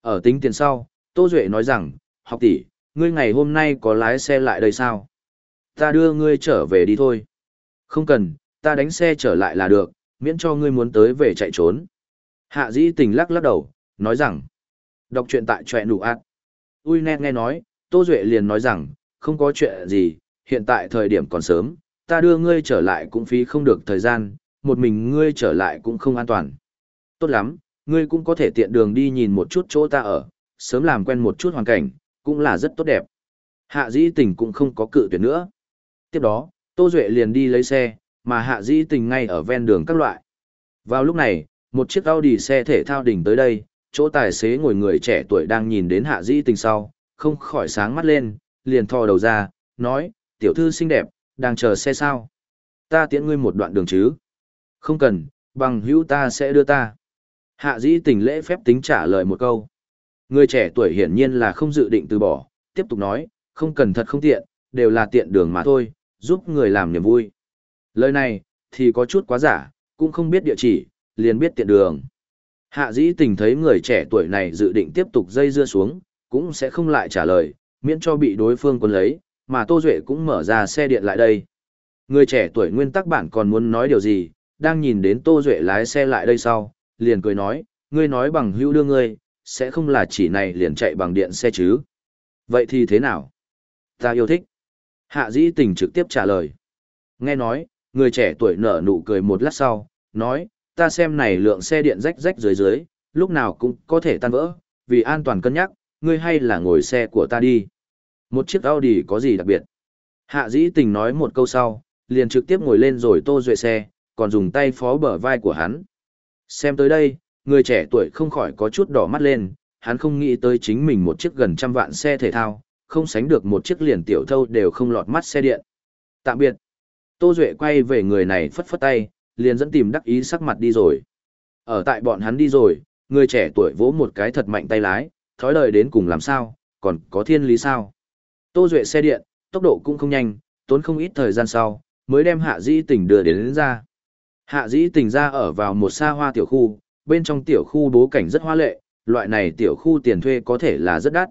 Ở tính tiền sau, Tô Duệ nói rằng, học tỷ, ngươi ngày hôm nay có lái xe lại đây sao? Ta đưa ngươi trở về đi thôi. Không cần, ta đánh xe trở lại là được, miễn cho ngươi muốn tới về chạy trốn. Hạ dĩ tình lắc lắc đầu, nói rằng, đọc truyện tại trọe nụ ạt. Ui nét nghe nói, Tô Duệ liền nói rằng, không có chuyện gì, hiện tại thời điểm còn sớm, ta đưa ngươi trở lại cũng phí không được thời gian, một mình ngươi trở lại cũng không an toàn. Tốt lắm, ngươi cũng có thể tiện đường đi nhìn một chút chỗ ta ở, sớm làm quen một chút hoàn cảnh, cũng là rất tốt đẹp. Hạ dĩ tình cũng không có cự tuyệt nữa. Tiếp đó, Tô Duệ liền đi lấy xe, mà hạ dĩ tình ngay ở ven đường các loại. Vào lúc này, một chiếc Audi xe thể thao đỉnh tới đây, chỗ tài xế ngồi người trẻ tuổi đang nhìn đến hạ dĩ tình sau, không khỏi sáng mắt lên, liền thò đầu ra, nói, tiểu thư xinh đẹp, đang chờ xe sao? Ta tiễn ngươi một đoạn đường chứ? Không cần, bằng hữu ta sẽ đưa ta. Hạ dĩ tình lễ phép tính trả lời một câu. Người trẻ tuổi hiển nhiên là không dự định từ bỏ, tiếp tục nói, không cần thật không tiện, đều là tiện đường mà thôi, giúp người làm niềm vui. Lời này, thì có chút quá giả, cũng không biết địa chỉ, liền biết tiện đường. Hạ dĩ tình thấy người trẻ tuổi này dự định tiếp tục dây dưa xuống, cũng sẽ không lại trả lời, miễn cho bị đối phương quân lấy, mà Tô Duệ cũng mở ra xe điện lại đây. Người trẻ tuổi nguyên tắc bản còn muốn nói điều gì, đang nhìn đến Tô Duệ lái xe lại đây sau, liền cười nói, ngươi nói bằng hữu đưa ngươi, sẽ không là chỉ này liền chạy bằng điện xe chứ. Vậy thì thế nào? Ta yêu thích. Hạ dĩ tình trực tiếp trả lời. Nghe nói, người trẻ tuổi nở nụ cười một lát sau, nói, ta xem này lượng xe điện rách rách dưới dưới, lúc nào cũng có thể tan vỡ, vì an toàn cân nhắc, ngươi hay là ngồi xe của ta đi. Một chiếc Audi có gì đặc biệt? Hạ dĩ tình nói một câu sau, liền trực tiếp ngồi lên rồi tô duệ xe, còn dùng tay phó bờ vai của hắn. Xem tới đây, người trẻ tuổi không khỏi có chút đỏ mắt lên, hắn không nghĩ tới chính mình một chiếc gần trăm vạn xe thể thao, không sánh được một chiếc liền tiểu thâu đều không lọt mắt xe điện. Tạm biệt. Tô Duệ quay về người này phất phất tay, liền dẫn tìm đắc ý sắc mặt đi rồi. Ở tại bọn hắn đi rồi, người trẻ tuổi vỗ một cái thật mạnh tay lái, thói đời đến cùng làm sao, còn có thiên lý sao. Tô Duệ xe điện, tốc độ cũng không nhanh, tốn không ít thời gian sau, mới đem hạ di tỉnh đưa đến, đến ra. Hạ dĩ tỉnh ra ở vào một xa hoa tiểu khu, bên trong tiểu khu bố cảnh rất hoa lệ, loại này tiểu khu tiền thuê có thể là rất đắt.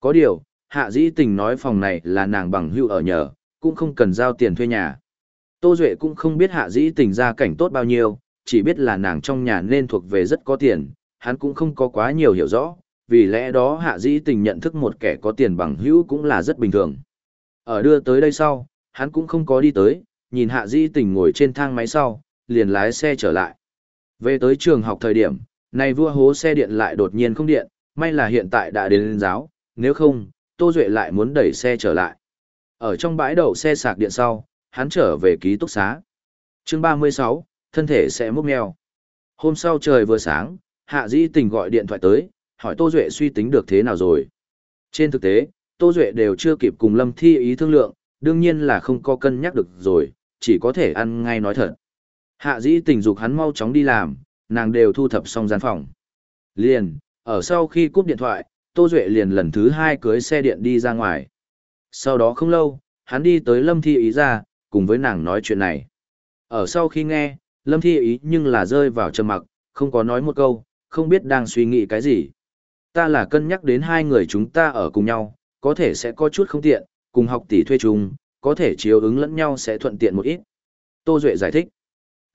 Có điều, hạ dĩ tình nói phòng này là nàng bằng hữu ở nhờ, cũng không cần giao tiền thuê nhà. Tô Duệ cũng không biết hạ dĩ tình ra cảnh tốt bao nhiêu, chỉ biết là nàng trong nhà nên thuộc về rất có tiền, hắn cũng không có quá nhiều hiểu rõ, vì lẽ đó hạ dĩ tình nhận thức một kẻ có tiền bằng hữu cũng là rất bình thường. Ở đưa tới đây sau, hắn cũng không có đi tới, nhìn hạ dĩ tình ngồi trên thang máy sau, liền lái xe trở lại. Về tới trường học thời điểm, này vua hố xe điện lại đột nhiên không điện, may là hiện tại đã đến lên giáo, nếu không, Tô Duệ lại muốn đẩy xe trở lại. Ở trong bãi đậu xe sạc điện sau, hắn trở về ký túc xá. chương 36, thân thể sẽ múc mèo. Hôm sau trời vừa sáng, Hạ Dĩ Tình gọi điện thoại tới, hỏi Tô Duệ suy tính được thế nào rồi. Trên thực tế, Tô Duệ đều chưa kịp cùng Lâm Thi ý thương lượng, đương nhiên là không có cân nhắc được rồi, chỉ có thể ăn ngay nói thật. Hạ Dĩ Tình dục hắn mau chóng đi làm, nàng đều thu thập xong gian phòng. Liền, ở sau khi cúp điện thoại, Tô Duệ liền lần thứ hai cưới xe điện đi ra ngoài. Sau đó không lâu, hắn đi tới Lâm Thi Ý ra, cùng với nàng nói chuyện này. Ở sau khi nghe, Lâm Thi Ý nhưng là rơi vào trầm mặc, không có nói một câu, không biết đang suy nghĩ cái gì. Ta là cân nhắc đến hai người chúng ta ở cùng nhau, có thể sẽ có chút không tiện, cùng học tỷ thuê chung, có thể chiếu ứng lẫn nhau sẽ thuận tiện một ít. Tô Duệ giải thích.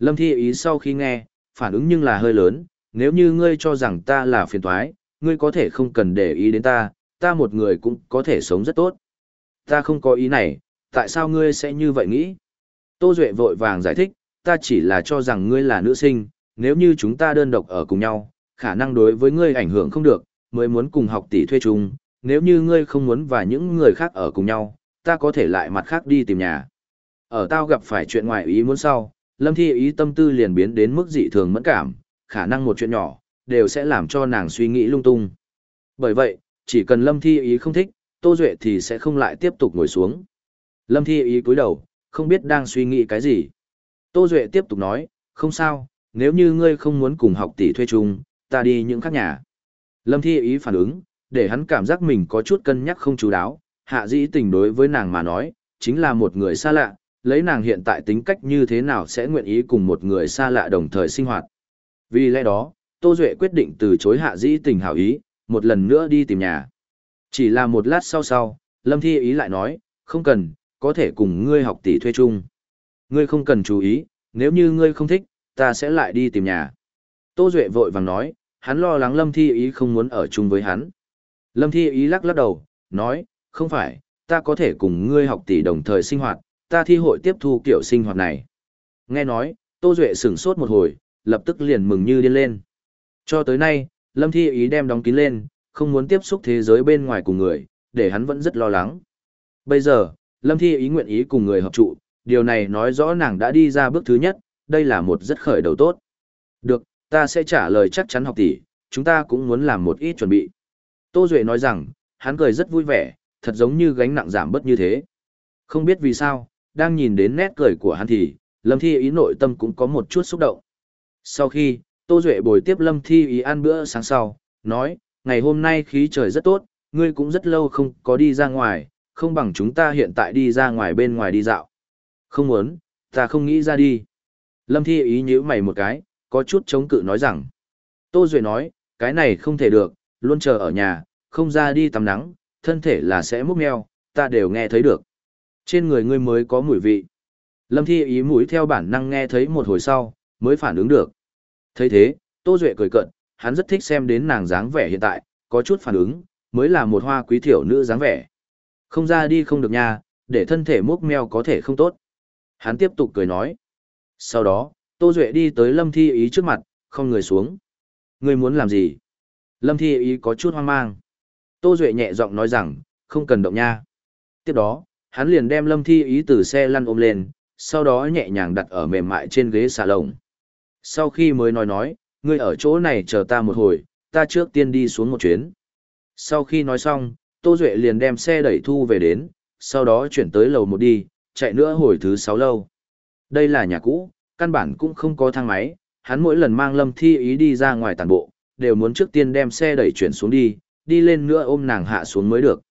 Lâm Thi Ý sau khi nghe, phản ứng nhưng là hơi lớn, nếu như ngươi cho rằng ta là phiền toái, ngươi có thể không cần để ý đến ta, ta một người cũng có thể sống rất tốt. Ta không có ý này, tại sao ngươi sẽ như vậy nghĩ? Tô Duệ vội vàng giải thích, ta chỉ là cho rằng ngươi là nữ sinh, nếu như chúng ta đơn độc ở cùng nhau, khả năng đối với ngươi ảnh hưởng không được, mới muốn cùng học tỷ thuê chung, nếu như ngươi không muốn và những người khác ở cùng nhau, ta có thể lại mặt khác đi tìm nhà. Ở tao gặp phải chuyện ngoài ý muốn sau, Lâm Thi ý tâm tư liền biến đến mức dị thường mẫn cảm, khả năng một chuyện nhỏ, đều sẽ làm cho nàng suy nghĩ lung tung. Bởi vậy, chỉ cần Lâm Thi ý không thích, Tô Duệ thì sẽ không lại tiếp tục ngồi xuống. Lâm Thi ý cúi đầu, không biết đang suy nghĩ cái gì. Tô Duệ tiếp tục nói, không sao, nếu như ngươi không muốn cùng học tỷ thuê chung, ta đi những khác nhà. Lâm Thi ý phản ứng, để hắn cảm giác mình có chút cân nhắc không chú đáo, hạ dĩ tình đối với nàng mà nói, chính là một người xa lạ, lấy nàng hiện tại tính cách như thế nào sẽ nguyện ý cùng một người xa lạ đồng thời sinh hoạt. Vì lẽ đó, Tô Duệ quyết định từ chối hạ dĩ tình hảo ý, một lần nữa đi tìm nhà. Chỉ là một lát sau sau, Lâm Thi ý lại nói, không cần, có thể cùng ngươi học tỷ thuê chung. Ngươi không cần chú ý, nếu như ngươi không thích, ta sẽ lại đi tìm nhà. Tô Duệ vội vàng nói, hắn lo lắng Lâm Thi ý không muốn ở chung với hắn. Lâm Thi ý lắc lắc đầu, nói, không phải, ta có thể cùng ngươi học tỷ đồng thời sinh hoạt, ta thi hội tiếp thu kiểu sinh hoạt này. Nghe nói, Tô Duệ sửng sốt một hồi, lập tức liền mừng như điên lên. Cho tới nay, Lâm Thi ý đem đóng kín lên, không muốn tiếp xúc thế giới bên ngoài cùng người, để hắn vẫn rất lo lắng. Bây giờ, Lâm Thi ý nguyện ý cùng người hợp trụ, điều này nói rõ nàng đã đi ra bước thứ nhất, đây là một rất khởi đầu tốt. Được, ta sẽ trả lời chắc chắn học tỷ, chúng ta cũng muốn làm một ít chuẩn bị. Tô Duệ nói rằng, hắn cười rất vui vẻ, thật giống như gánh nặng giảm bớt như thế. Không biết vì sao, đang nhìn đến nét cười của hắn thì, Lâm Thi ý nội tâm cũng có một chút xúc động. Sau khi, Tô Duệ bồi tiếp Lâm Thi ý ăn bữa sáng sau, nói, ngày hôm nay khí trời rất tốt, ngươi cũng rất lâu không có đi ra ngoài, không bằng chúng ta hiện tại đi ra ngoài bên ngoài đi dạo. Không muốn, ta không nghĩ ra đi. Lâm Thi ý nhíu mày một cái, có chút chống cự nói rằng. Tô Duệ nói, cái này không thể được, luôn chờ ở nhà, không ra đi tắm nắng, thân thể là sẽ múc meo, ta đều nghe thấy được. Trên người ngươi mới có mùi vị. Lâm Thi ý mũi theo bản năng nghe thấy một hồi sau, mới phản ứng được. thấy thế, Tô Duệ cười cận, hắn rất thích xem đến nàng dáng vẻ hiện tại, có chút phản ứng, mới là một hoa quý thiểu nữ dáng vẻ. Không ra đi không được nha, để thân thể múc meo có thể không tốt. Hắn tiếp tục cười nói. Sau đó, Tô Duệ đi tới Lâm Thi ý trước mặt, không người xuống. Ngươi muốn làm gì? Lâm Thi ý có chút hoang mang. Tô Duệ nhẹ giọng nói rằng, không cần động nha. Tiếp đó, hắn liền đem Lâm Thi ý từ xe lăn ôm lên, sau đó nhẹ nhàng đặt ở mềm mại trên ghế xà lồng. Sau khi mới nói nói, ngươi ở chỗ này chờ ta một hồi, ta trước tiên đi xuống một chuyến. Sau khi nói xong, Tô Duệ liền đem xe đẩy thu về đến, sau đó chuyển tới lầu một đi, chạy nữa hồi thứ sáu lâu. Đây là nhà cũ, căn bản cũng không có thang máy, hắn mỗi lần mang Lâm Thi ý đi ra ngoài tàn bộ, đều muốn trước tiên đem xe đẩy chuyển xuống đi, đi lên nữa ôm nàng hạ xuống mới được.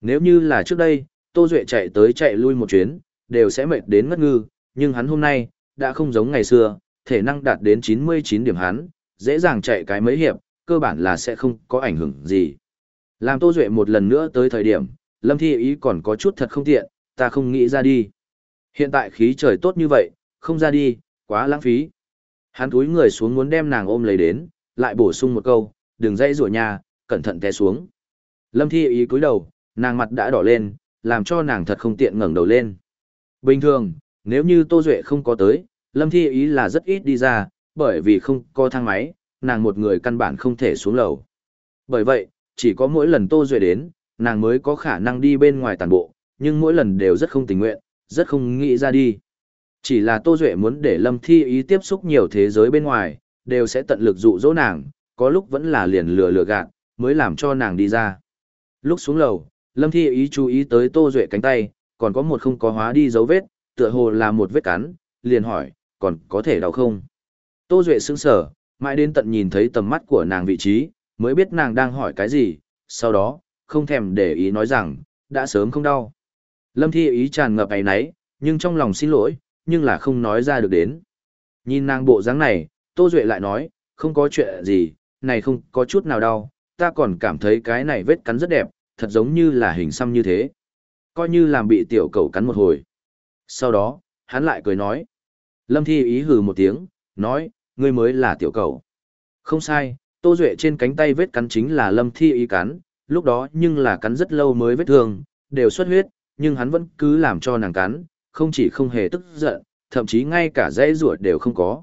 Nếu như là trước đây, Tô Duệ chạy tới chạy lui một chuyến, đều sẽ mệt đến ngất ngư, nhưng hắn hôm nay, đã không giống ngày xưa, thể năng đạt đến 99 điểm hắn, dễ dàng chạy cái mấy hiệp, cơ bản là sẽ không có ảnh hưởng gì. Làm Tô Duệ một lần nữa tới thời điểm, Lâm Thi ý còn có chút thật không tiện, ta không nghĩ ra đi. Hiện tại khí trời tốt như vậy, không ra đi, quá lãng phí. Hắn túi người xuống muốn đem nàng ôm lấy đến, lại bổ sung một câu, đừng dây rủa nhà, cẩn thận té xuống. Lâm Thi ý cúi đầu, nàng mặt đã đỏ lên, làm cho nàng thật không tiện ngẩng đầu lên. Bình thường, nếu như Tô Duệ không có tới, Lâm Thi ý là rất ít đi ra, bởi vì không có thang máy, nàng một người căn bản không thể xuống lầu. Bởi vậy, chỉ có mỗi lần Tô Duệ đến, nàng mới có khả năng đi bên ngoài tàn bộ, nhưng mỗi lần đều rất không tình nguyện, rất không nghĩ ra đi. Chỉ là Tô Duệ muốn để Lâm Thi ý tiếp xúc nhiều thế giới bên ngoài, đều sẽ tận lực dụ dỗ nàng, có lúc vẫn là liền lừa lừa gạt, mới làm cho nàng đi ra. Lúc xuống lầu, Lâm Thi ý chú ý tới Tô Duệ cánh tay, còn có một không có hóa đi dấu vết, tựa hồ là một vết cắn, liền hỏi, còn có thể đau không? Tô Duệ sững sờ, mãi đến tận nhìn thấy tầm mắt của nàng vị trí, mới biết nàng đang hỏi cái gì, sau đó, không thèm để ý nói rằng, đã sớm không đau. Lâm Thi ý tràn ngập áy náy, nhưng trong lòng xin lỗi, nhưng là không nói ra được đến. Nhìn nàng bộ dáng này, Tô Duệ lại nói, không có chuyện gì, này không có chút nào đau, ta còn cảm thấy cái này vết cắn rất đẹp, thật giống như là hình xăm như thế. Coi như làm bị tiểu cầu cắn một hồi. Sau đó, hắn lại cười nói. Lâm Thi ý hừ một tiếng, nói, ngươi mới là tiểu cầu. Không sai, Tô Duệ trên cánh tay vết cắn chính là Lâm Thi ý cắn, lúc đó nhưng là cắn rất lâu mới vết thương, đều xuất huyết, nhưng hắn vẫn cứ làm cho nàng cắn, không chỉ không hề tức giận, thậm chí ngay cả dãy ruột đều không có.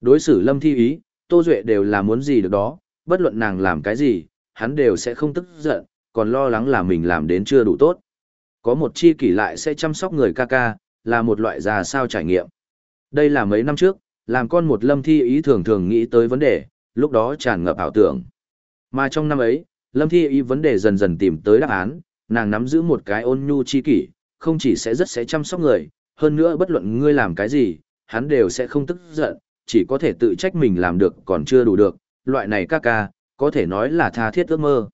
Đối xử Lâm Thi ý, Tô Duệ đều là muốn gì được đó, bất luận nàng làm cái gì, hắn đều sẽ không tức giận, còn lo lắng là mình làm đến chưa đủ tốt. Có một chi kỷ lại sẽ chăm sóc người ca ca, là một loại già sao trải nghiệm. Đây là mấy năm trước, làm con một Lâm Thi ý thường thường nghĩ tới vấn đề, lúc đó tràn ngập ảo tưởng. Mà trong năm ấy, Lâm Thi ý vấn đề dần dần tìm tới đáp án, nàng nắm giữ một cái ôn nhu chi kỷ, không chỉ sẽ rất sẽ chăm sóc người, hơn nữa bất luận ngươi làm cái gì, hắn đều sẽ không tức giận, chỉ có thể tự trách mình làm được còn chưa đủ được, loại này ca ca, có thể nói là tha thiết ước mơ.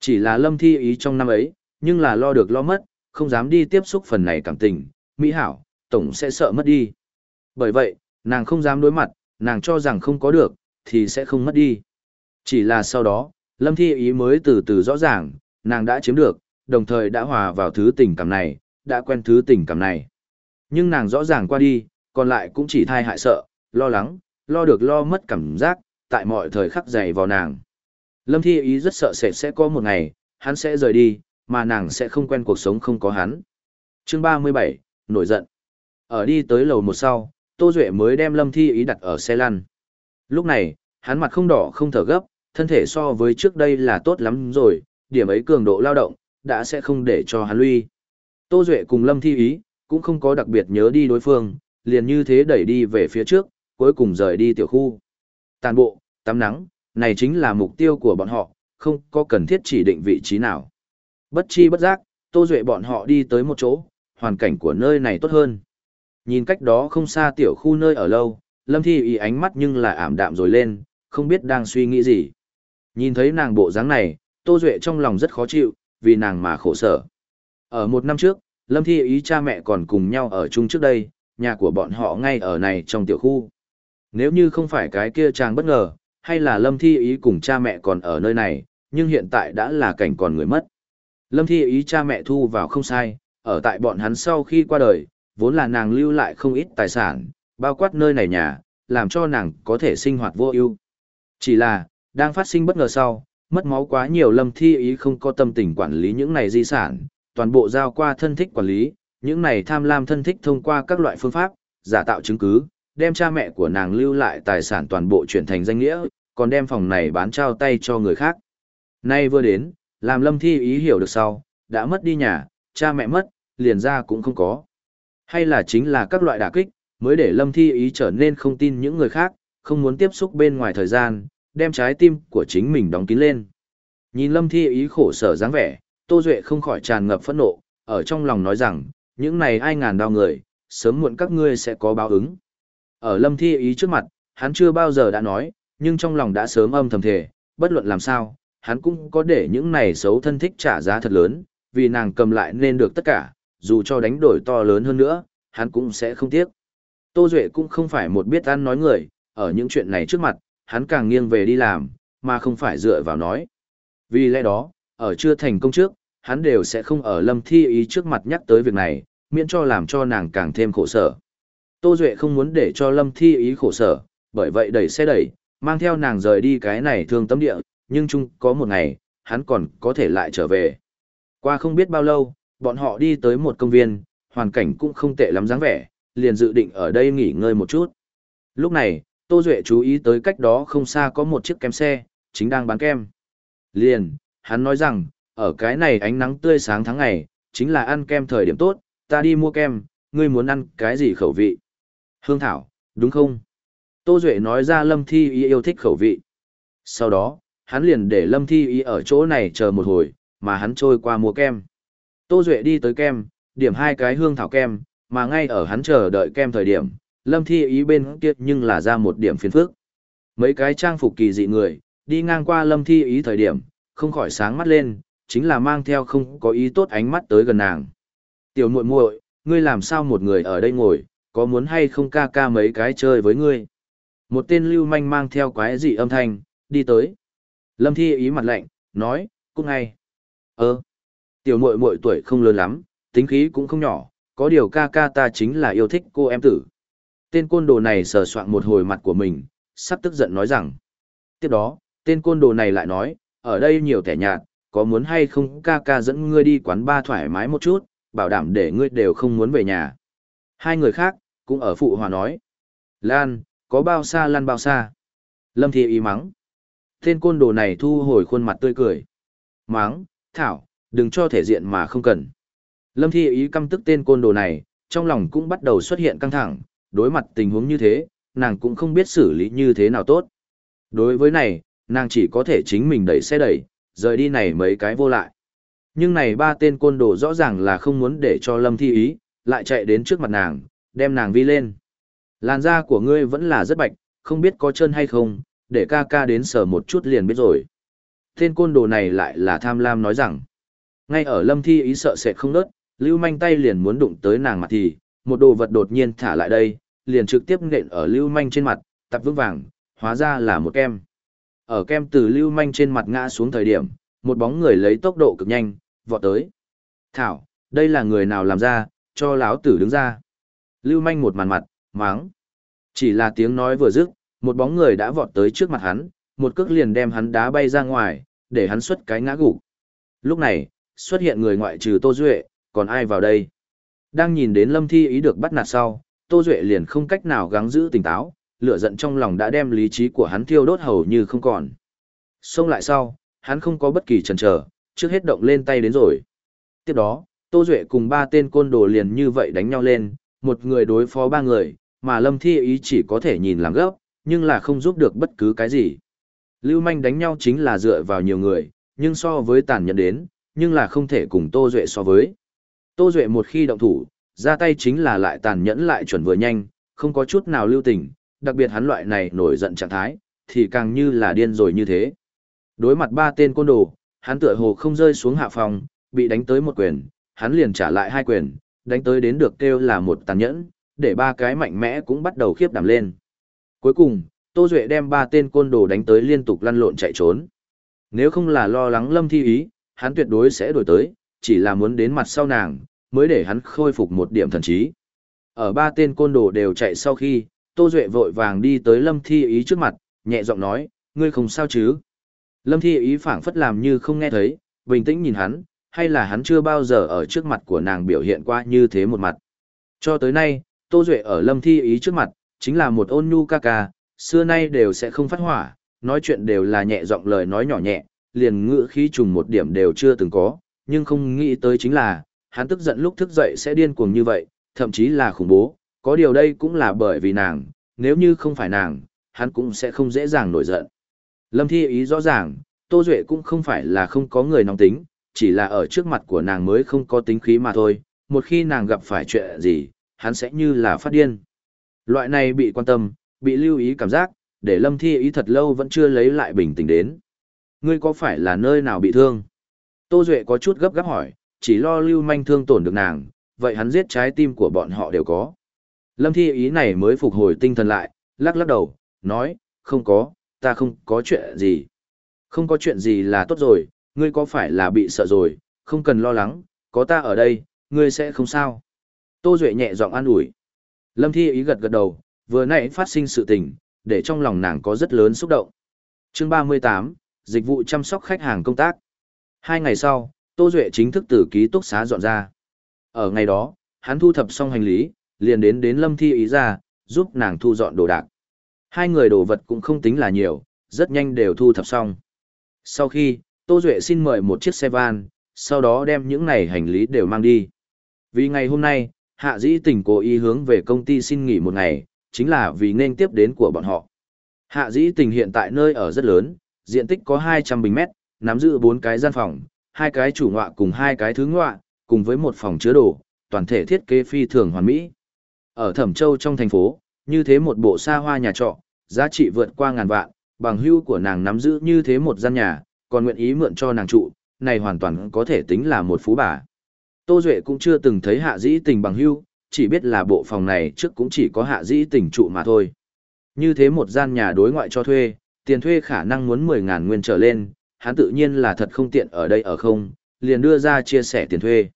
Chỉ là lâm thi ý trong năm ấy, nhưng là lo được lo mất, không dám đi tiếp xúc phần này cảm tình, mỹ hảo, tổng sẽ sợ mất đi. Bởi vậy, nàng không dám đối mặt, nàng cho rằng không có được, thì sẽ không mất đi. Chỉ là sau đó, Lâm Thi Ý mới từ từ rõ ràng, nàng đã chiếm được, đồng thời đã hòa vào thứ tình cảm này, đã quen thứ tình cảm này. Nhưng nàng rõ ràng qua đi, còn lại cũng chỉ thai hại sợ, lo lắng, lo được lo mất cảm giác, tại mọi thời khắc dày vào nàng. Lâm Thi Ý rất sợ sẽ sẽ có một ngày, hắn sẽ rời đi, mà nàng sẽ không quen cuộc sống không có hắn. Chương 37, nổi giận. Ở đi tới lầu một sau, Tô Duệ mới đem Lâm Thi Ý đặt ở xe lăn. Lúc này, hắn mặt không đỏ không thở gấp, thân thể so với trước đây là tốt lắm rồi, điểm ấy cường độ lao động, đã sẽ không để cho hắn lui. Tô Duệ cùng Lâm Thi Ý, cũng không có đặc biệt nhớ đi đối phương, liền như thế đẩy đi về phía trước, cuối cùng rời đi tiểu khu. Tàn bộ, tắm nắng, này chính là mục tiêu của bọn họ, không có cần thiết chỉ định vị trí nào. Bất chi bất giác, Tô Duệ bọn họ đi tới một chỗ, hoàn cảnh của nơi này tốt hơn. Nhìn cách đó không xa tiểu khu nơi ở lâu, Lâm Thi ý ánh mắt nhưng là ảm đạm rồi lên, không biết đang suy nghĩ gì. Nhìn thấy nàng bộ dáng này, Tô Duệ trong lòng rất khó chịu, vì nàng mà khổ sở. Ở một năm trước, Lâm Thi ý cha mẹ còn cùng nhau ở chung trước đây, nhà của bọn họ ngay ở này trong tiểu khu. Nếu như không phải cái kia chàng bất ngờ, hay là Lâm Thi ý cùng cha mẹ còn ở nơi này, nhưng hiện tại đã là cảnh còn người mất. Lâm Thi ý cha mẹ thu vào không sai, ở tại bọn hắn sau khi qua đời, vốn là nàng lưu lại không ít tài sản, bao quát nơi này nhà, làm cho nàng có thể sinh hoạt vô ưu. Chỉ là, đang phát sinh bất ngờ sau, mất máu quá nhiều Lâm Thi ý không có tâm tình quản lý những này di sản, toàn bộ giao qua thân thích quản lý, những này tham lam thân thích thông qua các loại phương pháp, giả tạo chứng cứ, đem cha mẹ của nàng lưu lại tài sản toàn bộ chuyển thành danh nghĩa, còn đem phòng này bán trao tay cho người khác. Nay vừa đến, làm Lâm Thi ý hiểu được sau, đã mất đi nhà, cha mẹ mất, liền ra cũng không có. Hay là chính là các loại đả kích, mới để Lâm Thi ý trở nên không tin những người khác, không muốn tiếp xúc bên ngoài thời gian, đem trái tim của chính mình đóng kín lên. Nhìn Lâm Thi ý khổ sở dáng vẻ, Tô Duệ không khỏi tràn ngập phẫn nộ, ở trong lòng nói rằng, những này ai ngàn đau người, sớm muộn các ngươi sẽ có báo ứng. Ở Lâm Thi ý trước mặt, hắn chưa bao giờ đã nói, nhưng trong lòng đã sớm âm thầm thể, bất luận làm sao, hắn cũng có để những này xấu thân thích trả giá thật lớn, vì nàng cầm lại nên được tất cả, dù cho đánh đổi to lớn hơn nữa, hắn cũng sẽ không tiếc. Tô Duệ cũng không phải một biết ăn nói người, ở những chuyện này trước mặt, hắn càng nghiêng về đi làm, mà không phải dựa vào nói. Vì lẽ đó, ở chưa thành công trước, hắn đều sẽ không ở lâm thi ý trước mặt nhắc tới việc này, miễn cho làm cho nàng càng thêm khổ sở. Tô Duệ không muốn để cho lâm thi ý khổ sở, bởi vậy đẩy xe đẩy, mang theo nàng rời đi cái này thương tâm địa, nhưng chung có một ngày, hắn còn có thể lại trở về. Qua không biết bao lâu, bọn họ đi tới một công viên, hoàn cảnh cũng không tệ lắm dáng vẻ, liền dự định ở đây nghỉ ngơi một chút. Lúc này, Tô Duệ chú ý tới cách đó không xa có một chiếc kem xe, chính đang bán kem. Liền, hắn nói rằng, ở cái này ánh nắng tươi sáng tháng ngày, chính là ăn kem thời điểm tốt, ta đi mua kem, ngươi muốn ăn cái gì khẩu vị? Hương Thảo, đúng không? Tô Duệ nói ra Lâm Thi Y yêu thích khẩu vị. Sau đó, hắn liền để Lâm Thi Y ở chỗ này chờ một hồi, mà hắn trôi qua mua kem. Tô Duệ đi tới kem, điểm hai cái hương thảo kem, mà ngay ở hắn chờ đợi kem thời điểm, Lâm Thi Y bên kia nhưng là ra một điểm phiền phức. Mấy cái trang phục kỳ dị người, đi ngang qua Lâm Thi Y thời điểm, không khỏi sáng mắt lên, chính là mang theo không có ý tốt ánh mắt tới gần nàng. Tiểu muội muội, ngươi làm sao một người ở đây ngồi, có muốn hay không ca ca mấy cái chơi với ngươi? Một tên lưu manh mang theo quái dị âm thanh, đi tới. Lâm Thi ý mặt lạnh, nói, cũng ngay. Ơ, tiểu muội muội tuổi không lớn lắm, tính khí cũng không nhỏ, có điều ca ca ta chính là yêu thích cô em tử. Tên côn đồ này sờ soạn một hồi mặt của mình, sắp tức giận nói rằng. Tiếp đó, tên côn đồ này lại nói, ở đây nhiều thẻ nhạt, có muốn hay không ca ca dẫn ngươi đi quán ba thoải mái một chút, bảo đảm để ngươi đều không muốn về nhà. Hai người khác, cũng ở phụ hòa nói. Lan, có bao xa lan bao xa. Lâm Thi ý mắng. Tên côn đồ này thu hồi khuôn mặt tươi cười. Mắng, Thảo, đừng cho thể diện mà không cần. Lâm Thi ý căm tức tên côn đồ này, trong lòng cũng bắt đầu xuất hiện căng thẳng, đối mặt tình huống như thế, nàng cũng không biết xử lý như thế nào tốt. Đối với này, nàng chỉ có thể chính mình đẩy xe đẩy, rời đi này mấy cái vô lại. Nhưng này ba tên côn đồ rõ ràng là không muốn để cho Lâm Thi ý, lại chạy đến trước mặt nàng, đem nàng vi lên. Làn da của ngươi vẫn là rất bạch, không biết có chân hay không, để ca ca đến sờ một chút liền biết rồi. Tên côn đồ này lại là tham lam nói rằng, ngay ở lâm thi ý sợ sệt không nớt, lưu manh tay liền muốn đụng tới nàng mặt thì, một đồ vật đột nhiên thả lại đây, liền trực tiếp nện ở lưu manh trên mặt, tập vững vàng, hóa ra là một kem. Ở kem từ lưu manh trên mặt ngã xuống thời điểm, một bóng người lấy tốc độ cực nhanh, vọt tới. Thảo, đây là người nào làm ra, cho lão tử đứng ra. Lưu manh một màn mặt, máng. Chỉ là tiếng nói vừa dứt, một bóng người đã vọt tới trước mặt hắn, một cước liền đem hắn đá bay ra ngoài, để hắn xuất cái ngã gục. Lúc này, xuất hiện người ngoại trừ Tô Duệ, còn ai vào đây? Đang nhìn đến Lâm Thi ý được bắt nạt sau, Tô Duệ liền không cách nào gắng giữ tỉnh táo, lửa giận trong lòng đã đem lý trí của hắn thiêu đốt hầu như không còn. Xông lại sau, hắn không có bất kỳ chần chờ, trước hết động lên tay đến rồi. Tiếp đó, Tô Duệ cùng ba tên côn đồ liền như vậy đánh nhau lên, một người đối phó ba người, mà Lâm Thi ý chỉ có thể nhìn làm gấp, nhưng là không giúp được bất cứ cái gì. Lưu manh đánh nhau chính là dựa vào nhiều người, nhưng so với tàn nhẫn đến, nhưng là không thể cùng Tô Duệ so với. Tô Duệ một khi động thủ, ra tay chính là lại tàn nhẫn lại chuẩn vừa nhanh, không có chút nào lưu tình, đặc biệt hắn loại này nổi giận trạng thái, thì càng như là điên rồi như thế. Đối mặt ba tên côn đồ, hắn tựa hồ không rơi xuống hạ phòng, bị đánh tới một quyền, hắn liền trả lại hai quyền, đánh tới đến được kêu là một tàn nhẫn, để ba cái mạnh mẽ cũng bắt đầu khiếp đảm lên. Cuối cùng, Tô Duệ đem ba tên côn đồ đánh tới liên tục lăn lộn chạy trốn. Nếu không là lo lắng lâm thi ý, hắn tuyệt đối sẽ đổi tới, chỉ là muốn đến mặt sau nàng, mới để hắn khôi phục một điểm thần trí. Ở ba tên côn đồ đều chạy sau khi, Tô Duệ vội vàng đi tới lâm thi ý trước mặt, nhẹ giọng nói, ngươi không sao chứ? Lâm thi ý phảng phất làm như không nghe thấy, bình tĩnh nhìn hắn, hay là hắn chưa bao giờ ở trước mặt của nàng biểu hiện qua như thế một mặt. Cho tới nay, Tô Duệ ở lâm thi ý trước mặt, chính là một ôn nhu ca ca, xưa nay đều sẽ không phát hỏa, nói chuyện đều là nhẹ giọng lời nói nhỏ nhẹ, liền ngữ khí trùng một điểm đều chưa từng có, nhưng không nghĩ tới chính là, hắn tức giận lúc thức dậy sẽ điên cuồng như vậy, thậm chí là khủng bố, có điều đây cũng là bởi vì nàng, nếu như không phải nàng, hắn cũng sẽ không dễ dàng nổi giận. Lâm Thi ý rõ ràng, Tô Duệ cũng không phải là không có người nóng tính, chỉ là ở trước mặt của nàng mới không có tính khí mà thôi, một khi nàng gặp phải chuyện gì, hắn sẽ như là phát điên. Loại này bị quan tâm, bị lưu ý cảm giác, để Lâm Thi ý thật lâu vẫn chưa lấy lại bình tĩnh đến. Ngươi có phải là nơi nào bị thương? Tô Duệ có chút gấp gáp hỏi, chỉ lo lưu manh thương tổn được nàng, vậy hắn giết trái tim của bọn họ đều có. Lâm Thi ý này mới phục hồi tinh thần lại, lắc lắc đầu, nói, không có, ta không có chuyện gì. Không có chuyện gì là tốt rồi, ngươi có phải là bị sợ rồi, không cần lo lắng, có ta ở đây, ngươi sẽ không sao. Tô Duệ nhẹ giọng an ủi. Lâm Thi ý gật gật đầu, vừa nãy phát sinh sự tình, để trong lòng nàng có rất lớn xúc động. chương 38, dịch vụ chăm sóc khách hàng công tác. Hai ngày sau, Tô Duệ chính thức từ ký túc xá dọn ra. Ở ngày đó, hắn thu thập xong hành lý, liền đến đến Lâm Thi ý ra, giúp nàng thu dọn đồ đạc. Hai người đồ vật cũng không tính là nhiều, rất nhanh đều thu thập xong. Sau khi, Tô Duệ xin mời một chiếc xe van, sau đó đem những này hành lý đều mang đi. Vì ngày hôm nay, Hạ Dĩ Tình cố ý hướng về công ty xin nghỉ một ngày, chính là vì nên tiếp đến của bọn họ. Hạ Dĩ Tình hiện tại nơi ở rất lớn, diện tích có 200 bình mét, nắm giữ 4 cái gian phòng, hai cái chủ ngọa cùng hai cái thứ ngọa, cùng với một phòng chứa đồ, toàn thể thiết kế phi thường hoàn mỹ. Ở Thẩm Châu trong thành phố, như thế một bộ xa hoa nhà trọ, giá trị vượt qua ngàn vạn, bằng hưu của nàng nắm giữ như thế một gian nhà, còn nguyện ý mượn cho nàng trụ, này hoàn toàn có thể tính là một phú bà. Tô Duệ cũng chưa từng thấy hạ dĩ tình bằng hưu, chỉ biết là bộ phòng này trước cũng chỉ có hạ dĩ tình trụ mà thôi. Như thế một gian nhà đối ngoại cho thuê, tiền thuê khả năng muốn 10.000 nguyên trở lên, hắn tự nhiên là thật không tiện ở đây ở không, liền đưa ra chia sẻ tiền thuê.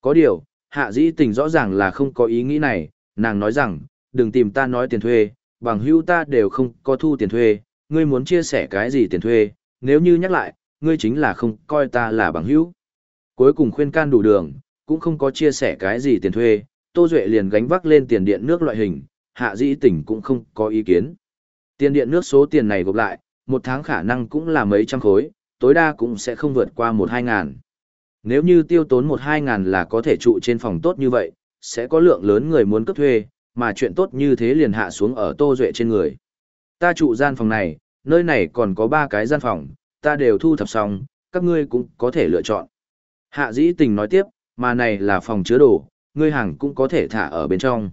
Có điều, hạ dĩ tình rõ ràng là không có ý nghĩ này, nàng nói rằng, đừng tìm ta nói tiền thuê, bằng hưu ta đều không có thu tiền thuê, ngươi muốn chia sẻ cái gì tiền thuê, nếu như nhắc lại, ngươi chính là không coi ta là bằng hữu. Cuối cùng khuyên can đủ đường, cũng không có chia sẻ cái gì tiền thuê, Tô Duệ liền gánh vác lên tiền điện nước loại hình, hạ dĩ tỉnh cũng không có ý kiến. Tiền điện nước số tiền này gộp lại, một tháng khả năng cũng là mấy trăm khối, tối đa cũng sẽ không vượt qua một hai ngàn. Nếu như tiêu tốn một hai ngàn là có thể trụ trên phòng tốt như vậy, sẽ có lượng lớn người muốn cấp thuê, mà chuyện tốt như thế liền hạ xuống ở Tô Duệ trên người. Ta trụ gian phòng này, nơi này còn có ba cái gian phòng, ta đều thu thập xong, các ngươi cũng có thể lựa chọn. Hạ dĩ tình nói tiếp, mà này là phòng chứa đồ, ngươi hàng cũng có thể thả ở bên trong.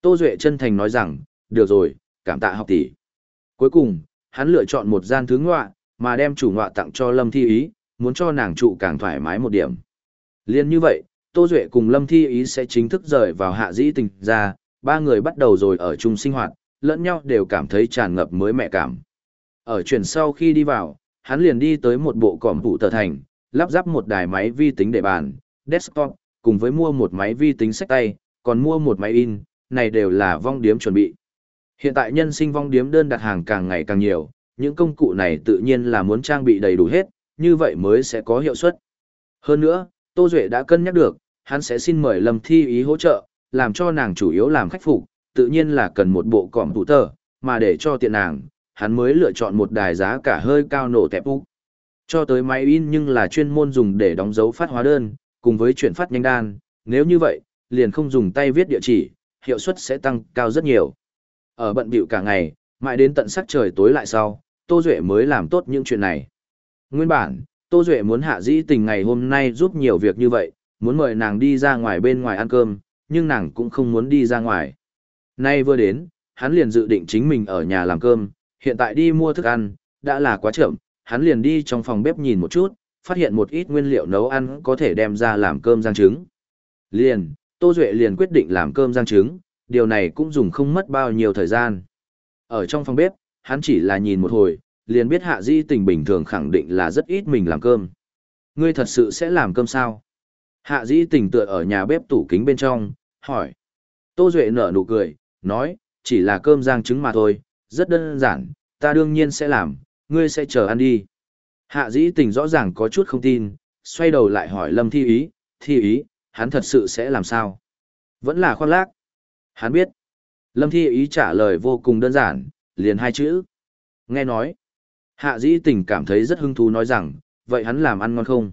Tô Duệ chân thành nói rằng, được rồi, cảm tạ học tỷ. Cuối cùng, hắn lựa chọn một gian thứ ngọa, mà đem chủ ngọa tặng cho Lâm Thi Ý, muốn cho nàng trụ càng thoải mái một điểm. Liên như vậy, Tô Duệ cùng Lâm Thi Ý sẽ chính thức rời vào hạ dĩ tình ra, ba người bắt đầu rồi ở chung sinh hoạt, lẫn nhau đều cảm thấy tràn ngập mới mẹ cảm. Ở chuyển sau khi đi vào, hắn liền đi tới một bộ cỏm vụ tờ thành, lắp ráp một đài máy vi tính để bàn, desktop, cùng với mua một máy vi tính sách tay, còn mua một máy in, này đều là vong điếm chuẩn bị. Hiện tại nhân sinh vong điếm đơn đặt hàng càng ngày càng nhiều, những công cụ này tự nhiên là muốn trang bị đầy đủ hết, như vậy mới sẽ có hiệu suất. Hơn nữa, Tô Duệ đã cân nhắc được, hắn sẽ xin mời Lâm Thi ý hỗ trợ, làm cho nàng chủ yếu làm khách phục, tự nhiên là cần một bộ cỏm tủ tờ, mà để cho tiện nàng, hắn mới lựa chọn một đài giá cả hơi cao nổ tẹp úc. Cho tới máy in nhưng là chuyên môn dùng để đóng dấu phát hóa đơn, cùng với chuyển phát nhanh đan, nếu như vậy, liền không dùng tay viết địa chỉ, hiệu suất sẽ tăng cao rất nhiều. Ở bận bịu cả ngày, mãi đến tận sắc trời tối lại sau, Tô Duệ mới làm tốt những chuyện này. Nguyên bản, Tô Duệ muốn hạ dĩ tình ngày hôm nay giúp nhiều việc như vậy, muốn mời nàng đi ra ngoài bên ngoài ăn cơm, nhưng nàng cũng không muốn đi ra ngoài. Nay vừa đến, hắn liền dự định chính mình ở nhà làm cơm, hiện tại đi mua thức ăn, đã là quá chậm, hắn liền đi trong phòng bếp nhìn một chút, phát hiện một ít nguyên liệu nấu ăn có thể đem ra làm cơm rang trứng. Liền, Tô Duệ liền quyết định làm cơm rang trứng, điều này cũng dùng không mất bao nhiêu thời gian. Ở trong phòng bếp, hắn chỉ là nhìn một hồi, liền biết hạ di tình bình thường khẳng định là rất ít mình làm cơm. Ngươi thật sự sẽ làm cơm sao? Hạ di tình tựa ở nhà bếp tủ kính bên trong, hỏi. Tô Duệ nở nụ cười, nói, chỉ là cơm rang trứng mà thôi, rất đơn giản, ta đương nhiên sẽ làm, ngươi sẽ chờ ăn đi. Hạ dĩ tình rõ ràng có chút không tin, xoay đầu lại hỏi Lâm Thi Ý, Thi Ý, hắn thật sự sẽ làm sao? Vẫn là khoan lác. Hắn biết. Lâm Thi Ý trả lời vô cùng đơn giản, liền hai chữ. Nghe nói. Hạ dĩ tình cảm thấy rất hứng thú nói rằng, vậy hắn làm ăn ngon không?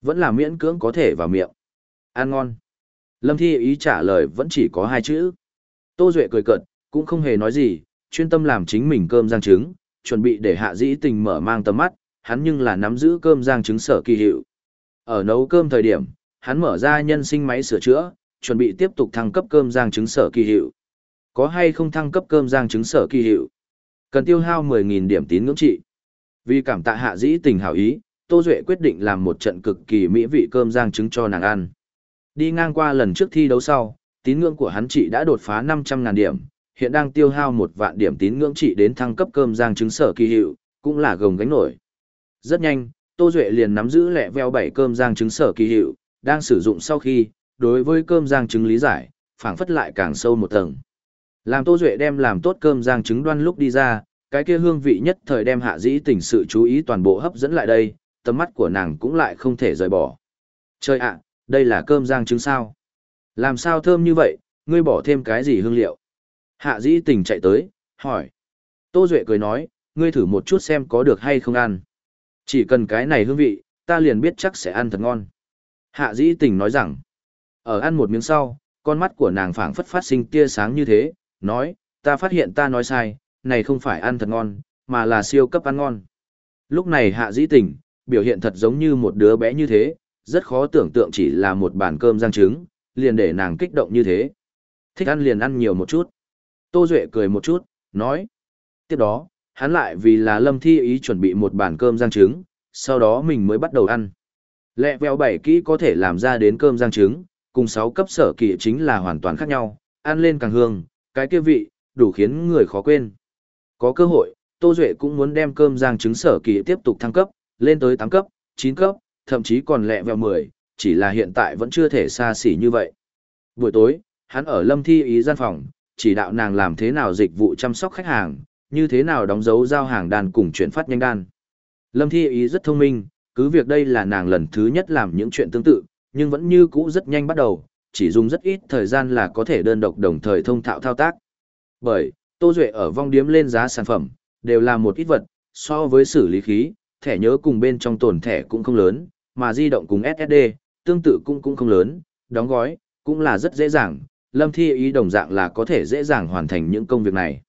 Vẫn là miễn cưỡng có thể vào miệng. Ăn ngon. Lâm Thi Ý trả lời vẫn chỉ có hai chữ. Tô Duệ cười cợt, cũng không hề nói gì, chuyên tâm làm chính mình cơm rang trứng, chuẩn bị để hạ dĩ tình mở mang tầm mắt, hắn nhưng là nắm giữ cơm rang trứng sở kỳ hiệu. Ở nấu cơm thời điểm, hắn mở ra nhân sinh máy sửa chữa, chuẩn bị tiếp tục thăng cấp cơm rang trứng sở kỳ hiệu. Có hay không thăng cấp cơm rang trứng sở kỳ hiệu? Cần tiêu hao 10.000 điểm tín ngưỡng trị. Vì cảm tạ hạ dĩ tình hảo ý, Tô Duệ quyết định làm một trận cực kỳ mỹ vị cơm rang trứng cho nàng ăn. Đi ngang qua lần trước thi đấu sau, tín ngưỡng của hắn trị đã đột phá 500.000 điểm, hiện đang tiêu hao một vạn điểm tín ngưỡng trị đến thăng cấp cơm giang trứng sở kỳ hiệu, cũng là gồng gánh nổi. Rất nhanh, Tô Duệ liền nắm giữ lẹ veo bảy cơm giang trứng sở kỳ hiệu, đang sử dụng sau khi, đối với cơm giang trứng lý giải, phảng phất lại càng sâu một tầng. Làm Tô Duệ đem làm tốt cơm giang trứng đoan lúc đi ra, cái kia hương vị nhất thời đem hạ dĩ tình sự chú ý toàn bộ hấp dẫn lại đây, tầm mắt của nàng cũng lại không thể rời bỏ. Trời ạ, đây là cơm giang trứng sao? Làm sao thơm như vậy, ngươi bỏ thêm cái gì hương liệu? Hạ dĩ tình chạy tới, hỏi. Tô Duệ cười nói, ngươi thử một chút xem có được hay không ăn. Chỉ cần cái này hương vị, ta liền biết chắc sẽ ăn thật ngon. Hạ dĩ tình nói rằng, ở ăn một miếng sau, con mắt của nàng phảng phất phát sinh tia sáng như thế, nói, ta phát hiện ta nói sai, này không phải ăn thật ngon, mà là siêu cấp ăn ngon. Lúc này hạ dĩ tình, biểu hiện thật giống như một đứa bé như thế, rất khó tưởng tượng chỉ là một bàn cơm rang trứng, liền để nàng kích động như thế. Thích ăn liền ăn nhiều một chút. Tô Duệ cười một chút, nói. Tiếp đó, hắn lại vì là lâm thi ý chuẩn bị một bàn cơm rang trứng, sau đó mình mới bắt đầu ăn. Lẹ vèo bảy kỹ có thể làm ra đến cơm rang trứng, cùng 6 cấp sở kỳ chính là hoàn toàn khác nhau, ăn lên càng hương, cái kia vị, đủ khiến người khó quên. Có cơ hội, Tô Duệ cũng muốn đem cơm rang trứng sở kỳ tiếp tục thăng cấp, lên tới 8 cấp, 9 cấp, thậm chí còn lẹ vèo 10, chỉ là hiện tại vẫn chưa thể xa xỉ như vậy. Buổi tối, hắn ở lâm thi ý gian phòng, chỉ đạo nàng làm thế nào dịch vụ chăm sóc khách hàng, như thế nào đóng dấu giao hàng đàn cùng chuyển phát nhanh đan. Lâm Thi Ý rất thông minh, cứ việc đây là nàng lần thứ nhất làm những chuyện tương tự, nhưng vẫn như cũ rất nhanh bắt đầu, chỉ dùng rất ít thời gian là có thể đơn độc đồng thời thông thạo thao tác. Bởi, Tô Duệ ở vong điếm lên giá sản phẩm, đều là một ít vật, so với xử lý khí, thẻ nhớ cùng bên trong tồn thẻ cũng không lớn, mà di động cùng SSD, tương tự cũng cũng không lớn, đóng gói, cũng là rất dễ dàng, Lâm Thi ý đồng dạng là có thể dễ dàng hoàn thành những công việc này.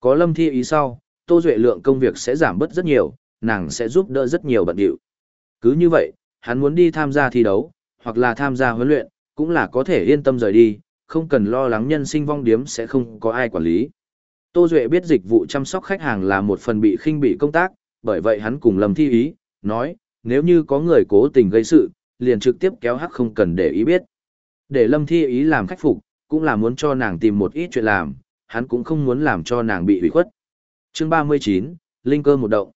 Có Lâm Thi ý sau, Tô Duệ lượng công việc sẽ giảm bớt rất nhiều, nàng sẽ giúp đỡ rất nhiều bận điệu. Cứ như vậy, hắn muốn đi tham gia thi đấu, hoặc là tham gia huấn luyện, cũng là có thể yên tâm rời đi, không cần lo lắng nhân sinh vong điếm sẽ không có ai quản lý. Tô Duệ biết dịch vụ chăm sóc khách hàng là một phần bị khinh bị công tác, bởi vậy hắn cùng Lâm Thi ý, nói, nếu như có người cố tình gây sự, liền trực tiếp kéo hắc không cần để ý biết. Để Lâm Thi ý làm khách phục, cũng là muốn cho nàng tìm một ít chuyện làm, hắn cũng không muốn làm cho nàng bị hủy khuất. Chương 39, linh cơ một động.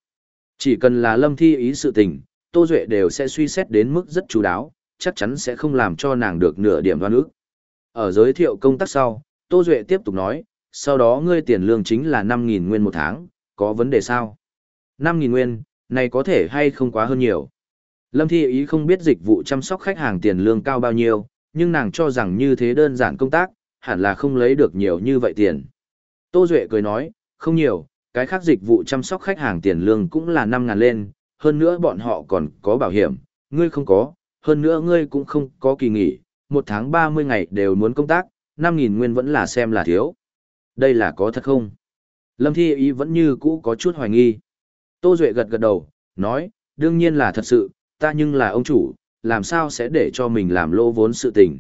Chỉ cần là lâm thi ý sự tình, Tô Duệ đều sẽ suy xét đến mức rất chú đáo, chắc chắn sẽ không làm cho nàng được nửa điểm đoan ước. Ở giới thiệu công tác sau, Tô Duệ tiếp tục nói, sau đó ngươi tiền lương chính là 5.000 nguyên một tháng, có vấn đề sao? 5.000 nguyên, này có thể hay không quá hơn nhiều. Lâm Thi Ý không biết dịch vụ chăm sóc khách hàng tiền lương cao bao nhiêu, nhưng nàng cho rằng như thế đơn giản công tác, hẳn là không lấy được nhiều như vậy tiền. Tô Duệ cười nói, không nhiều, cái khác dịch vụ chăm sóc khách hàng tiền lương cũng là 5.000 lên, hơn nữa bọn họ còn có bảo hiểm, ngươi không có, hơn nữa ngươi cũng không có kỳ nghỉ, một tháng 30 ngày đều muốn công tác, 5.000 nguyên vẫn là xem là thiếu. Đây là có thật không? Lâm Thi Ý vẫn như cũ có chút hoài nghi. Tô Duệ gật gật đầu, nói, đương nhiên là thật sự, ta nhưng là ông chủ, làm sao sẽ để cho mình làm lô vốn sự tình.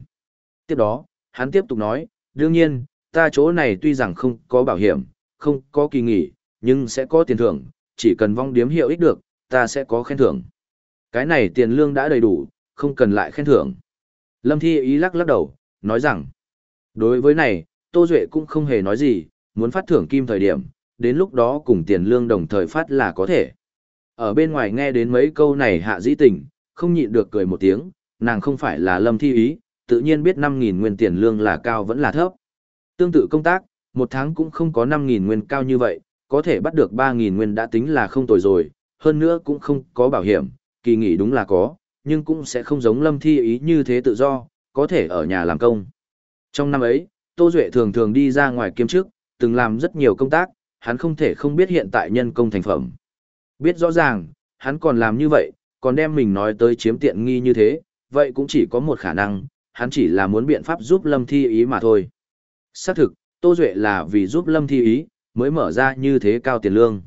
Tiếp đó, hắn tiếp tục nói, đương nhiên, ta chỗ này tuy rằng không có bảo hiểm, không có kỳ nghỉ, nhưng sẽ có tiền thưởng, chỉ cần vong điếm hiệu ích được, ta sẽ có khen thưởng. Cái này tiền lương đã đầy đủ, không cần lại khen thưởng. Lâm Thi ý lắc lắc đầu, nói rằng, đối với này, Tô Duệ cũng không hề nói gì, muốn phát thưởng kim thời điểm, đến lúc đó cùng tiền lương đồng thời phát là có thể. Ở bên ngoài nghe đến mấy câu này hạ dĩ tình, không nhịn được cười một tiếng, nàng không phải là lâm thi ý, tự nhiên biết 5.000 nguyên tiền lương là cao vẫn là thấp. Tương tự công tác, một tháng cũng không có 5.000 nguyên cao như vậy, có thể bắt được 3.000 nguyên đã tính là không tồi rồi, hơn nữa cũng không có bảo hiểm, kỳ nghỉ đúng là có, nhưng cũng sẽ không giống lâm thi ý như thế tự do, có thể ở nhà làm công. Trong năm ấy, Tô Duệ thường thường đi ra ngoài kiêm chức, từng làm rất nhiều công tác, hắn không thể không biết hiện tại nhân công thành phẩm. Biết rõ ràng, hắn còn làm như vậy, còn đem mình nói tới chiếm tiện nghi như thế, vậy cũng chỉ có một khả năng, hắn chỉ là muốn biện pháp giúp Lâm Thi Ý mà thôi. Xác thực, Tô Duệ là vì giúp Lâm Thi Ý, mới mở ra như thế cao tiền lương.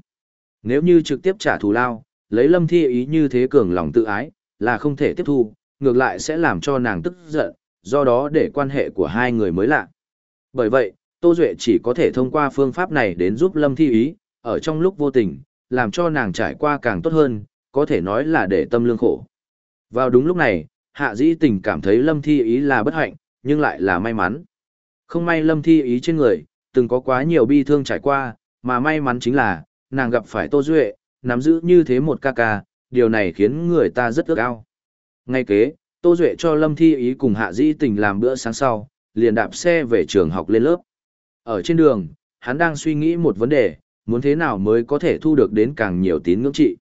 Nếu như trực tiếp trả thù lao, lấy Lâm Thi Ý như thế cường lòng tự ái, là không thể tiếp thu, ngược lại sẽ làm cho nàng tức giận, do đó để quan hệ của hai người mới lạ. Bởi vậy, Tô Duệ chỉ có thể thông qua phương pháp này đến giúp Lâm Thi Ý, ở trong lúc vô tình, làm cho nàng trải qua càng tốt hơn, có thể nói là để tâm lương khổ. Vào đúng lúc này, Hạ Dĩ Tình cảm thấy Lâm Thi Ý là bất hạnh, nhưng lại là may mắn. Không may Lâm Thi Ý trên người, từng có quá nhiều bi thương trải qua, mà may mắn chính là, nàng gặp phải Tô Duệ, nắm giữ như thế một ca ca, điều này khiến người ta rất ước ao. Ngay kế, Tô Duệ cho Lâm Thi Ý cùng Hạ Dĩ Tình làm bữa sáng sau, liền đạp xe về trường học lên lớp. Ở trên đường, hắn đang suy nghĩ một vấn đề, muốn thế nào mới có thể thu được đến càng nhiều tín ngưỡng trị.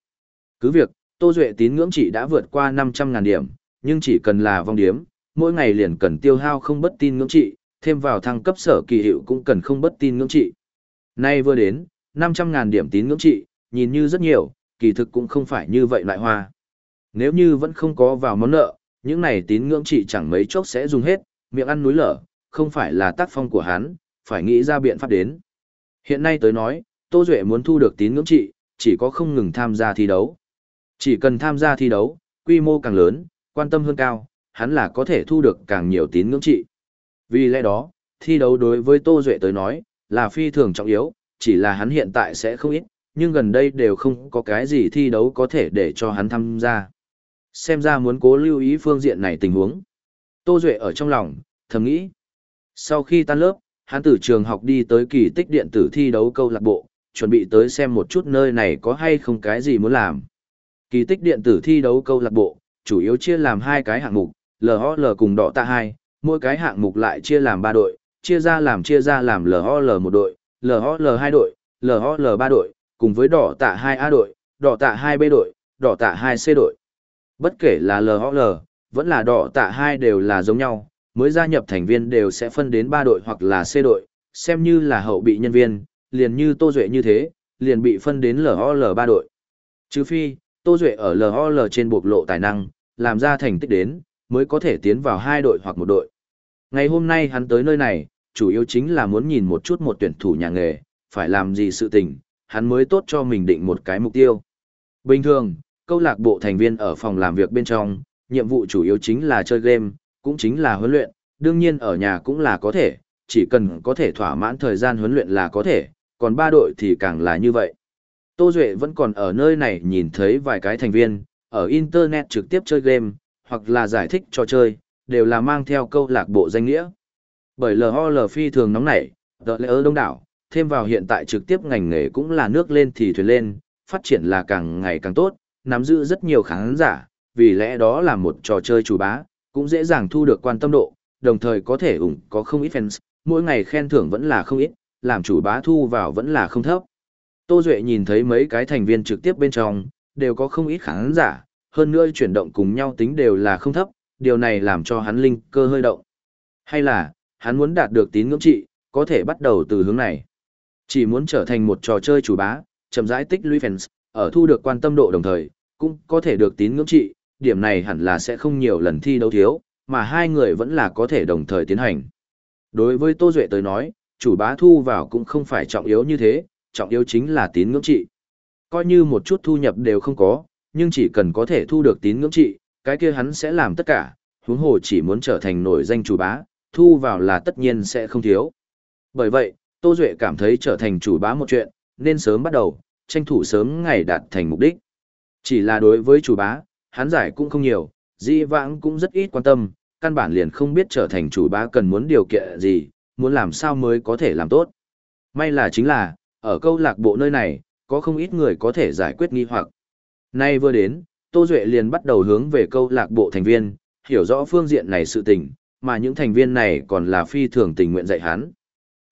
Cứ việc, Tô Duệ tín ngưỡng trị đã vượt qua 500.000 điểm, nhưng chỉ cần là vong điếm, mỗi ngày liền cần tiêu hao không bất tin ngưỡng trị, thêm vào thăng cấp sở kỳ hiệu cũng cần không bất tin ngưỡng trị. Nay vừa đến, 500.000 điểm tín ngưỡng trị, nhìn như rất nhiều, kỳ thực cũng không phải như vậy lại hoa. Nếu như vẫn không có vào món nợ, những này tín ngưỡng trị chẳng mấy chốc sẽ dùng hết, miệng ăn núi lở, không phải là tác phong của hắn, phải nghĩ ra biện pháp đến. Hiện nay tới nói, Tô Duệ muốn thu được tín ngưỡng trị, chỉ có không ngừng tham gia thi đấu. Chỉ cần tham gia thi đấu, quy mô càng lớn, quan tâm hơn cao, hắn là có thể thu được càng nhiều tín ngưỡng trị. Vì lẽ đó, thi đấu đối với Tô Duệ tới nói, là phi thường trọng yếu, chỉ là hắn hiện tại sẽ không ít, nhưng gần đây đều không có cái gì thi đấu có thể để cho hắn tham gia. Xem ra muốn cố lưu ý phương diện này tình huống. Tô Duệ ở trong lòng, thầm nghĩ. Sau khi tan lớp, hắn từ trường học đi tới kỳ tích điện tử thi đấu câu lạc bộ, chuẩn bị tới xem một chút nơi này có hay không cái gì muốn làm. Kỳ tích điện tử thi đấu câu lạc bộ, chủ yếu chia làm hai cái hạng mục, LOL cùng đỏ tạ hai, mỗi cái hạng mục lại chia làm ba đội, chia ra làm chia ra làm LOL một đội, LOL hai đội, LOL ba đội, cùng với đỏ tạ hai A đội, đỏ tạ hai B đội, đỏ tạ hai C đội. Bất kể là LOL, vẫn là đỏ tạ hai đều là giống nhau, mới gia nhập thành viên đều sẽ phân đến ba đội hoặc là C đội, xem như là hậu bị nhân viên, liền như Tô Duệ như thế, liền bị phân đến LOL ba đội. Trừ phi, Tô Duệ ở LOL trên bộc lộ tài năng, làm ra thành tích đến, mới có thể tiến vào hai đội hoặc một đội. Ngày hôm nay hắn tới nơi này, chủ yếu chính là muốn nhìn một chút một tuyển thủ nhà nghề, phải làm gì sự tình, hắn mới tốt cho mình định một cái mục tiêu. Bình thường, câu lạc bộ thành viên ở phòng làm việc bên trong, nhiệm vụ chủ yếu chính là chơi game, cũng chính là huấn luyện, đương nhiên ở nhà cũng là có thể, chỉ cần có thể thỏa mãn thời gian huấn luyện là có thể, còn ba đội thì càng là như vậy. Tô Duệ vẫn còn ở nơi này nhìn thấy vài cái thành viên, ở Internet trực tiếp chơi game, hoặc là giải thích trò chơi, đều là mang theo câu lạc bộ danh nghĩa. Bởi LOL phi thường nóng nảy, tờ lệ đông đảo, thêm vào hiện tại trực tiếp ngành nghề cũng là nước lên thì thuyền lên, phát triển là càng ngày càng tốt, nắm giữ rất nhiều khán giả, vì lẽ đó là một trò chơi chủ bá, cũng dễ dàng thu được quan tâm độ, đồng thời có thể ủng có không ít fans, mỗi ngày khen thưởng vẫn là không ít, làm chủ bá thu vào vẫn là không thấp. Tô Duệ nhìn thấy mấy cái thành viên trực tiếp bên trong, đều có không ít khán giả, hơn nữa chuyển động cùng nhau tính đều là không thấp, điều này làm cho hắn linh cơ hơi động. Hay là, hắn muốn đạt được tín ngưỡng trị, có thể bắt đầu từ hướng này. Chỉ muốn trở thành một trò chơi chủ bá, chậm rãi tích lũy fans, ở thu được quan tâm độ đồng thời, cũng có thể được tín ngưỡng trị, điểm này hẳn là sẽ không nhiều lần thi đấu thiếu, mà hai người vẫn là có thể đồng thời tiến hành. Đối với Tô Duệ tới nói, chủ bá thu vào cũng không phải trọng yếu như thế, trọng yếu chính là tín ngưỡng trị. Coi như một chút thu nhập đều không có, nhưng chỉ cần có thể thu được tín ngưỡng trị, cái kia hắn sẽ làm tất cả, huống hồ chỉ muốn trở thành nổi danh chủ bá, thu vào là tất nhiên sẽ không thiếu. Bởi vậy, Tô Duệ cảm thấy trở thành chủ bá một chuyện, nên sớm bắt đầu, tranh thủ sớm ngày đạt thành mục đích. Chỉ là đối với chủ bá, hắn giải cũng không nhiều, di vãng cũng rất ít quan tâm, căn bản liền không biết trở thành chủ bá cần muốn điều kiện gì, muốn làm sao mới có thể làm tốt. May là chính là, ở câu lạc bộ nơi này, có không ít người có thể giải quyết nghi hoặc. Nay vừa đến, Tô Duệ liền bắt đầu hướng về câu lạc bộ thành viên, hiểu rõ phương diện này sự tình, mà những thành viên này còn là phi thường tình nguyện dạy hắn.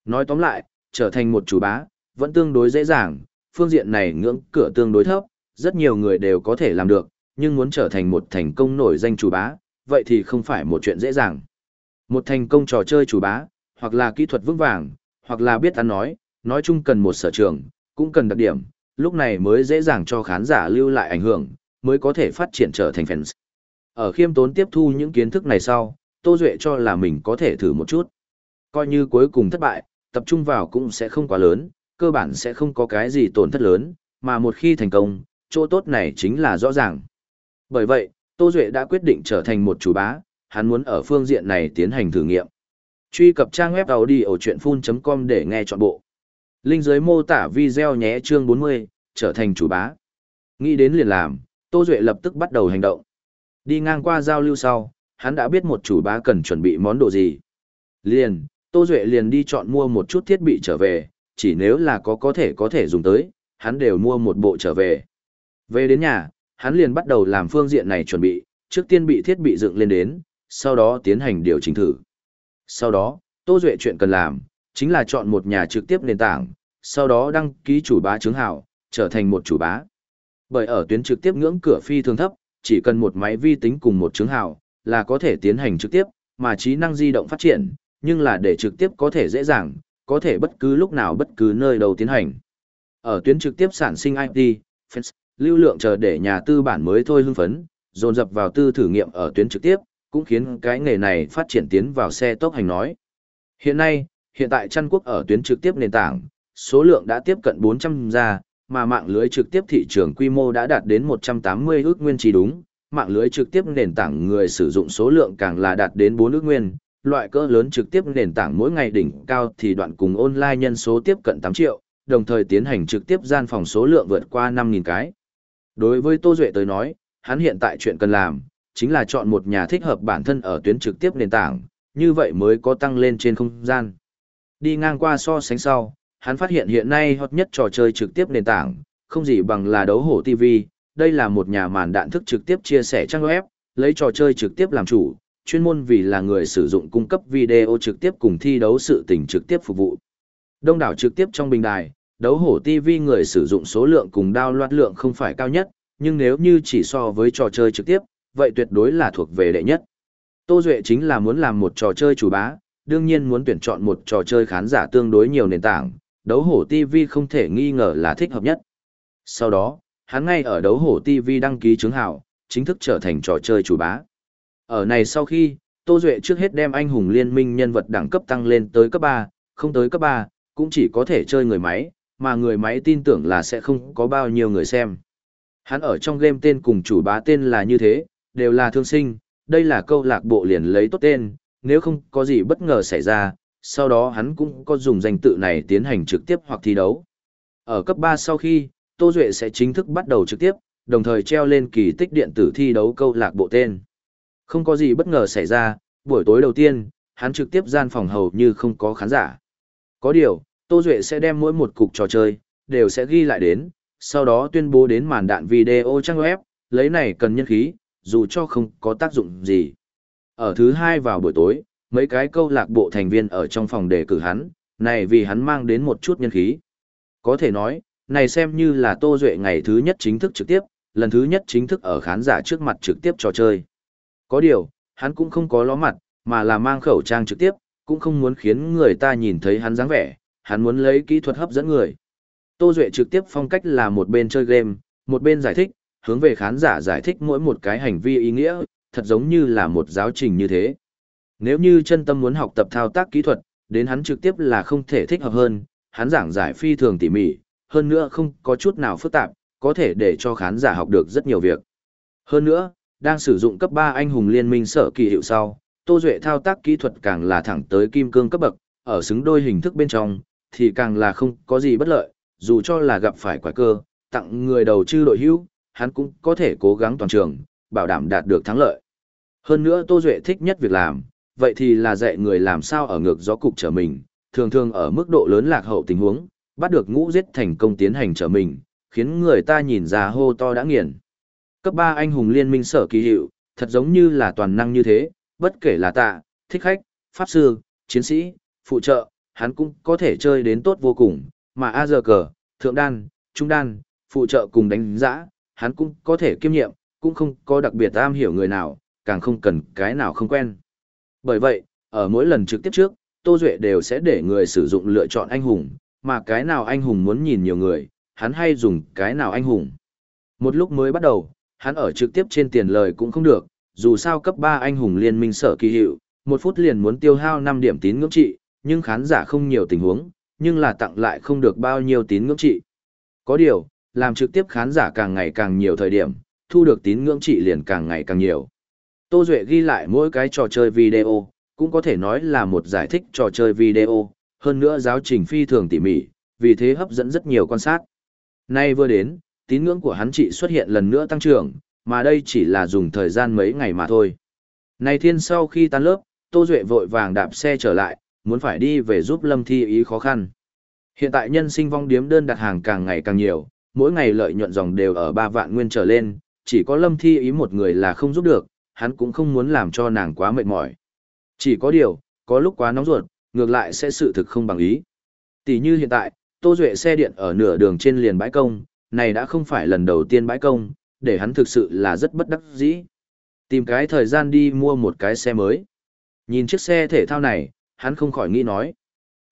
Nói tóm lại, trở thành một chủ bá, vẫn tương đối dễ dàng, phương diện này ngưỡng cửa tương đối thấp, rất nhiều người đều có thể làm được, nhưng muốn trở thành một thành công nổi danh chủ bá, vậy thì không phải một chuyện dễ dàng. Một thành công trò chơi chủ bá, hoặc là kỹ thuật vững vàng, hoặc là biết ăn nói, nói chung cần một sở trường, cũng cần đặc điểm, lúc này mới dễ dàng cho khán giả lưu lại ảnh hưởng, mới có thể phát triển trở thành fans. Ở khiêm tốn tiếp thu những kiến thức này sau, Tô Duệ cho là mình có thể thử một chút. Coi như cuối cùng thất bại, tập trung vào cũng sẽ không quá lớn, cơ bản sẽ không có cái gì tổn thất lớn, mà một khi thành công, chỗ tốt này chính là rõ ràng. Bởi vậy, Tô Duệ đã quyết định trở thành một chủ bá, hắn muốn ở phương diện này tiến hành thử nghiệm. Truy cập trang web audiochuyenphun.com để nghe trọn bộ. Linh dưới mô tả video nhé chương 40, trở thành chủ bá. Nghĩ đến liền làm, Tô Duệ lập tức bắt đầu hành động. Đi ngang qua giao lưu sau, hắn đã biết một chủ bá cần chuẩn bị món đồ gì. Liền, Tô Duệ liền đi chọn mua một chút thiết bị trở về, chỉ nếu là có có thể có thể dùng tới, hắn đều mua một bộ trở về. Về đến nhà, hắn liền bắt đầu làm phương diện này chuẩn bị, trước tiên bị thiết bị dựng lên đến, sau đó tiến hành điều chỉnh thử. Sau đó, Tô Duệ chuyện cần làm, chính là chọn một nhà trực tiếp nền tảng, sau đó đăng ký chủ bá chứng hảo, trở thành một chủ bá. Bởi ở tuyến trực tiếp ngưỡng cửa phi thường thấp, chỉ cần một máy vi tính cùng một chứng hảo, là có thể tiến hành trực tiếp, mà trí năng di động phát triển, nhưng là để trực tiếp có thể dễ dàng, có thể bất cứ lúc nào bất cứ nơi đâu tiến hành. Ở tuyến trực tiếp sản sinh IP, fans, lưu lượng chờ để nhà tư bản mới thôi hưng phấn, dồn dập vào tư thử nghiệm ở tuyến trực tiếp, cũng khiến cái nghề này phát triển tiến vào xe tốc hành nói. Hiện nay, hiện tại chăn Quốc ở tuyến trực tiếp nền tảng, số lượng đã tiếp cận 400 gia, mà mạng lưới trực tiếp thị trường quy mô đã đạt đến 180 ước nguyên chỉ đúng, mạng lưới trực tiếp nền tảng người sử dụng số lượng càng là đạt đến 4 ước nguyên, loại cỡ lớn trực tiếp nền tảng mỗi ngày đỉnh cao thì đoạn cùng online nhân số tiếp cận 8 triệu, đồng thời tiến hành trực tiếp gian phòng số lượng vượt qua 5.000 cái. Đối với Tô Duệ tới nói, hắn hiện tại chuyện cần làm, chính là chọn một nhà thích hợp bản thân ở tuyến trực tiếp nền tảng, như vậy mới có tăng lên trên không gian. Đi ngang qua so sánh sau, hắn phát hiện hiện nay hot nhất trò chơi trực tiếp nền tảng, không gì bằng là đấu hổ TV, đây là một nhà màn đạn thức trực tiếp chia sẻ trang web, lấy trò chơi trực tiếp làm chủ, chuyên môn vì là người sử dụng cung cấp video trực tiếp cùng thi đấu sự tình trực tiếp phục vụ. Đông đảo trực tiếp trong bình đài, đấu hổ TV người sử dụng số lượng cùng đao loạt lượng không phải cao nhất, nhưng nếu như chỉ so với trò chơi trực tiếp, vậy tuyệt đối là thuộc về đệ nhất. Tô Duệ chính là muốn làm một trò chơi chủ bá, đương nhiên muốn tuyển chọn một trò chơi khán giả tương đối nhiều nền tảng, đấu hổ TV không thể nghi ngờ là thích hợp nhất. Sau đó, hắn ngay ở đấu hổ TV đăng ký chứng hảo, chính thức trở thành trò chơi chủ bá. Ở này sau khi, Tô Duệ trước hết đem anh hùng liên minh nhân vật đẳng cấp tăng lên tới cấp 3, không tới cấp 3, cũng chỉ có thể chơi người máy, mà người máy tin tưởng là sẽ không có bao nhiêu người xem. Hắn ở trong game tên cùng chủ bá tên là như thế, đều là thương sinh, đây là câu lạc bộ liền lấy tốt tên, nếu không có gì bất ngờ xảy ra, sau đó hắn cũng có dùng danh tự này tiến hành trực tiếp hoặc thi đấu. Ở cấp 3 sau khi, Tô Duệ sẽ chính thức bắt đầu trực tiếp, đồng thời treo lên kỳ tích điện tử thi đấu câu lạc bộ tên. Không có gì bất ngờ xảy ra, buổi tối đầu tiên, hắn trực tiếp gian phòng hầu như không có khán giả. Có điều, Tô Duệ sẽ đem mỗi một cục trò chơi, đều sẽ ghi lại đến, sau đó tuyên bố đến màn đạn video trang web, lấy này cần nhân khí, dù cho không có tác dụng gì. Ở thứ hai vào buổi tối, mấy cái câu lạc bộ thành viên ở trong phòng đề cử hắn, này vì hắn mang đến một chút nhân khí. Có thể nói, này xem như là Tô Duệ ngày thứ nhất chính thức trực tiếp, lần thứ nhất chính thức ở khán giả trước mặt trực tiếp trò chơi. Có điều, hắn cũng không có ló mặt, mà là mang khẩu trang trực tiếp, cũng không muốn khiến người ta nhìn thấy hắn dáng vẻ, hắn muốn lấy kỹ thuật hấp dẫn người. Tô Duệ trực tiếp phong cách là một bên chơi game, một bên giải thích, hướng về khán giả giải thích mỗi một cái hành vi ý nghĩa, thật giống như là một giáo trình như thế. Nếu như chân tâm muốn học tập thao tác kỹ thuật, đến hắn trực tiếp là không thể thích hợp hơn, hắn giảng giải phi thường tỉ mỉ, hơn nữa không có chút nào phức tạp, có thể để cho khán giả học được rất nhiều việc. Hơn nữa, đang sử dụng cấp 3 anh hùng liên minh sở kỳ hiệu sau, Tô Duệ thao tác kỹ thuật càng là thẳng tới kim cương cấp bậc, ở xứng đôi hình thức bên trong, thì càng là không có gì bất lợi, dù cho là gặp phải quái cơ, tặng người đầu chư đội hữu, hắn cũng có thể cố gắng toàn trường, bảo đảm đạt được thắng lợi. Hơn nữa Tô Duệ thích nhất việc làm, vậy thì là dạy người làm sao ở ngược gió cục trở mình, thường thường ở mức độ lớn lạc hậu tình huống, bắt được ngũ giết thành công tiến hành trở mình, khiến người ta nhìn ra hô to đã nghiền. Cấp 3 anh hùng liên minh sở kỳ hiệu, thật giống như là toàn năng như thế, bất kể là tạ, thích khách, pháp sư, chiến sĩ, phụ trợ, hắn cũng có thể chơi đến tốt vô cùng, mà A giờ cờ, thượng đan, trung đan, phụ trợ cùng đánh giã, hắn cũng có thể kiêm nhiệm, cũng không có đặc biệt am hiểu người nào, càng không cần cái nào không quen. Bởi vậy, ở mỗi lần trực tiếp trước, Tô Duệ đều sẽ để người sử dụng lựa chọn anh hùng, mà cái nào anh hùng muốn nhìn nhiều người, hắn hay dùng cái nào anh hùng. Một lúc mới bắt đầu, hắn ở trực tiếp trên tiền lời cũng không được, dù sao cấp 3 anh hùng liên minh sở kỳ hiệu, một phút liền muốn tiêu hao 5 điểm tín ngưỡng trị, nhưng khán giả không nhiều tình huống, nhưng là tặng lại không được bao nhiêu tín ngưỡng trị. Có điều, làm trực tiếp khán giả càng ngày càng nhiều thời điểm, thu được tín ngưỡng trị liền càng ngày càng nhiều. Tô Duệ ghi lại mỗi cái trò chơi video, cũng có thể nói là một giải thích trò chơi video, hơn nữa giáo trình phi thường tỉ mỉ, vì thế hấp dẫn rất nhiều quan sát. Nay vừa đến, tín ngưỡng của hắn trị xuất hiện lần nữa tăng trưởng, mà đây chỉ là dùng thời gian mấy ngày mà thôi. Nay thiên sau khi tan lớp, Tô Duệ vội vàng đạp xe trở lại, muốn phải đi về giúp Lâm Thi ý khó khăn. Hiện tại nhân sinh vong điếm đơn đặt hàng càng ngày càng nhiều, mỗi ngày lợi nhuận dòng đều ở 3 vạn nguyên trở lên, chỉ có Lâm Thi ý một người là không giúp được, hắn cũng không muốn làm cho nàng quá mệt mỏi. Chỉ có điều, có lúc quá nóng ruột, ngược lại sẽ sự thực không bằng ý. Tỷ như hiện tại, Tô Duệ xe điện ở nửa đường trên liền bãi công, này đã không phải lần đầu tiên bãi công, để hắn thực sự là rất bất đắc dĩ. Tìm cái thời gian đi mua một cái xe mới. Nhìn chiếc xe thể thao này, hắn không khỏi nghĩ nói.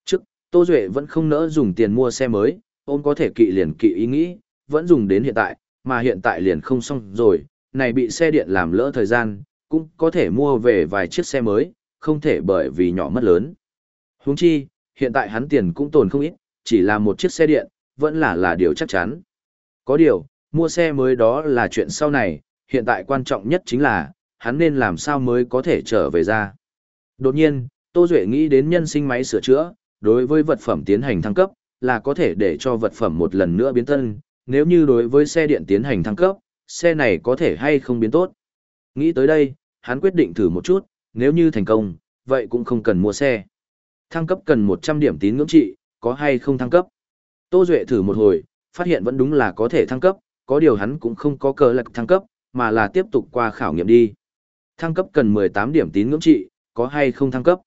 Trước, Tô Duệ vẫn không nỡ dùng tiền mua xe mới, ôm có thể kỵ liền kỵ ý nghĩ, vẫn dùng đến hiện tại, mà hiện tại liền không xong rồi, này bị xe điện làm lỡ thời gian, cũng có thể mua về vài chiếc xe mới, không thể bởi vì nhỏ mất lớn. Huống chi, hiện tại hắn tiền cũng tồn không ít, chỉ là một chiếc xe điện, vẫn là là điều chắc chắn. Có điều, mua xe mới đó là chuyện sau này, hiện tại quan trọng nhất chính là, hắn nên làm sao mới có thể trở về ra. Đột nhiên, Tô Duệ nghĩ đến nhân sinh máy sửa chữa, đối với vật phẩm tiến hành thăng cấp, là có thể để cho vật phẩm một lần nữa biến tân, nếu như đối với xe điện tiến hành thăng cấp, xe này có thể hay không biến tốt. Nghĩ tới đây, hắn quyết định thử một chút, nếu như thành công, vậy cũng không cần mua xe. Thăng cấp cần 100 điểm tín ngưỡng trị, có hay không thăng cấp. Tô Duệ thử một hồi, phát hiện vẫn đúng là có thể thăng cấp, có điều hắn cũng không có cờ lạc thăng cấp, mà là tiếp tục qua khảo nghiệm đi. Thăng cấp cần 18 điểm tín ngưỡng trị, có hay không thăng cấp.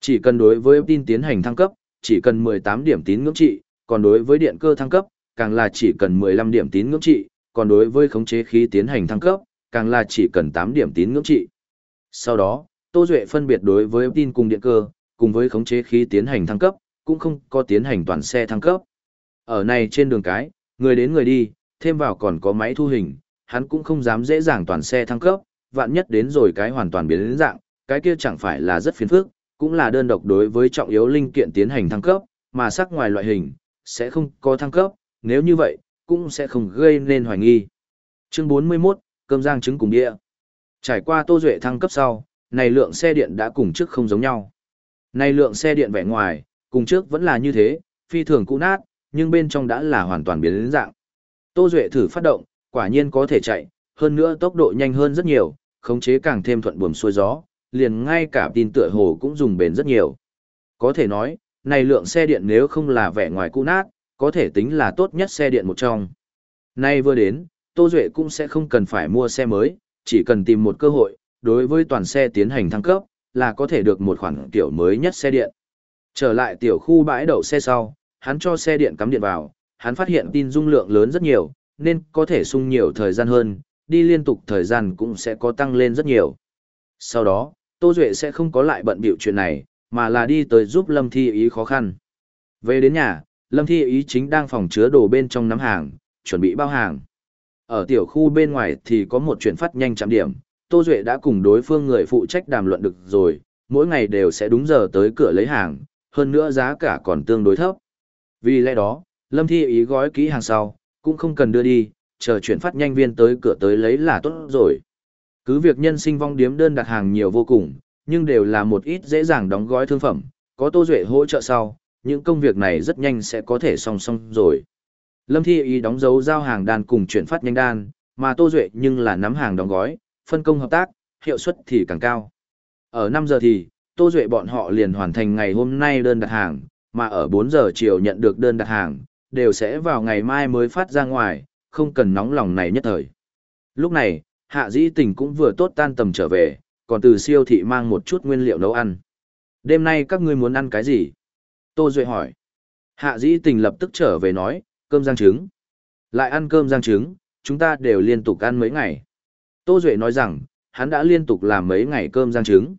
Chỉ cần đối với tin tiến hành thăng cấp, chỉ cần 18 điểm tín ngưỡng trị, còn đối với điện cơ thăng cấp, càng là chỉ cần 15 điểm tín ngưỡng trị, còn đối với khống chế khí tiến hành thăng cấp, càng là chỉ cần 8 điểm tín ngưỡng trị. Sau đó, Tô Duệ phân biệt đối với tin cùng điện cơ, cùng với khống chế khí tiến hành thăng cấp, cũng không có tiến hành toàn xe thăng cấp. Ở này trên đường cái, người đến người đi, thêm vào còn có máy thu hình, hắn cũng không dám dễ dàng toàn xe thăng cấp, vạn nhất đến rồi cái hoàn toàn biến đến dạng, cái kia chẳng phải là rất phiền phức, cũng là đơn độc đối với trọng yếu linh kiện tiến hành thăng cấp, mà sắc ngoài loại hình, sẽ không có thăng cấp, nếu như vậy, cũng sẽ không gây nên hoài nghi. Chương 41, cơm rang trứng cùng địa. Trải qua Tô Duệ thăng cấp sau, này lượng xe điện đã cùng trước không giống nhau. Này lượng xe điện vẻ ngoài, cùng trước vẫn là như thế, phi thường cũ nát, nhưng bên trong đã là hoàn toàn biến đến dạng. Tô Duệ thử phát động, quả nhiên có thể chạy, hơn nữa tốc độ nhanh hơn rất nhiều, khống chế càng thêm thuận buồm xuôi gió, liền ngay cả tin tựa hồ cũng dùng bền rất nhiều. Có thể nói, này lượng xe điện nếu không là vẻ ngoài cũ nát, có thể tính là tốt nhất xe điện một trong. Nay vừa đến, Tô Duệ cũng sẽ không cần phải mua xe mới, chỉ cần tìm một cơ hội, đối với toàn xe tiến hành thăng cấp, là có thể được một khoản kiểu mới nhất xe điện. Trở lại tiểu khu bãi đậu xe sau, hắn cho xe điện cắm điện vào, hắn phát hiện tin dung lượng lớn rất nhiều, nên có thể sung nhiều thời gian hơn, đi liên tục thời gian cũng sẽ có tăng lên rất nhiều. Sau đó, Tô Duệ sẽ không có lại bận biểu chuyện này, mà là đi tới giúp Lâm Thi Ý khó khăn. Về đến nhà, Lâm Thi Ý chính đang phòng chứa đồ bên trong nắm hàng, chuẩn bị bao hàng. Ở tiểu khu bên ngoài thì có một chuyển phát nhanh chạm điểm, Tô Duệ đã cùng đối phương người phụ trách đàm luận được rồi, mỗi ngày đều sẽ đúng giờ tới cửa lấy hàng, hơn nữa giá cả còn tương đối thấp. Vì lẽ đó, Lâm Thi ý gói kỹ hàng sau, cũng không cần đưa đi, chờ chuyển phát nhanh viên tới cửa tới lấy là tốt rồi. Cứ việc nhân sinh vong điếm đơn đặt hàng nhiều vô cùng, nhưng đều là một ít dễ dàng đóng gói thương phẩm, có Tô Duệ hỗ trợ sau, những công việc này rất nhanh sẽ có thể song song rồi. Lâm Thi ý đóng dấu giao hàng đan cùng chuyển phát nhanh đan, mà Tô Duệ nhưng là nắm hàng đóng gói, phân công hợp tác, hiệu suất thì càng cao. Ở 5 giờ thì, Tô Duệ bọn họ liền hoàn thành ngày hôm nay đơn đặt hàng, mà ở 4 giờ chiều nhận được đơn đặt hàng, đều sẽ vào ngày mai mới phát ra ngoài, không cần nóng lòng này nhất thời. Lúc này, Hạ Dĩ Tình cũng vừa tốt tan tầm trở về, còn từ siêu thị mang một chút nguyên liệu nấu ăn. Đêm nay các ngươi muốn ăn cái gì? Tô Duệ hỏi. Hạ Dĩ Tình lập tức trở về nói, cơm rang trứng. Lại ăn cơm rang trứng, chúng ta đều liên tục ăn mấy ngày. Tô Duệ nói rằng, hắn đã liên tục làm mấy ngày cơm rang trứng.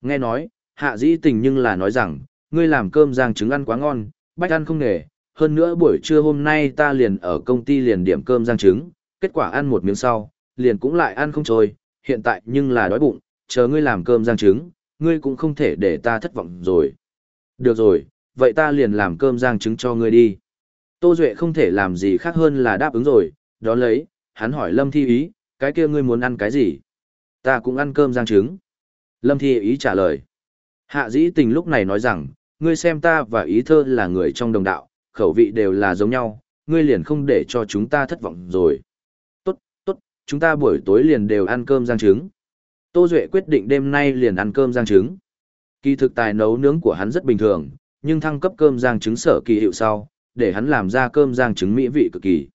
Nghe nói, hạ dĩ tình nhưng là nói rằng, ngươi làm cơm rang trứng ăn quá ngon, bách ăn không nghề. Hơn nữa buổi trưa hôm nay ta liền ở công ty liền điểm cơm rang trứng, kết quả ăn một miếng sau, liền cũng lại ăn không trôi, hiện tại nhưng là đói bụng, chờ ngươi làm cơm rang trứng, ngươi cũng không thể để ta thất vọng rồi. Được rồi, vậy ta liền làm cơm rang trứng cho ngươi đi. Tô Duệ không thể làm gì khác hơn là đáp ứng rồi, đó lấy, hắn hỏi Lâm Thi Ý, cái kia ngươi muốn ăn cái gì? Ta cũng ăn cơm rang trứng. Lâm Thi Ý trả lời. Hạ dĩ tình lúc này nói rằng, ngươi xem ta và ý thơ là người trong đồng đạo, khẩu vị đều là giống nhau, ngươi liền không để cho chúng ta thất vọng rồi. Tốt, tốt, chúng ta buổi tối liền đều ăn cơm rang trứng. Tô Duệ quyết định đêm nay liền ăn cơm rang trứng. Kỳ thực tài nấu nướng của hắn rất bình thường, nhưng thăng cấp cơm rang trứng sở kỳ hiệu sau, để hắn làm ra cơm rang trứng mỹ vị cực kỳ.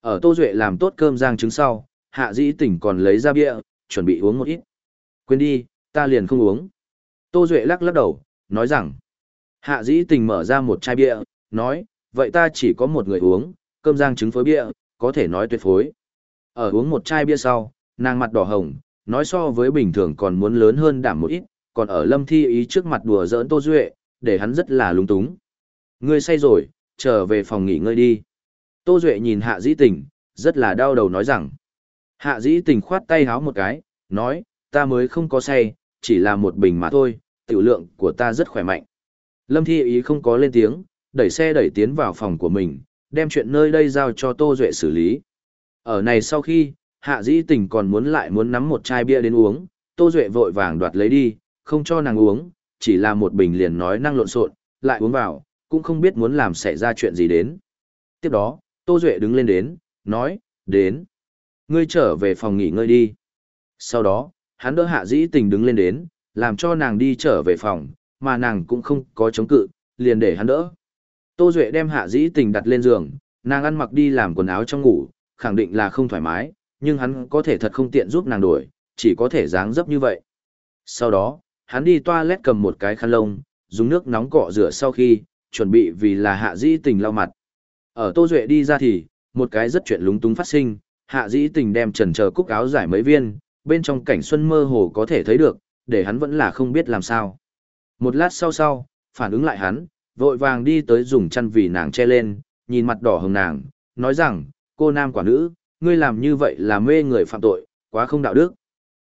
Ở Tô Duệ làm tốt cơm rang trứng sau, hạ dĩ tỉnh còn lấy ra bia, chuẩn bị uống một ít. Quên đi, ta liền không uống. Tô Duệ lắc lắc đầu, nói rằng, hạ dĩ tình mở ra một chai bia, nói, vậy ta chỉ có một người uống, cơm rang trứng phối bia, có thể nói tuyệt phối. Ở uống một chai bia sau, nàng mặt đỏ hồng, nói so với bình thường còn muốn lớn hơn đảm một ít, còn ở lâm thi ý trước mặt đùa giỡn Tô Duệ, để hắn rất là lúng túng. Ngươi say rồi, trở về phòng nghỉ ngơi đi. Tô Duệ nhìn hạ dĩ tình, rất là đau đầu nói rằng, Hạ dĩ tình khoát tay háo một cái, nói, ta mới không có say, chỉ là một bình mà thôi, tiểu lượng của ta rất khỏe mạnh. Lâm Thi ý không có lên tiếng, đẩy xe đẩy tiến vào phòng của mình, đem chuyện nơi đây giao cho Tô Duệ xử lý. Ở này sau khi, Hạ Dĩ Tình còn muốn lại muốn nắm một chai bia đến uống, Tô Duệ vội vàng đoạt lấy đi, không cho nàng uống, chỉ là một bình liền nói năng lộn xộn, lại uống vào, cũng không biết muốn làm xảy ra chuyện gì đến. Tiếp đó, Tô Duệ đứng lên đến, nói, đến ngươi trở về phòng nghỉ ngơi đi. Sau đó, hắn đỡ hạ dĩ tình đứng lên đến, làm cho nàng đi trở về phòng, mà nàng cũng không có chống cự, liền để hắn đỡ. Tô Duệ đem hạ dĩ tình đặt lên giường, nàng ăn mặc đi làm quần áo trong ngủ, khẳng định là không thoải mái, nhưng hắn có thể thật không tiện giúp nàng đổi, chỉ có thể dáng dấp như vậy. Sau đó, hắn đi toilet cầm một cái khăn lông, dùng nước nóng cọ rửa sau khi, chuẩn bị vì là hạ dĩ tình lau mặt. Ở Tô Duệ đi ra thì, một cái rất chuyện lúng túng phát sinh, hạ dĩ tình đem trần chờ cúc áo giải mấy viên, bên trong cảnh xuân mơ hồ có thể thấy được, để hắn vẫn là không biết làm sao. Một lát sau sau, phản ứng lại hắn, vội vàng đi tới dùng chăn vì nàng che lên, nhìn mặt đỏ hồng nàng, nói rằng, cô nam quả nữ, ngươi làm như vậy là mê người phạm tội, quá không đạo đức.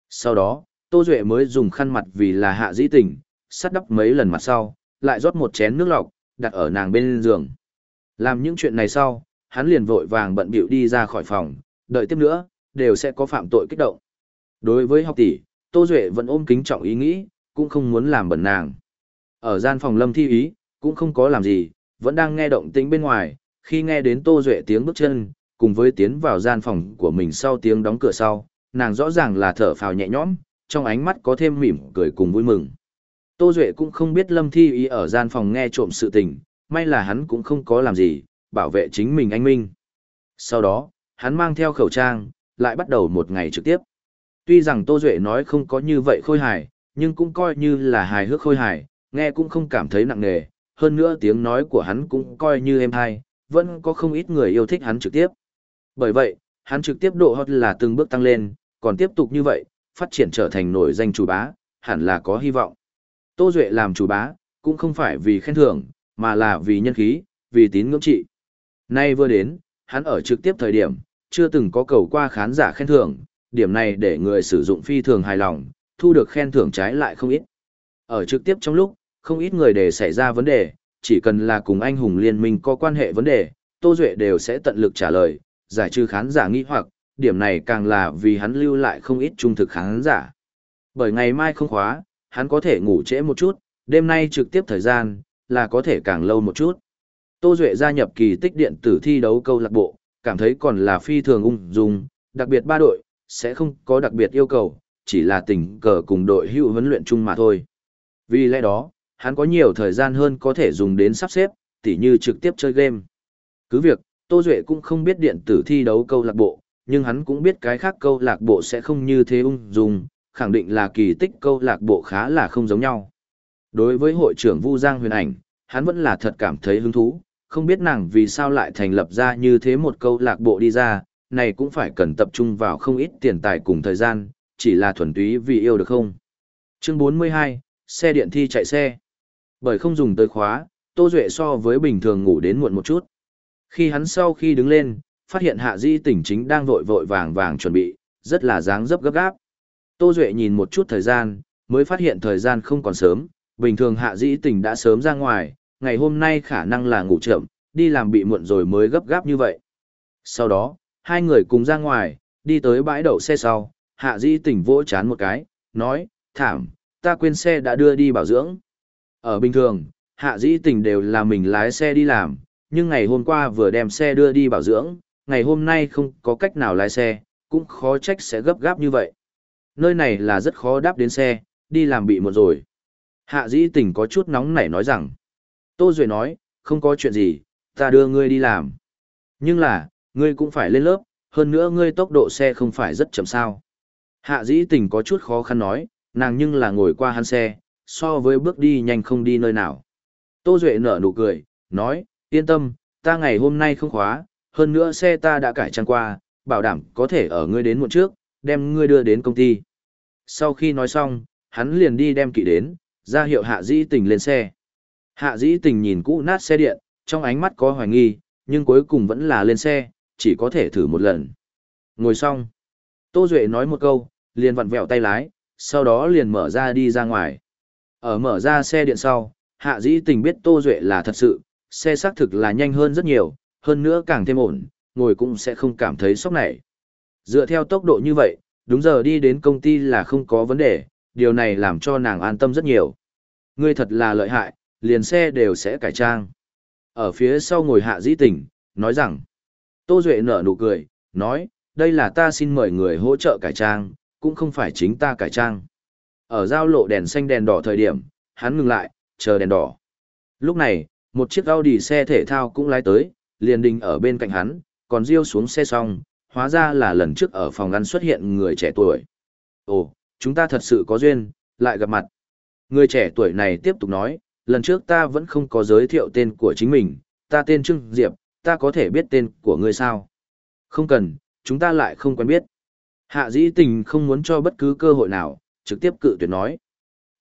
Sau đó, Tô Duệ mới dùng khăn mặt vì là hạ dĩ tình, sắt đắp mấy lần mặt sau, lại rót một chén nước lọc, đặt ở nàng bên giường. Làm những chuyện này sau, hắn liền vội vàng bận bịu đi ra khỏi phòng, đợi tiếp nữa, đều sẽ có phạm tội kích động. Đối với học tỷ, Tô Duệ vẫn ôm kính trọng ý nghĩ, cũng không muốn làm bẩn nàng. Ở gian phòng lâm thi ý, cũng không có làm gì, vẫn đang nghe động tĩnh bên ngoài, khi nghe đến Tô Duệ tiếng bước chân, cùng với tiến vào gian phòng của mình sau tiếng đóng cửa sau, nàng rõ ràng là thở phào nhẹ nhõm, trong ánh mắt có thêm mỉm cười cùng vui mừng. Tô Duệ cũng không biết Lâm Thi Ý ở gian phòng nghe trộm sự tình, may là hắn cũng không có làm gì, bảo vệ chính mình anh Minh. Sau đó, hắn mang theo khẩu trang, lại bắt đầu một ngày trực tiếp. Tuy rằng Tô Duệ nói không có như vậy khôi hài, nhưng cũng coi như là hài hước khôi hài, nghe cũng không cảm thấy nặng nề, hơn nữa tiếng nói của hắn cũng coi như êm hay, vẫn có không ít người yêu thích hắn trực tiếp. Bởi vậy, hắn trực tiếp độ hot là từng bước tăng lên, còn tiếp tục như vậy, phát triển trở thành nổi danh chủ bá, hẳn là có hy vọng. Tô Duệ làm chủ bá, cũng không phải vì khen thưởng, mà là vì nhân khí, vì tín ngưỡng trị. Nay vừa đến, hắn ở trực tiếp thời điểm, chưa từng có cầu qua khán giả khen thưởng, điểm này để người sử dụng phi thường hài lòng, thu được khen thưởng trái lại không ít. Ở trực tiếp trong lúc, không ít người để xảy ra vấn đề, chỉ cần là cùng anh hùng liên minh có quan hệ vấn đề, Tô Duệ đều sẽ tận lực trả lời, giải trừ khán giả nghi hoặc, điểm này càng là vì hắn lưu lại không ít trung thực khán giả. Bởi ngày mai không khóa, hắn có thể ngủ trễ một chút, đêm nay trực tiếp thời gian, là có thể càng lâu một chút. Tô Duệ gia nhập kỳ tích điện tử thi đấu câu lạc bộ, cảm thấy còn là phi thường ung dung, đặc biệt ba đội, sẽ không có đặc biệt yêu cầu, chỉ là tình cờ cùng đội hữu huấn luyện chung mà thôi. Vì lẽ đó, hắn có nhiều thời gian hơn có thể dùng đến sắp xếp, tỉ như trực tiếp chơi game. Cứ việc, Tô Duệ cũng không biết điện tử thi đấu câu lạc bộ, nhưng hắn cũng biết cái khác câu lạc bộ sẽ không như thế ung dung, khẳng định là kỳ tích câu lạc bộ khá là không giống nhau. Đối với hội trưởng Vu Giang huyền ảnh, hắn vẫn là thật cảm thấy hứng thú, không biết nàng vì sao lại thành lập ra như thế một câu lạc bộ đi ra, này cũng phải cần tập trung vào không ít tiền tài cùng thời gian, chỉ là thuần túy vì yêu được không. Chương 42, xe điện thi chạy xe. Bởi không dùng tới khóa, Tô Duệ so với bình thường ngủ đến muộn một chút. Khi hắn sau khi đứng lên, phát hiện hạ di tỉnh chính đang vội vội vàng vàng chuẩn bị, rất là dáng dấp gấp gáp. Tô Duệ nhìn một chút thời gian, mới phát hiện thời gian không còn sớm, bình thường hạ di tỉnh đã sớm ra ngoài, ngày hôm nay khả năng là ngủ chậm, đi làm bị muộn rồi mới gấp gáp như vậy. Sau đó, hai người cùng ra ngoài, đi tới bãi đậu xe sau, hạ di tỉnh vỗ chán một cái, nói, thảm, ta quên xe đã đưa đi bảo dưỡng. Ở bình thường, hạ di tỉnh đều là mình lái xe đi làm, nhưng ngày hôm qua vừa đem xe đưa đi bảo dưỡng, ngày hôm nay không có cách nào lái xe, cũng khó trách sẽ gấp gáp như vậy. Nơi này là rất khó đáp đến xe, đi làm bị một rồi. Hạ dĩ tình có chút nóng nảy nói rằng. Tô Duệ nói, không có chuyện gì, ta đưa ngươi đi làm. Nhưng là, ngươi cũng phải lên lớp, hơn nữa ngươi tốc độ xe không phải rất chậm sao. Hạ dĩ tình có chút khó khăn nói, nàng nhưng là ngồi qua hắn xe, so với bước đi nhanh không đi nơi nào. Tô Duệ nở nụ cười, nói, yên tâm, ta ngày hôm nay không khóa, hơn nữa xe ta đã cải trang qua, bảo đảm có thể ở ngươi đến muộn trước, đem ngươi đưa đến công ty. Sau khi nói xong, hắn liền đi đem kỵ đến, ra hiệu hạ dĩ tình lên xe. Hạ dĩ tình nhìn cũ nát xe điện, trong ánh mắt có hoài nghi, nhưng cuối cùng vẫn là lên xe, chỉ có thể thử một lần. Ngồi xong. Tô Duệ nói một câu, liền vặn vẹo tay lái, sau đó liền mở ra đi ra ngoài. Ở mở ra xe điện sau, hạ dĩ tình biết Tô Duệ là thật sự, xe xác thực là nhanh hơn rất nhiều, hơn nữa càng thêm ổn, ngồi cũng sẽ không cảm thấy sốc này. Dựa theo tốc độ như vậy, đúng giờ đi đến công ty là không có vấn đề, điều này làm cho nàng an tâm rất nhiều. Ngươi thật là lợi hại, liền xe đều sẽ cải trang. Ở phía sau ngồi hạ dĩ tình, nói rằng, Tô Duệ nở nụ cười, nói, đây là ta xin mời người hỗ trợ cải trang, cũng không phải chính ta cải trang. Ở giao lộ đèn xanh đèn đỏ thời điểm, hắn ngừng lại, chờ đèn đỏ. Lúc này, một chiếc Audi xe thể thao cũng lái tới, liền đình ở bên cạnh hắn, còn riêu xuống xe xong, hóa ra là lần trước ở phòng ăn xuất hiện người trẻ tuổi. Ồ, chúng ta thật sự có duyên, lại gặp mặt. Người trẻ tuổi này tiếp tục nói, lần trước ta vẫn không có giới thiệu tên của chính mình, ta tên Trương Diệp, ta có thể biết tên của ngươi sao? Không cần, chúng ta lại không quen biết. Hạ dĩ tình không muốn cho bất cứ cơ hội nào, trực tiếp cự tuyệt nói.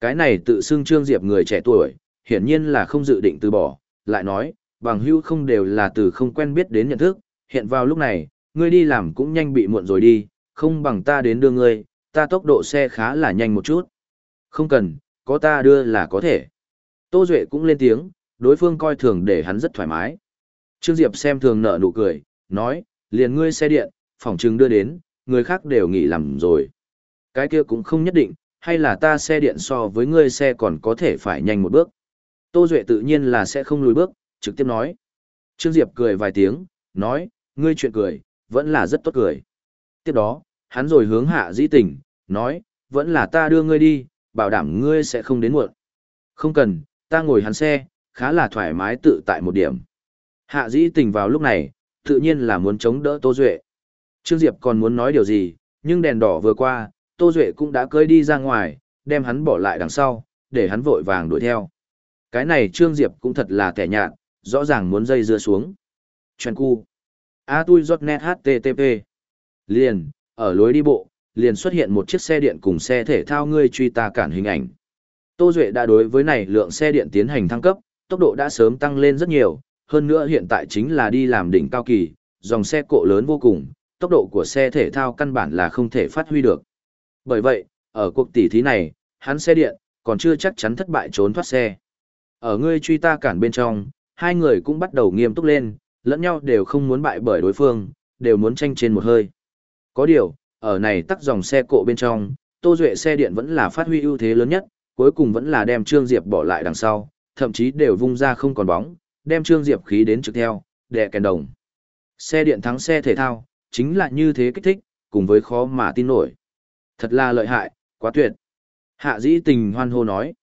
Cái này tự xưng Trương Diệp người trẻ tuổi, hiển nhiên là không dự định từ bỏ, lại nói, bằng hữu không đều là từ không quen biết đến nhận thức, hiện vào lúc này, ngươi đi làm cũng nhanh bị muộn rồi đi, không bằng ta đến đưa ngươi, ta tốc độ xe khá là nhanh một chút. Không cần, có ta đưa là có thể. Tô Duệ cũng lên tiếng, đối phương coi thường để hắn rất thoải mái. Trương Diệp xem thường nở nụ cười, nói, liền ngươi xe điện, phòng trừng đưa đến, người khác đều nghỉ làm rồi. Cái kia cũng không nhất định, hay là ta xe điện so với ngươi xe còn có thể phải nhanh một bước. Tô Duệ tự nhiên là sẽ không lùi bước, trực tiếp nói. Trương Diệp cười vài tiếng, nói, ngươi chuyện cười, vẫn là rất tốt cười. Tiếp đó, hắn rồi hướng hạ dĩ tỉnh, nói, vẫn là ta đưa ngươi đi, bảo đảm ngươi sẽ không đến muộn. Không cần, ta ngồi hắn xe, khá là thoải mái tự tại một điểm. Hạ dĩ tỉnh vào lúc này, tự nhiên là muốn chống đỡ Tô Duệ. Trương Diệp còn muốn nói điều gì, nhưng đèn đỏ vừa qua, Tô Duệ cũng đã cưới đi ra ngoài, đem hắn bỏ lại đằng sau, để hắn vội vàng đuổi theo. Cái này Trương Diệp cũng thật là kẻ nhạt, rõ ràng muốn dây dưa xuống. Chuyện cu. A tui giọt net HTTP. Liền, ở lối đi bộ, liền xuất hiện một chiếc xe điện cùng xe thể thao ngươi truy ta cản hình ảnh. Tô Duệ đã đối với này lượng xe điện tiến hành thăng cấp, tốc độ đã sớm tăng lên rất nhiều, hơn nữa hiện tại chính là đi làm đỉnh cao kỳ, dòng xe cộ lớn vô cùng, tốc độ của xe thể thao căn bản là không thể phát huy được. Bởi vậy, ở cuộc tỷ thí này, hắn xe điện, còn chưa chắc chắn thất bại trốn thoát xe. Ở ngươi truy ta cản bên trong, hai người cũng bắt đầu nghiêm túc lên, lẫn nhau đều không muốn bại bởi đối phương, đều muốn tranh trên một hơi. Có điều, ở này tắt dòng xe cộ bên trong, Tô Duệ xe điện vẫn là phát huy ưu thế lớn nhất, cuối cùng vẫn là đem Trương Diệp bỏ lại đằng sau, thậm chí đều vung ra không còn bóng, đem Trương Diệp khí đến trực theo, đè kèn đồng. Xe điện thắng xe thể thao, chính là như thế kích thích, cùng với khó mà tin nổi. Thật là lợi hại, quá tuyệt. Hạ dĩ tình hoan hô nói.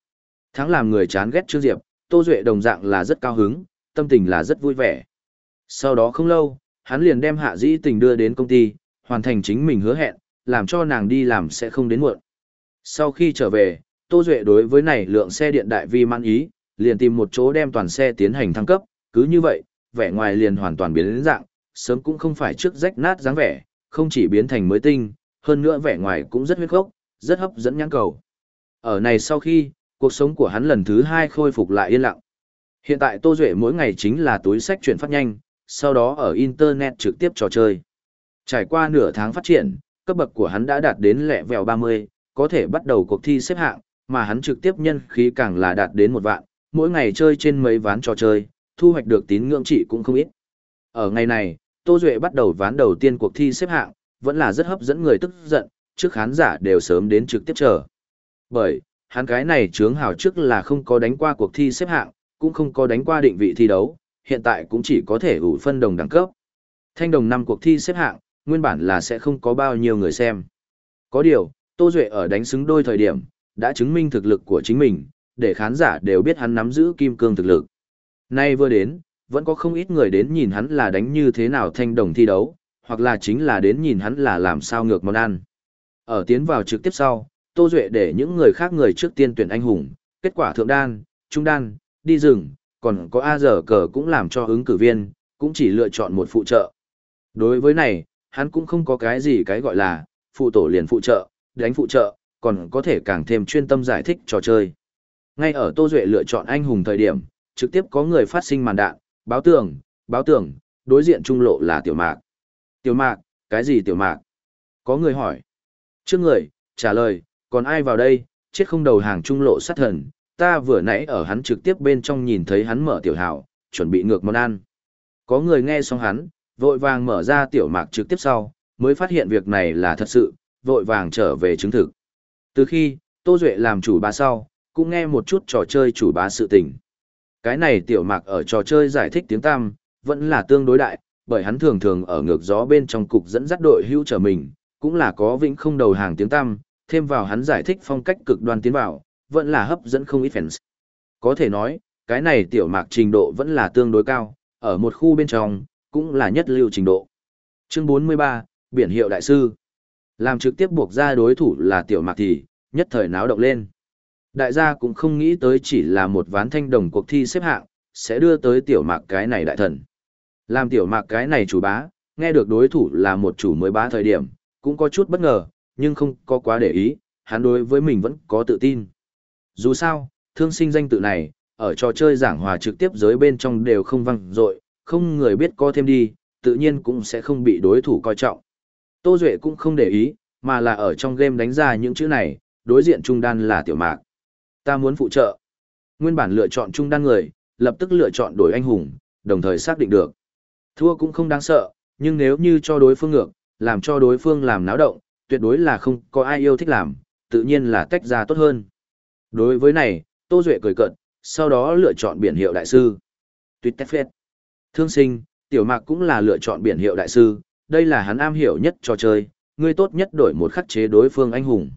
Thắng làm người chán ghét Trương Diệp, Tô Duệ đồng dạng là rất cao hứng, tâm tình là rất vui vẻ. Sau đó không lâu, hắn liền đem hạ dĩ tình đưa đến công ty, hoàn thành chính mình hứa hẹn, làm cho nàng đi làm sẽ không đến muộn. Sau khi trở về, Tô Duệ đối với này lượng xe điện đại vi man ý, liền tìm một chỗ đem toàn xe tiến hành thăng cấp, cứ như vậy, vẻ ngoài liền hoàn toàn biến đến dạng, sớm cũng không phải trước rách nát dáng vẻ, không chỉ biến thành mới tinh, hơn nữa vẻ ngoài cũng rất huyết khốc, rất hấp dẫn nhãn cầu. Ở này sau khi, cuộc sống của hắn lần thứ hai khôi phục lại yên lặng. Hiện tại Tô Duệ mỗi ngày chính là túi sách chuyển phát nhanh, sau đó ở Internet trực tiếp trò chơi. Trải qua nửa tháng phát triển, cấp bậc của hắn đã đạt đến lẹ vèo 30, có thể bắt đầu cuộc thi xếp hạng, mà hắn trực tiếp nhân khí càng là đạt đến một vạn, mỗi ngày chơi trên mấy ván trò chơi, thu hoạch được tín ngưỡng trị cũng không ít. Ở ngày này, Tô Duệ bắt đầu ván đầu tiên cuộc thi xếp hạng, vẫn là rất hấp dẫn người tức giận, trước khán giả đều sớm đến trực tiếp chờ. Bởi, hắn cái này chướng hào trước là không có đánh qua cuộc thi xếp hạng, cũng không có đánh qua định vị thi đấu, hiện tại cũng chỉ có thể ủ phân đồng đẳng cấp. Thanh đồng năm cuộc thi xếp hạng, nguyên bản là sẽ không có bao nhiêu người xem. Có điều, Tô Duệ ở đánh xứng đôi thời điểm, đã chứng minh thực lực của chính mình, để khán giả đều biết hắn nắm giữ kim cương thực lực. Nay vừa đến, vẫn có không ít người đến nhìn hắn là đánh như thế nào thanh đồng thi đấu, hoặc là chính là đến nhìn hắn là làm sao ngược món ăn. Ở tiến vào trực tiếp sau, Tô Duệ để những người khác người trước tiên tuyển anh hùng, kết quả thượng đan, trung đan, đi rừng, còn có A giờ cờ cũng làm cho ứng cử viên, cũng chỉ lựa chọn một phụ trợ. Đối với này, hắn cũng không có cái gì cái gọi là, phụ tổ liền phụ trợ, đánh phụ trợ, còn có thể càng thêm chuyên tâm giải thích trò chơi. Ngay ở Tô Duệ lựa chọn anh hùng thời điểm, trực tiếp có người phát sinh màn đạn, báo tường, báo tường, đối diện trung lộ là tiểu mạc. Tiểu mạc, cái gì tiểu mạc? Có người hỏi. Trước người, trả lời, còn ai vào đây, chết không đầu hàng trung lộ sát thần, ta vừa nãy ở hắn trực tiếp bên trong nhìn thấy hắn mở tiểu hào, chuẩn bị ngược món ăn. Có người nghe xong hắn, vội vàng mở ra tiểu mạc trực tiếp sau, mới phát hiện việc này là thật sự, vội vàng trở về chứng thực. Từ khi, Tô Duệ làm chủ bá sau, cũng nghe một chút trò chơi chủ bá sự tình. Cái này tiểu mạc ở trò chơi giải thích tiếng tam, vẫn là tương đối đại, bởi hắn thường thường ở ngược gió bên trong cục dẫn dắt đội hưu trở mình, cũng là có vĩnh không đầu hàng tiếng tam, thêm vào hắn giải thích phong cách cực đoan tiến vào, vẫn là hấp dẫn không ít fans. Có thể nói, cái này tiểu mạc trình độ vẫn là tương đối cao, ở một khu bên trong, cũng là nhất lưu trình độ. Chương 43, Biển hiệu đại sư. Làm trực tiếp buộc ra đối thủ là tiểu mạc thì, nhất thời náo động lên. Đại gia cũng không nghĩ tới chỉ là một ván thanh đồng cuộc thi xếp hạng, sẽ đưa tới tiểu mạc cái này đại thần. Làm tiểu mạc cái này chủ bá, nghe được đối thủ là một chủ mới bá thời điểm, cũng có chút bất ngờ, nhưng không có quá để ý, hắn đối với mình vẫn có tự tin. Dù sao, thương sinh danh tự này, ở trò chơi giảng hòa trực tiếp giới bên trong đều không văng dội không người biết có thêm đi, tự nhiên cũng sẽ không bị đối thủ coi trọng. Tô Duệ cũng không để ý, mà là ở trong game đánh ra những chữ này, đối diện trung đan là tiểu mạc. Ta muốn phụ trợ. Nguyên bản lựa chọn trung đan người, lập tức lựa chọn đổi anh hùng, đồng thời xác định được. Thua cũng không đáng sợ, nhưng nếu như cho đối phương ngược, làm cho đối phương làm náo động, tuyệt đối là không có ai yêu thích làm, tự nhiên là tách ra tốt hơn. Đối với này, Tô Duệ cười cận, sau đó lựa chọn biển hiệu đại sư. Tuyệt tét phết. Thương sinh, tiểu mạc cũng là lựa chọn biển hiệu đại sư, đây là hắn am hiểu nhất cho chơi, ngươi tốt nhất đổi một khắc chế đối phương anh hùng.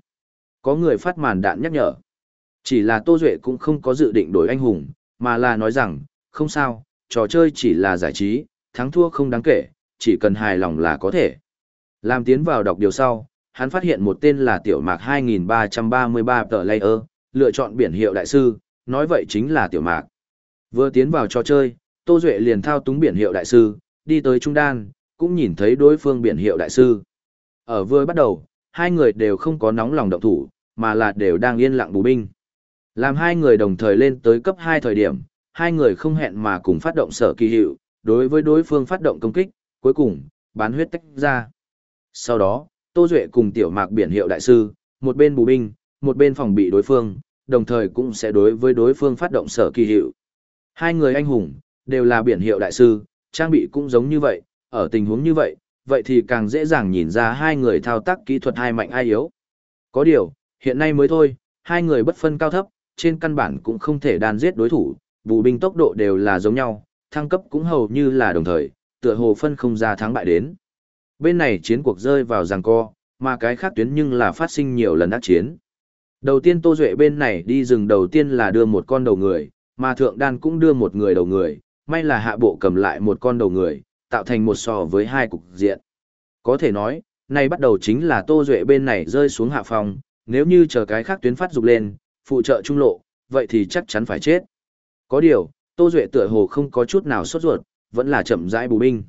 Có người phát màn đạn nhắc nhở. Chỉ là Tô Duệ cũng không có dự định đổi anh hùng, mà là nói rằng, không sao, trò chơi chỉ là giải trí, thắng thua không đáng kể, chỉ cần hài lòng là có thể. Làm tiến vào đọc điều sau, hắn phát hiện một tên là tiểu mạc 2333 tờ layer, lựa chọn biển hiệu đại sư, nói vậy chính là tiểu mạc. Vừa tiến vào trò chơi, Tô Duệ liền thao túng biển hiệu đại sư, đi tới trung đan, cũng nhìn thấy đối phương biển hiệu đại sư. Ở vừa bắt đầu, hai người đều không có nóng lòng động thủ, mà là đều đang yên lặng bù binh. Làm hai người đồng thời lên tới cấp 2 thời điểm, hai người không hẹn mà cùng phát động sở kỳ hiệu, đối với đối phương phát động công kích, cuối cùng, bán huyết tách ra. Sau đó, Tô Duệ cùng tiểu mạc biển hiệu đại sư, một bên bù binh, một bên phòng bị đối phương, đồng thời cũng sẽ đối với đối phương phát động sở kỳ hiệu. Hai người anh hùng, đều là biển hiệu đại sư, trang bị cũng giống như vậy, ở tình huống như vậy, vậy thì càng dễ dàng nhìn ra hai người thao tác kỹ thuật hai mạnh ai yếu. Có điều, hiện nay mới thôi, hai người bất phân cao thấp, trên căn bản cũng không thể đàn giết đối thủ, bù binh tốc độ đều là giống nhau, thăng cấp cũng hầu như là đồng thời, tựa hồ phân không ra thắng bại đến. Bên này chiến cuộc rơi vào giằng co, mà cái khác tuyến nhưng là phát sinh nhiều lần ác chiến. Đầu tiên Tô Duệ bên này đi rừng đầu tiên là đưa một con đầu người, mà thượng đan cũng đưa một người đầu người, may là hạ bộ cầm lại một con đầu người, tạo thành một so với hai cục diện. Có thể nói, nay bắt đầu chính là Tô Duệ bên này rơi xuống hạ phòng, nếu như chờ cái khác tuyến phát dục lên, phụ trợ trung lộ, vậy thì chắc chắn phải chết. Có điều, Tô Duệ tựa hồ không có chút nào sốt ruột, vẫn là chậm rãi bù binh.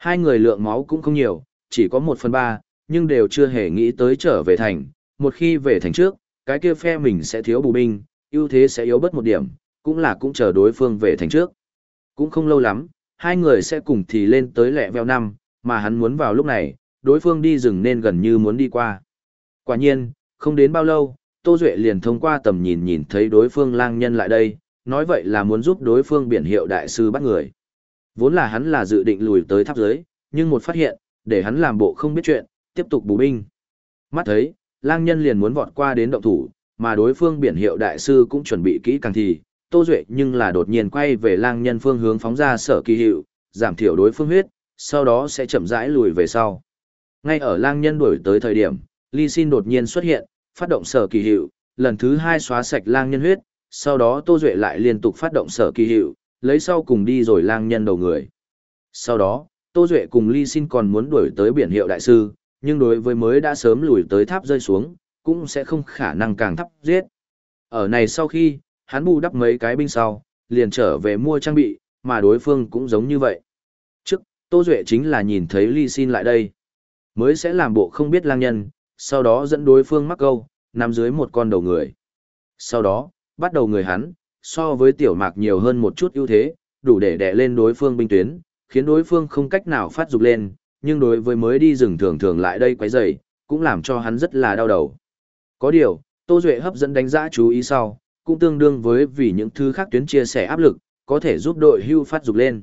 Hai người lượng máu cũng không nhiều, chỉ có một phần ba, nhưng đều chưa hề nghĩ tới trở về thành. Một khi về thành trước, cái kia phe mình sẽ thiếu bù binh, ưu thế sẽ yếu bớt một điểm, cũng là cũng chờ đối phương về thành trước. Cũng không lâu lắm, hai người sẽ cùng thì lên tới lẹ veo năm, mà hắn muốn vào lúc này, đối phương đi rừng nên gần như muốn đi qua. Quả nhiên, không đến bao lâu, Tô Duệ liền thông qua tầm nhìn nhìn thấy đối phương lang nhân lại đây, nói vậy là muốn giúp đối phương biển hiệu đại sư bắt người. Vốn là hắn là dự định lùi tới tháp dưới, nhưng một phát hiện, để hắn làm bộ không biết chuyện, tiếp tục bù binh. Mắt thấy, lang nhân liền muốn vọt qua đến động thủ, mà đối phương biển hiệu đại sư cũng chuẩn bị kỹ càng thì, Tô Duệ nhưng là đột nhiên quay về lang nhân phương hướng phóng ra sở kỳ hiệu, giảm thiểu đối phương huyết, sau đó sẽ chậm rãi lùi về sau. Ngay ở lang nhân đuổi tới thời điểm, Ly Xin đột nhiên xuất hiện, phát động sở kỳ hiệu, lần thứ hai xóa sạch lang nhân huyết, sau đó Tô Duệ lại liên tục phát động sở kỳ hiệu, lấy sau cùng đi rồi lang nhân đầu người. Sau đó, Tô Duệ cùng Ly Xin còn muốn đuổi tới biển hiệu đại sư, nhưng đối với mới đã sớm lùi tới tháp rơi xuống, cũng sẽ không khả năng càng thấp giết. Ở này sau khi, hắn bù đắp mấy cái binh sau, liền trở về mua trang bị, mà đối phương cũng giống như vậy. Trước, Tô Duệ chính là nhìn thấy Ly Xin lại đây. Mới sẽ làm bộ không biết lang nhân, sau đó dẫn đối phương mắc câu, nằm dưới một con đầu người. Sau đó, bắt đầu người hắn, so với tiểu mạc nhiều hơn một chút ưu thế, đủ để đè lên đối phương binh tuyến, khiến đối phương không cách nào phát dục lên, nhưng đối với mới đi rừng thường thường lại đây quấy rầy, cũng làm cho hắn rất là đau đầu. Có điều, Tô Duệ hấp dẫn đánh giá chú ý sau, cũng tương đương với vì những thứ khác tuyến chia sẻ áp lực, có thể giúp đội hưu phát dục lên.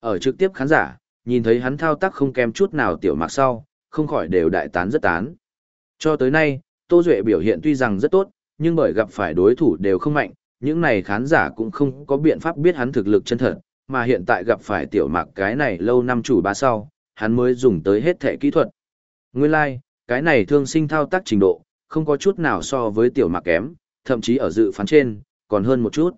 Ở trực tiếp khán giả, nhìn thấy hắn thao tác không kém chút nào tiểu mạc sau, không khỏi đều đại tán rất tán. Cho tới nay, Tô Duệ biểu hiện tuy rằng rất tốt, nhưng bởi gặp phải đối thủ đều không mạnh, những này khán giả cũng không có biện pháp biết hắn thực lực chân thật, mà hiện tại gặp phải tiểu mạc cái này lâu năm chủ bá sau, hắn mới dùng tới hết thể kỹ thuật. Nguyên lai, like, cái này thương sinh thao tác trình độ, không có chút nào so với tiểu mạc kém, thậm chí ở dự phán trên, còn hơn một chút.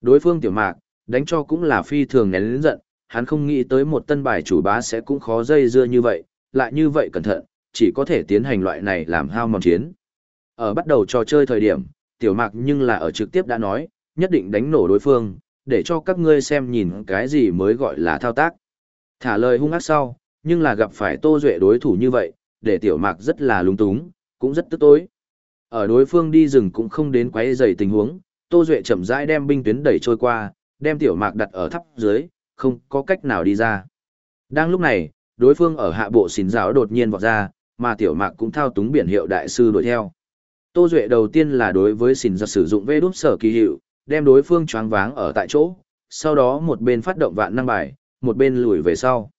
Đối phương tiểu mạc, đánh cho cũng là phi thường nén lĩnh giận, hắn không nghĩ tới một tân bài chủ bá sẽ cũng khó dây dưa như vậy, lại như vậy cẩn thận, chỉ có thể tiến hành loại này làm hao mòn chiến. Ở bắt đầu trò chơi thời điểm, tiểu mạc nhưng là ở trực tiếp đã nói, nhất định đánh nổ đối phương, để cho các ngươi xem nhìn cái gì mới gọi là thao tác. Thả lời hung ác sau, nhưng là gặp phải tô duệ đối thủ như vậy, để tiểu mạc rất là lung túng, cũng rất tức tối. Ở đối phương đi rừng cũng không đến quấy rầy tình huống, tô duệ chậm rãi đem binh tuyến đẩy trôi qua, đem tiểu mạc đặt ở thấp dưới, không có cách nào đi ra. Đang lúc này, đối phương ở hạ bộ xỉn giáo đột nhiên vọt ra, mà tiểu mạc cũng thao túng biển hiệu đại sư đuổi theo. Tô Duệ đầu tiên là đối với xỉn giật sử dụng vê đút sở kỳ hiệu, đem đối phương choáng váng ở tại chỗ, sau đó một bên phát động vạn năng bài, một bên lùi về sau.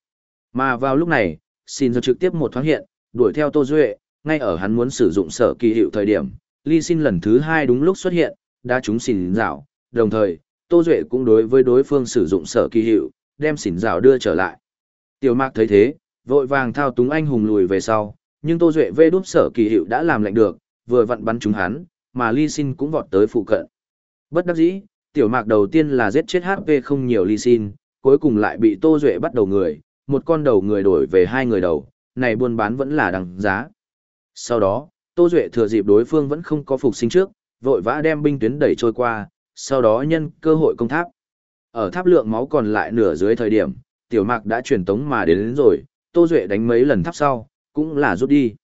Mà vào lúc này, xỉn giật trực tiếp một thoáng hiện, đuổi theo Tô Duệ, ngay ở hắn muốn sử dụng sở kỳ hiệu thời điểm, ly xin lần thứ hai đúng lúc xuất hiện, đã trúng xỉn rào, đồng thời, Tô Duệ cũng đối với đối phương sử dụng sở kỳ hiệu, đem xỉn rào đưa trở lại. Tiểu mạc thấy thế, vội vàng thao túng anh hùng lùi về sau, nhưng Tô Duệ vê đút sở kỳ hiệu đã làm lệnh được, vừa vặn bắn trúng hắn, mà Ly sin cũng vọt tới phụ cận. Bất đắc dĩ, tiểu mạc đầu tiên là giết chết HP không nhiều Ly sin, cuối cùng lại bị Tô Duệ bắt đầu người, một con đầu người đổi về hai người đầu, này buôn bán vẫn là đằng giá. Sau đó, Tô Duệ thừa dịp đối phương vẫn không có phục sinh trước, vội vã đem binh tuyến đẩy trôi qua, sau đó nhân cơ hội công tháp. Ở tháp lượng máu còn lại nửa dưới thời điểm, tiểu mạc đã truyền tống mà đến, đến rồi, Tô Duệ đánh mấy lần tháp sau, cũng là rút đi.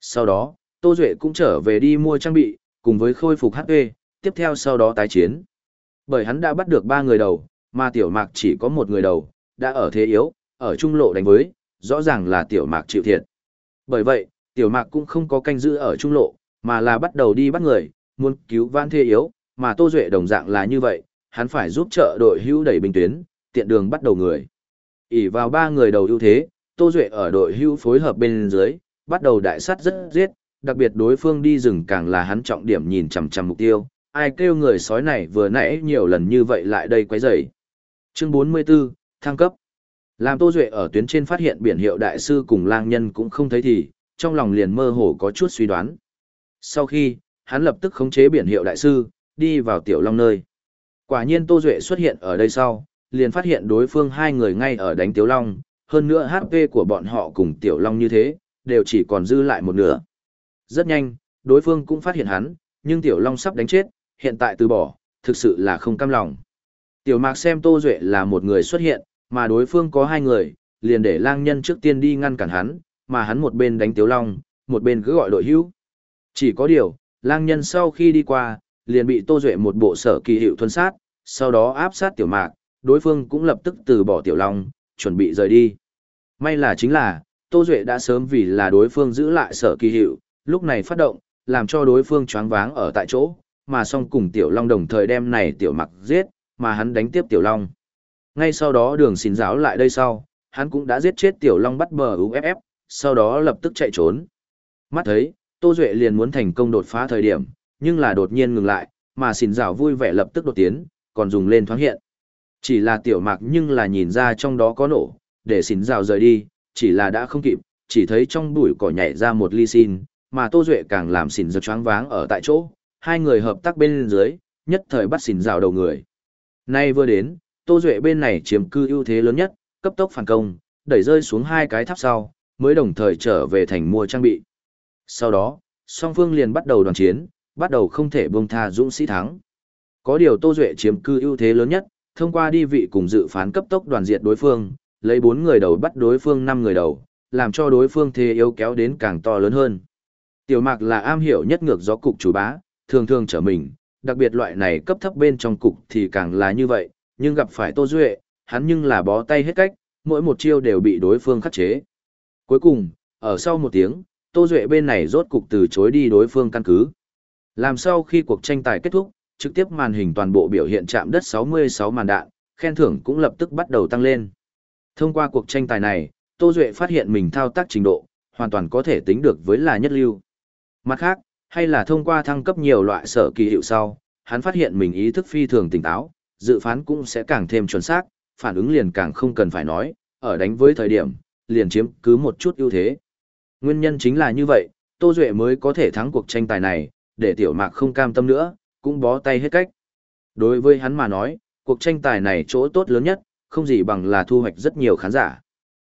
Sau đó, Tô Duệ cũng trở về đi mua trang bị, cùng với khôi phục HP, tiếp theo sau đó tái chiến. Bởi hắn đã bắt được ba người đầu, mà tiểu mạc chỉ có một người đầu, đã ở thế yếu, ở trung lộ đánh với, rõ ràng là tiểu mạc chịu thiệt. Bởi vậy, tiểu mạc cũng không có canh giữ ở trung lộ, mà là bắt đầu đi bắt người, muốn cứu vãn thế yếu, mà Tô Duệ đồng dạng là như vậy, hắn phải giúp trợ đội hữu đẩy bình tuyến, tiện đường bắt đầu người. ỉ vào ba người đầu ưu thế, Tô Duệ ở đội hữu phối hợp bên dưới, bắt đầu đại sát rất giết, đặc biệt đối phương đi rừng càng là hắn trọng điểm nhìn chằm chằm mục tiêu, ai kêu người sói này vừa nãy nhiều lần như vậy lại đây quấy rầy. Chương 44, thăng cấp. Làm Tô Duệ ở tuyến trên phát hiện biển hiệu đại sư cùng lang nhân cũng không thấy thì, trong lòng liền mơ hồ có chút suy đoán. Sau khi, hắn lập tức khống chế biển hiệu đại sư, đi vào tiểu long nơi. Quả nhiên Tô Duệ xuất hiện ở đây sau, liền phát hiện đối phương hai người ngay ở đánh tiểu long, hơn nữa HP của bọn họ cùng tiểu long như thế, đều chỉ còn dư lại một nửa. Rất nhanh, đối phương cũng phát hiện hắn, nhưng tiểu long sắp đánh chết, hiện tại từ bỏ, thực sự là không cam lòng. Tiểu mạc xem Tô Duệ là một người xuất hiện, mà đối phương có hai người, liền để lang nhân trước tiên đi ngăn cản hắn, mà hắn một bên đánh tiểu long, một bên cứ gọi đội hữu. Chỉ có điều, lang nhân sau khi đi qua, liền bị Tô Duệ một bộ sở kỳ hiệu thuần sát, sau đó áp sát tiểu mạc, đối phương cũng lập tức từ bỏ tiểu long, chuẩn bị rời đi. May là chính là, Tô Duệ đã sớm vì là đối phương giữ lại sở kỳ hiệu, lúc này phát động, làm cho đối phương choáng váng ở tại chỗ, mà song cùng tiểu long đồng thời đem này tiểu mặc giết, mà hắn đánh tiếp tiểu long. Ngay sau đó đường xin giáo lại đây sau, hắn cũng đã giết chết tiểu long bắt bờ UFF, sau đó lập tức chạy trốn. Mắt thấy, Tô Duệ liền muốn thành công đột phá thời điểm, nhưng là đột nhiên ngừng lại, mà xin giáo vui vẻ lập tức đột tiến, còn dùng lên thoáng hiện. Chỉ là tiểu mạc nhưng là nhìn ra trong đó có nổ, để xin giáo rời đi, chỉ là đã không kịp, chỉ thấy trong bụi cỏ nhảy ra một ly xin, mà Tô Duệ càng làm xỉn giật choáng váng ở tại chỗ, hai người hợp tác bên dưới, nhất thời bắt xỉn rào đầu người. Nay vừa đến, Tô Duệ bên này chiếm cư ưu thế lớn nhất, cấp tốc phản công, đẩy rơi xuống hai cái tháp sau, mới đồng thời trở về thành mua trang bị. Sau đó, song phương liền bắt đầu đoàn chiến, bắt đầu không thể buông tha dũng sĩ thắng. Có điều Tô Duệ chiếm cư ưu thế lớn nhất, thông qua đi vị cùng dự phán cấp tốc đoàn diệt đối phương, lấy 4 người đầu bắt đối phương 5 người đầu, làm cho đối phương thế yếu kéo đến càng to lớn hơn. Tiểu Mạc là am hiểu nhất ngược gió cục chủ bá, thường thường trở mình, đặc biệt loại này cấp thấp bên trong cục thì càng là như vậy, nhưng gặp phải Tô Duệ, hắn nhưng là bó tay hết cách, mỗi một chiêu đều bị đối phương khắc chế. Cuối cùng, ở sau một tiếng, Tô Duệ bên này rốt cục từ chối đi đối phương căn cứ. Làm sau khi cuộc tranh tài kết thúc, trực tiếp màn hình toàn bộ biểu hiện chạm đất 66 màn đạn, khen thưởng cũng lập tức bắt đầu tăng lên. Thông qua cuộc tranh tài này, Tô Duệ phát hiện mình thao tác trình độ, hoàn toàn có thể tính được với là nhất lưu. Mặt khác, hay là thông qua thăng cấp nhiều loại sở kỳ hiệu sau, hắn phát hiện mình ý thức phi thường tỉnh táo, dự phán cũng sẽ càng thêm chuẩn xác, phản ứng liền càng không cần phải nói, ở đánh với thời điểm, liền chiếm cứ một chút ưu thế. Nguyên nhân chính là như vậy, Tô Duệ mới có thể thắng cuộc tranh tài này, để tiểu mạc không cam tâm nữa, cũng bó tay hết cách. Đối với hắn mà nói, cuộc tranh tài này chỗ tốt lớn nhất, không gì bằng là thu hoạch rất nhiều khán giả.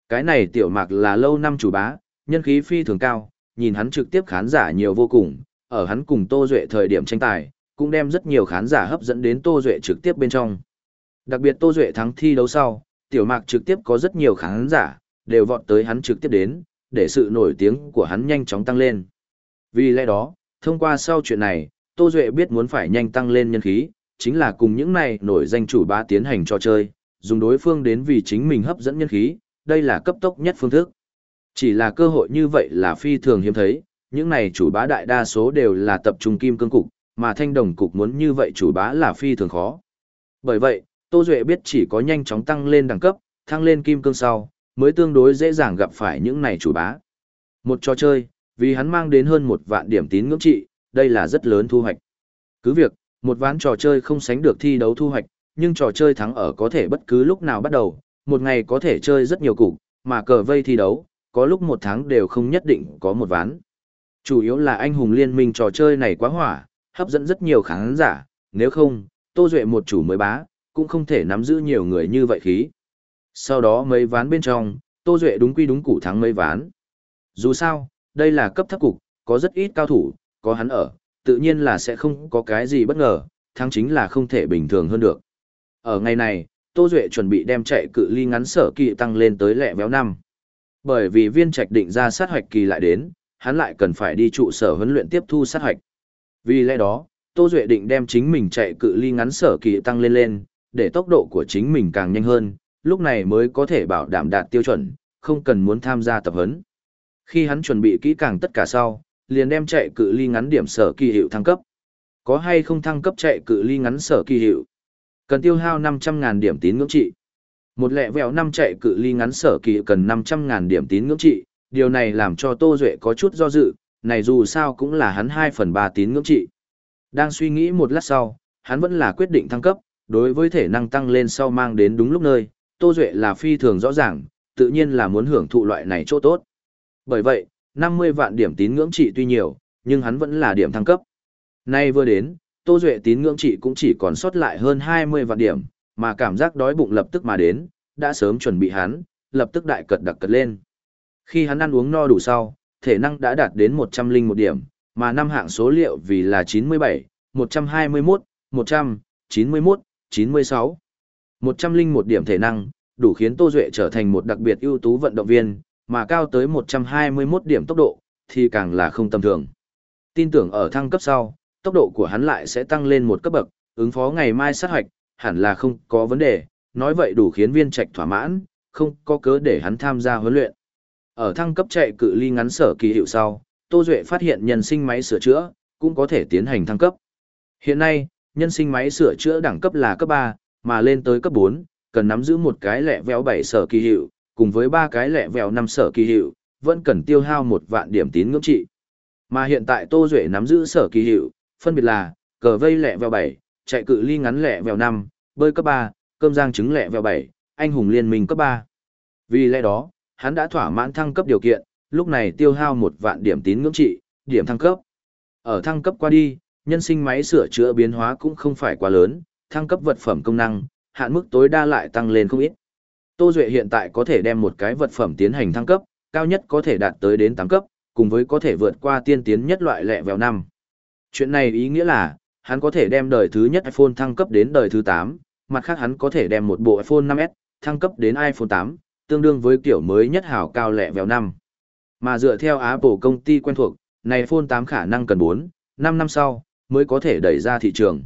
Cái này tiểu mạc là lâu năm chủ bá, nhân khí phi thường cao, nhìn hắn trực tiếp khán giả nhiều vô cùng, ở hắn cùng Tô Duệ thời điểm tranh tài, cũng đem rất nhiều khán giả hấp dẫn đến Tô Duệ trực tiếp bên trong. Đặc biệt Tô Duệ thắng thi đấu sau, tiểu mạc trực tiếp có rất nhiều khán giả, đều vọt tới hắn trực tiếp đến, để sự nổi tiếng của hắn nhanh chóng tăng lên. Vì lẽ đó, thông qua sau chuyện này, Tô Duệ biết muốn phải nhanh tăng lên nhân khí, chính là cùng những này nổi danh chủ ba tiến hành cho chơi, dùng đối phương đến vì chính mình hấp dẫn nhân khí, đây là cấp tốc nhất phương thức. Chỉ là cơ hội như vậy là phi thường hiếm thấy, những này chủ bá đại đa số đều là tập trung kim cương cục, mà thanh đồng cục muốn như vậy chủ bá là phi thường khó. Bởi vậy, Tô Duệ biết chỉ có nhanh chóng tăng lên đẳng cấp, thăng lên kim cương sau, mới tương đối dễ dàng gặp phải những này chủ bá. Một trò chơi, vì hắn mang đến hơn một vạn điểm tín ngưỡng trị, đây là rất lớn thu hoạch. Cứ việc, một ván trò chơi không sánh được thi đấu thu hoạch, nhưng trò chơi thắng ở có thể bất cứ lúc nào bắt đầu, một ngày có thể chơi rất nhiều cục, mà cờ vây thi đấu, có lúc một tháng đều không nhất định có một ván. Chủ yếu là anh hùng liên minh trò chơi này quá hỏa, hấp dẫn rất nhiều khán giả, nếu không, Tô Duệ một chủ mới bá, cũng không thể nắm giữ nhiều người như vậy khí. Sau đó mấy ván bên trong, Tô Duệ đúng quy đúng củ thắng mấy ván. Dù sao, đây là cấp thấp cục, có rất ít cao thủ, có hắn ở, tự nhiên là sẽ không có cái gì bất ngờ, thắng chính là không thể bình thường hơn được. Ở ngày này, Tô Duệ chuẩn bị đem chạy cự ly ngắn sở kỳ tăng lên tới lẹ véo năm. Bởi vì viên trạch định ra sát hoạch kỳ lại đến, hắn lại cần phải đi trụ sở huấn luyện tiếp thu sát hoạch. Vì lẽ đó, Tô Duệ định đem chính mình chạy cự ly ngắn sở kỳ tăng lên lên, để tốc độ của chính mình càng nhanh hơn, lúc này mới có thể bảo đảm đạt tiêu chuẩn, không cần muốn tham gia tập huấn. Khi hắn chuẩn bị kỹ càng tất cả sau, liền đem chạy cự ly ngắn điểm sở kỳ hiệu thăng cấp. Có hay không thăng cấp chạy cự ly ngắn sở kỳ hiệu? Cần tiêu hao 500.000 điểm tín ngưỡng trị. Một lẹ vẹo năm chạy cự ly ngắn sở kỳ cần 500.000 điểm tín ngưỡng trị, điều này làm cho Tô Duệ có chút do dự, này dù sao cũng là hắn 2 phần 3 tín ngưỡng trị. Đang suy nghĩ một lát sau, hắn vẫn là quyết định thăng cấp, đối với thể năng tăng lên sau mang đến đúng lúc nơi, Tô Duệ là phi thường rõ ràng, tự nhiên là muốn hưởng thụ loại này chỗ tốt. Bởi vậy, 50 vạn điểm tín ngưỡng trị tuy nhiều, nhưng hắn vẫn là điểm thăng cấp. Nay vừa đến, Tô Duệ tín ngưỡng trị cũng chỉ còn sót lại hơn 20 vạn điểm, mà cảm giác đói bụng lập tức mà đến, đã sớm chuẩn bị hắn, lập tức đại cật đặc cật lên. Khi hắn ăn uống no đủ sau, thể năng đã đạt đến 101 điểm, mà năm hạng số liệu vì là 97, 121, 100, 91, 96. 101 điểm thể năng, đủ khiến Tô Duệ trở thành một đặc biệt ưu tú vận động viên, mà cao tới 121 điểm tốc độ, thì càng là không tầm thường. Tin tưởng ở thăng cấp sau, tốc độ của hắn lại sẽ tăng lên một cấp bậc, ứng phó ngày mai sát hoạch, hẳn là không có vấn đề, nói vậy đủ khiến viên trạch thỏa mãn, không có cớ để hắn tham gia huấn luyện. Ở thăng cấp chạy cự ly ngắn sở kỳ hiệu sau, Tô Duệ phát hiện nhân sinh máy sửa chữa, cũng có thể tiến hành thăng cấp. Hiện nay, nhân sinh máy sửa chữa đẳng cấp là cấp 3, mà lên tới cấp 4, cần nắm giữ một cái lẻ véo 7 sở kỳ hiệu, cùng với ba cái lẻ véo 5 sở kỳ hiệu, vẫn cần tiêu hao một vạn điểm tín ngưỡng trị. Mà hiện tại Tô Duệ nắm giữ sở kỳ hiệu, phân biệt là cờ vây lẻ véo 7, chạy cự ly ngắn lẹ vèo năm bơi cấp ba, cơm giang trứng lẹ vèo bảy anh hùng liên minh cấp ba. Vì lẽ đó, hắn đã thỏa mãn thăng cấp điều kiện, lúc này tiêu hao một vạn điểm tín ngưỡng trị, điểm thăng cấp. Ở thăng cấp qua đi, nhân sinh máy sửa chữa biến hóa cũng không phải quá lớn, thăng cấp vật phẩm công năng, hạn mức tối đa lại tăng lên không ít. Tô Duệ hiện tại có thể đem một cái vật phẩm tiến hành thăng cấp, cao nhất có thể đạt tới đến tám cấp, cùng với có thể vượt qua tiên tiến nhất loại lẹ vèo năm. Chuyện này ý nghĩa là, hắn có thể đem đời thứ nhất iPhone thăng cấp đến đời thứ 8, mặt khác hắn có thể đem một bộ iPhone 5S thăng cấp đến iPhone 8, tương đương với kiểu mới nhất hảo cao lẹ vèo năm. Mà dựa theo Apple công ty quen thuộc, này iPhone 8 khả năng cần 4, 5 năm sau, mới có thể đẩy ra thị trường.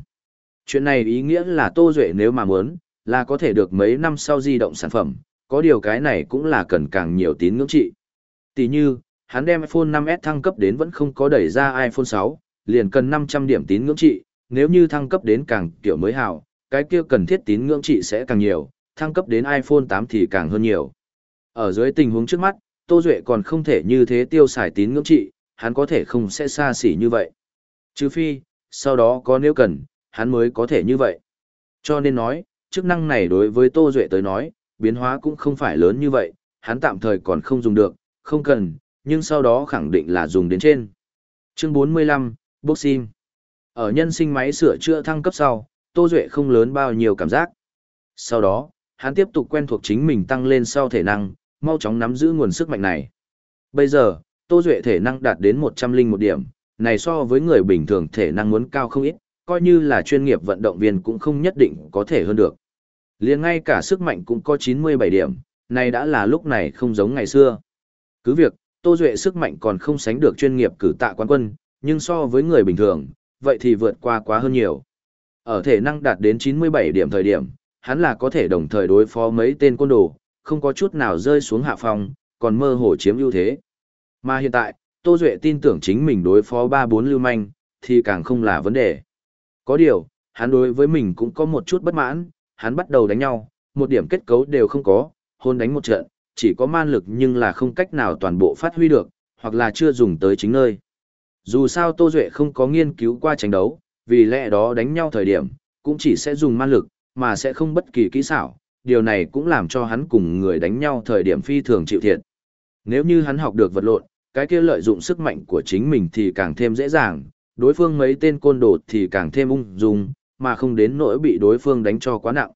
Chuyện này ý nghĩa là Tô Duệ nếu mà muốn, là có thể được mấy năm sau di động sản phẩm, có điều cái này cũng là cần càng nhiều tín ngưỡng trị. Tỷ như, hắn đem iPhone 5S thăng cấp đến vẫn không có đẩy ra iPhone 6, liền cần 500 điểm tín ngưỡng trị, nếu như thăng cấp đến càng kiểu mới hào, cái kia cần thiết tín ngưỡng trị sẽ càng nhiều, thăng cấp đến iPhone 8 thì càng hơn nhiều. Ở dưới tình huống trước mắt, Tô Duệ còn không thể như thế tiêu xài tín ngưỡng trị, hắn có thể không sẽ xa xỉ như vậy. Trừ phi, sau đó có nếu cần, hắn mới có thể như vậy. Cho nên nói, chức năng này đối với Tô Duệ tới nói, biến hóa cũng không phải lớn như vậy, hắn tạm thời còn không dùng được, không cần, nhưng sau đó khẳng định là dùng đến trên. Chương 45, Boxing ở nhân sinh máy sửa chữa thăng cấp sau, Tô Duệ không lớn bao nhiêu cảm giác. Sau đó, hắn tiếp tục quen thuộc chính mình tăng lên sau thể năng, mau chóng nắm giữ nguồn sức mạnh này. Bây giờ, Tô Duệ thể năng đạt đến 101 điểm, này so với người bình thường thể năng muốn cao không ít, coi như là chuyên nghiệp vận động viên cũng không nhất định có thể hơn được. liền ngay cả sức mạnh cũng có 97 điểm, này đã là lúc này không giống ngày xưa. Cứ việc, Tô Duệ sức mạnh còn không sánh được chuyên nghiệp cử tạ quán quân, nhưng so với người bình thường, vậy thì vượt qua quá hơn nhiều. Ở thể năng đạt đến 97 điểm thời điểm, hắn là có thể đồng thời đối phó mấy tên côn đồ, không có chút nào rơi xuống hạ phòng, còn mơ hồ chiếm ưu thế. Mà hiện tại, Tô Duệ tin tưởng chính mình đối phó 3-4 lưu manh, thì càng không là vấn đề. Có điều, hắn đối với mình cũng có một chút bất mãn, hắn bắt đầu đánh nhau, một điểm kết cấu đều không có, hôn đánh một trận, chỉ có man lực nhưng là không cách nào toàn bộ phát huy được, hoặc là chưa dùng tới chính nơi. Dù sao Tô Duệ không có nghiên cứu qua tranh đấu, vì lẽ đó đánh nhau thời điểm, cũng chỉ sẽ dùng man lực, mà sẽ không bất kỳ kỹ xảo, điều này cũng làm cho hắn cùng người đánh nhau thời điểm phi thường chịu thiệt. Nếu như hắn học được vật lộn, cái kia lợi dụng sức mạnh của chính mình thì càng thêm dễ dàng, đối phương mấy tên côn đồ thì càng thêm ung dung, mà không đến nỗi bị đối phương đánh cho quá nặng.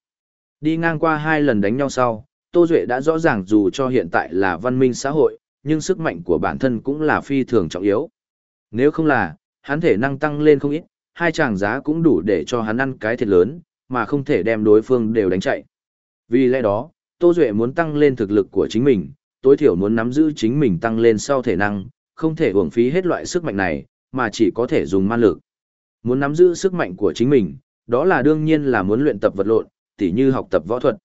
Đi ngang qua hai lần đánh nhau sau, Tô Duệ đã rõ ràng dù cho hiện tại là văn minh xã hội, nhưng sức mạnh của bản thân cũng là phi thường trọng yếu. Nếu không là, hắn thể năng tăng lên không ít, hai chàng giá cũng đủ để cho hắn ăn cái thiệt lớn, mà không thể đem đối phương đều đánh chạy. Vì lẽ đó, Tô Duệ muốn tăng lên thực lực của chính mình, tối thiểu muốn nắm giữ chính mình tăng lên sau thể năng, không thể uổng phí hết loại sức mạnh này, mà chỉ có thể dùng man lực. Muốn nắm giữ sức mạnh của chính mình, đó là đương nhiên là muốn luyện tập vật lộn, tỉ như học tập võ thuật.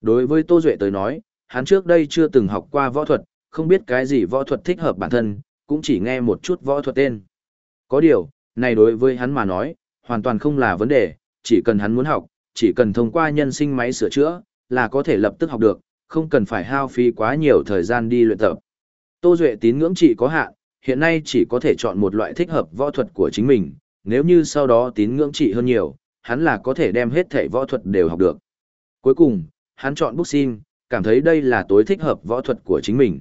Đối với Tô Duệ tới nói, hắn trước đây chưa từng học qua võ thuật, không biết cái gì võ thuật thích hợp bản thân, cũng chỉ nghe một chút võ thuật tên. Có điều, này đối với hắn mà nói, hoàn toàn không là vấn đề, chỉ cần hắn muốn học, chỉ cần thông qua nhân sinh máy sửa chữa, là có thể lập tức học được, không cần phải hao phí quá nhiều thời gian đi luyện tập. Tô Duệ tín ngưỡng chỉ có hạn, hiện nay chỉ có thể chọn một loại thích hợp võ thuật của chính mình, nếu như sau đó tín ngưỡng trị hơn nhiều, hắn là có thể đem hết thể võ thuật đều học được. Cuối cùng, hắn chọn boxing, cảm thấy đây là tối thích hợp võ thuật của chính mình.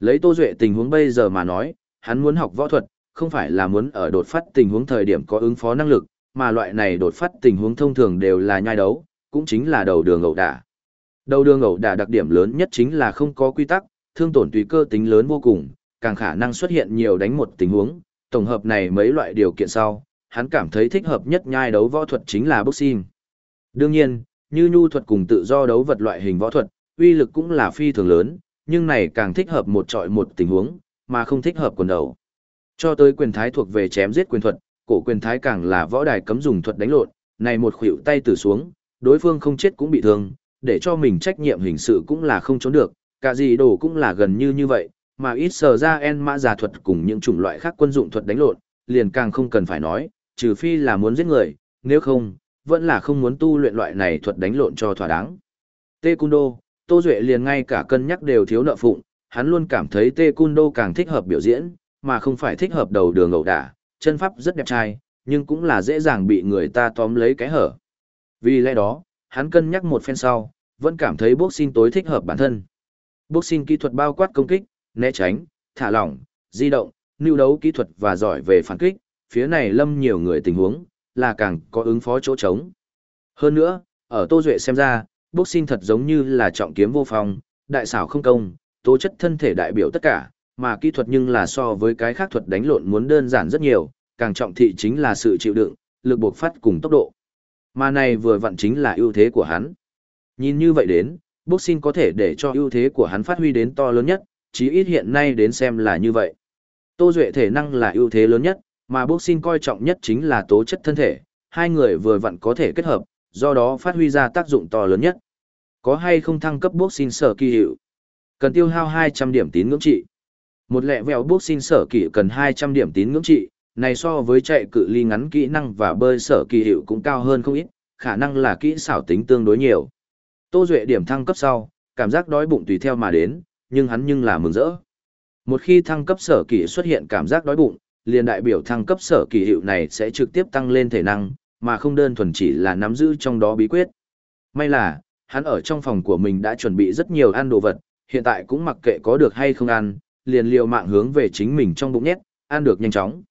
Lấy Tô Duệ tình huống bây giờ mà nói, hắn muốn học võ thuật, không phải là muốn ở đột phát tình huống thời điểm có ứng phó năng lực, mà loại này đột phát tình huống thông thường đều là nhai đấu, cũng chính là đầu đường ẩu đả. Đầu đường ẩu đả đặc điểm lớn nhất chính là không có quy tắc, thương tổn tùy cơ tính lớn vô cùng, càng khả năng xuất hiện nhiều đánh một tình huống, tổng hợp này mấy loại điều kiện sau, hắn cảm thấy thích hợp nhất nhai đấu võ thuật chính là boxing. Đương nhiên, như nhu thuật cùng tự do đấu vật loại hình võ thuật, uy lực cũng là phi thường lớn, nhưng này càng thích hợp một trọi một tình huống, mà không thích hợp quần đầu. Cho tới quyền thái thuộc về chém giết quyền thuật, cổ quyền thái càng là võ đài cấm dùng thuật đánh lộn, này một khuỷu tay từ xuống, đối phương không chết cũng bị thương, để cho mình trách nhiệm hình sự cũng là không trốn được, cả gì đồ cũng là gần như như vậy, mà ít sờ ra en mã giả thuật cùng những chủng loại khác quân dụng thuật đánh lộn, liền càng không cần phải nói, trừ phi là muốn giết người, nếu không, vẫn là không muốn tu luyện loại này thuật đánh lộn cho thỏa đáng. Tê Cung Đô, Tô Duệ liền ngay cả cân nhắc đều thiếu nợ phụng, hắn luôn cảm thấy Tê Cung Đô càng thích hợp biểu diễn, mà không phải thích hợp đầu đường ẩu đả, chân pháp rất đẹp trai, nhưng cũng là dễ dàng bị người ta tóm lấy cái hở. Vì lẽ đó, hắn cân nhắc một phen sau, vẫn cảm thấy boxing tối thích hợp bản thân. Boxing kỹ thuật bao quát công kích, né tránh, thả lỏng, di động, lưu đấu kỹ thuật và giỏi về phản kích, phía này lâm nhiều người tình huống, là càng có ứng phó chỗ trống. Hơn nữa, ở Tô Duệ xem ra, boxing thật giống như là trọng kiếm vô phòng, đại xảo không công, tố chất thân thể đại biểu tất cả, mà kỹ thuật nhưng là so với cái khác thuật đánh lộn muốn đơn giản rất nhiều, càng trọng thị chính là sự chịu đựng, lực buộc phát cùng tốc độ. Mà này vừa vặn chính là ưu thế của hắn. Nhìn như vậy đến, boxing có thể để cho ưu thế của hắn phát huy đến to lớn nhất, chí ít hiện nay đến xem là như vậy. Tô Duệ thể năng là ưu thế lớn nhất, mà boxing coi trọng nhất chính là tố chất thân thể, hai người vừa vặn có thể kết hợp, do đó phát huy ra tác dụng to lớn nhất. Có hay không thăng cấp bước xin sở kỳ hiệu? Cần tiêu hao 200 điểm tín ngưỡng trị. Một lẹ bước sinh sở kỳ cần 200 điểm tín ngưỡng trị, này so với chạy cự ly ngắn kỹ năng và bơi sở kỳ hiệu cũng cao hơn không ít, khả năng là kỹ xảo tính tương đối nhiều. Tô Duệ điểm thăng cấp sau, cảm giác đói bụng tùy theo mà đến, nhưng hắn nhưng là mừng rỡ. Một khi thăng cấp sở kỳ xuất hiện cảm giác đói bụng, liền đại biểu thăng cấp sở kỳ hiệu này sẽ trực tiếp tăng lên thể năng, mà không đơn thuần chỉ là nắm giữ trong đó bí quyết. May là, hắn ở trong phòng của mình đã chuẩn bị rất nhiều ăn đồ vật, hiện tại cũng mặc kệ có được hay không ăn, liền liều mạng hướng về chính mình trong bụng nhét, ăn được nhanh chóng.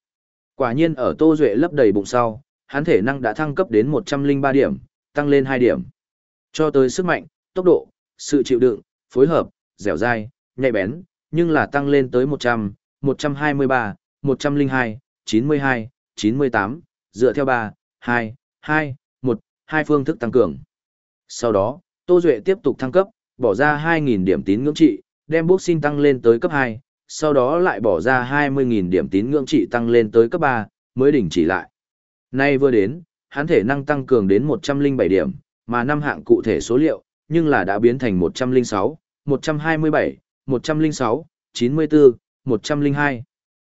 Quả nhiên ở Tô Duệ lấp đầy bụng sau, hắn thể năng đã thăng cấp đến 103 điểm, tăng lên 2 điểm. Cho tới sức mạnh, tốc độ, sự chịu đựng, phối hợp, dẻo dai, nhạy bén, nhưng là tăng lên tới 100, 123, 102, 92, 98, dựa theo 3, 2, 2, 1, hai phương thức tăng cường. Sau đó, Tô Duệ tiếp tục thăng cấp, bỏ ra 2.000 điểm tín ngưỡng trị, đem boxing tăng lên tới cấp 2, sau đó lại bỏ ra 20.000 điểm tín ngưỡng trị tăng lên tới cấp 3, mới đỉnh chỉ lại. Nay vừa đến, hắn thể năng tăng cường đến 107 điểm, mà năm hạng cụ thể số liệu, nhưng là đã biến thành 106, 127, 106, 94, 102.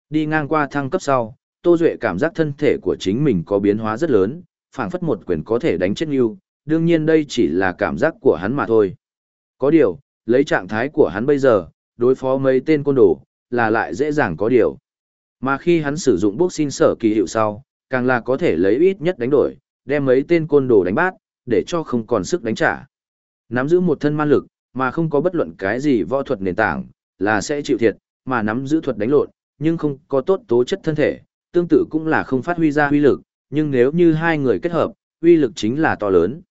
Đi ngang qua thăng cấp sau, Tô Duệ cảm giác thân thể của chính mình có biến hóa rất lớn, phảng phất một quyền có thể đánh chết như, đương nhiên đây chỉ là cảm giác của hắn mà thôi. Có điều, lấy trạng thái của hắn bây giờ, đối phó mấy tên côn đồ, là lại dễ dàng có điều. Mà khi hắn sử dụng boxing sở kỳ hiệu sau, càng là có thể lấy ít nhất đánh đổi, đem mấy tên côn đồ đánh bát, để cho không còn sức đánh trả. Nắm giữ một thân man lực, mà không có bất luận cái gì võ thuật nền tảng, là sẽ chịu thiệt, mà nắm giữ thuật đánh lộn, nhưng không có tốt tố chất thân thể, tương tự cũng là không phát huy ra uy lực, nhưng nếu như hai người kết hợp, uy lực chính là to lớn.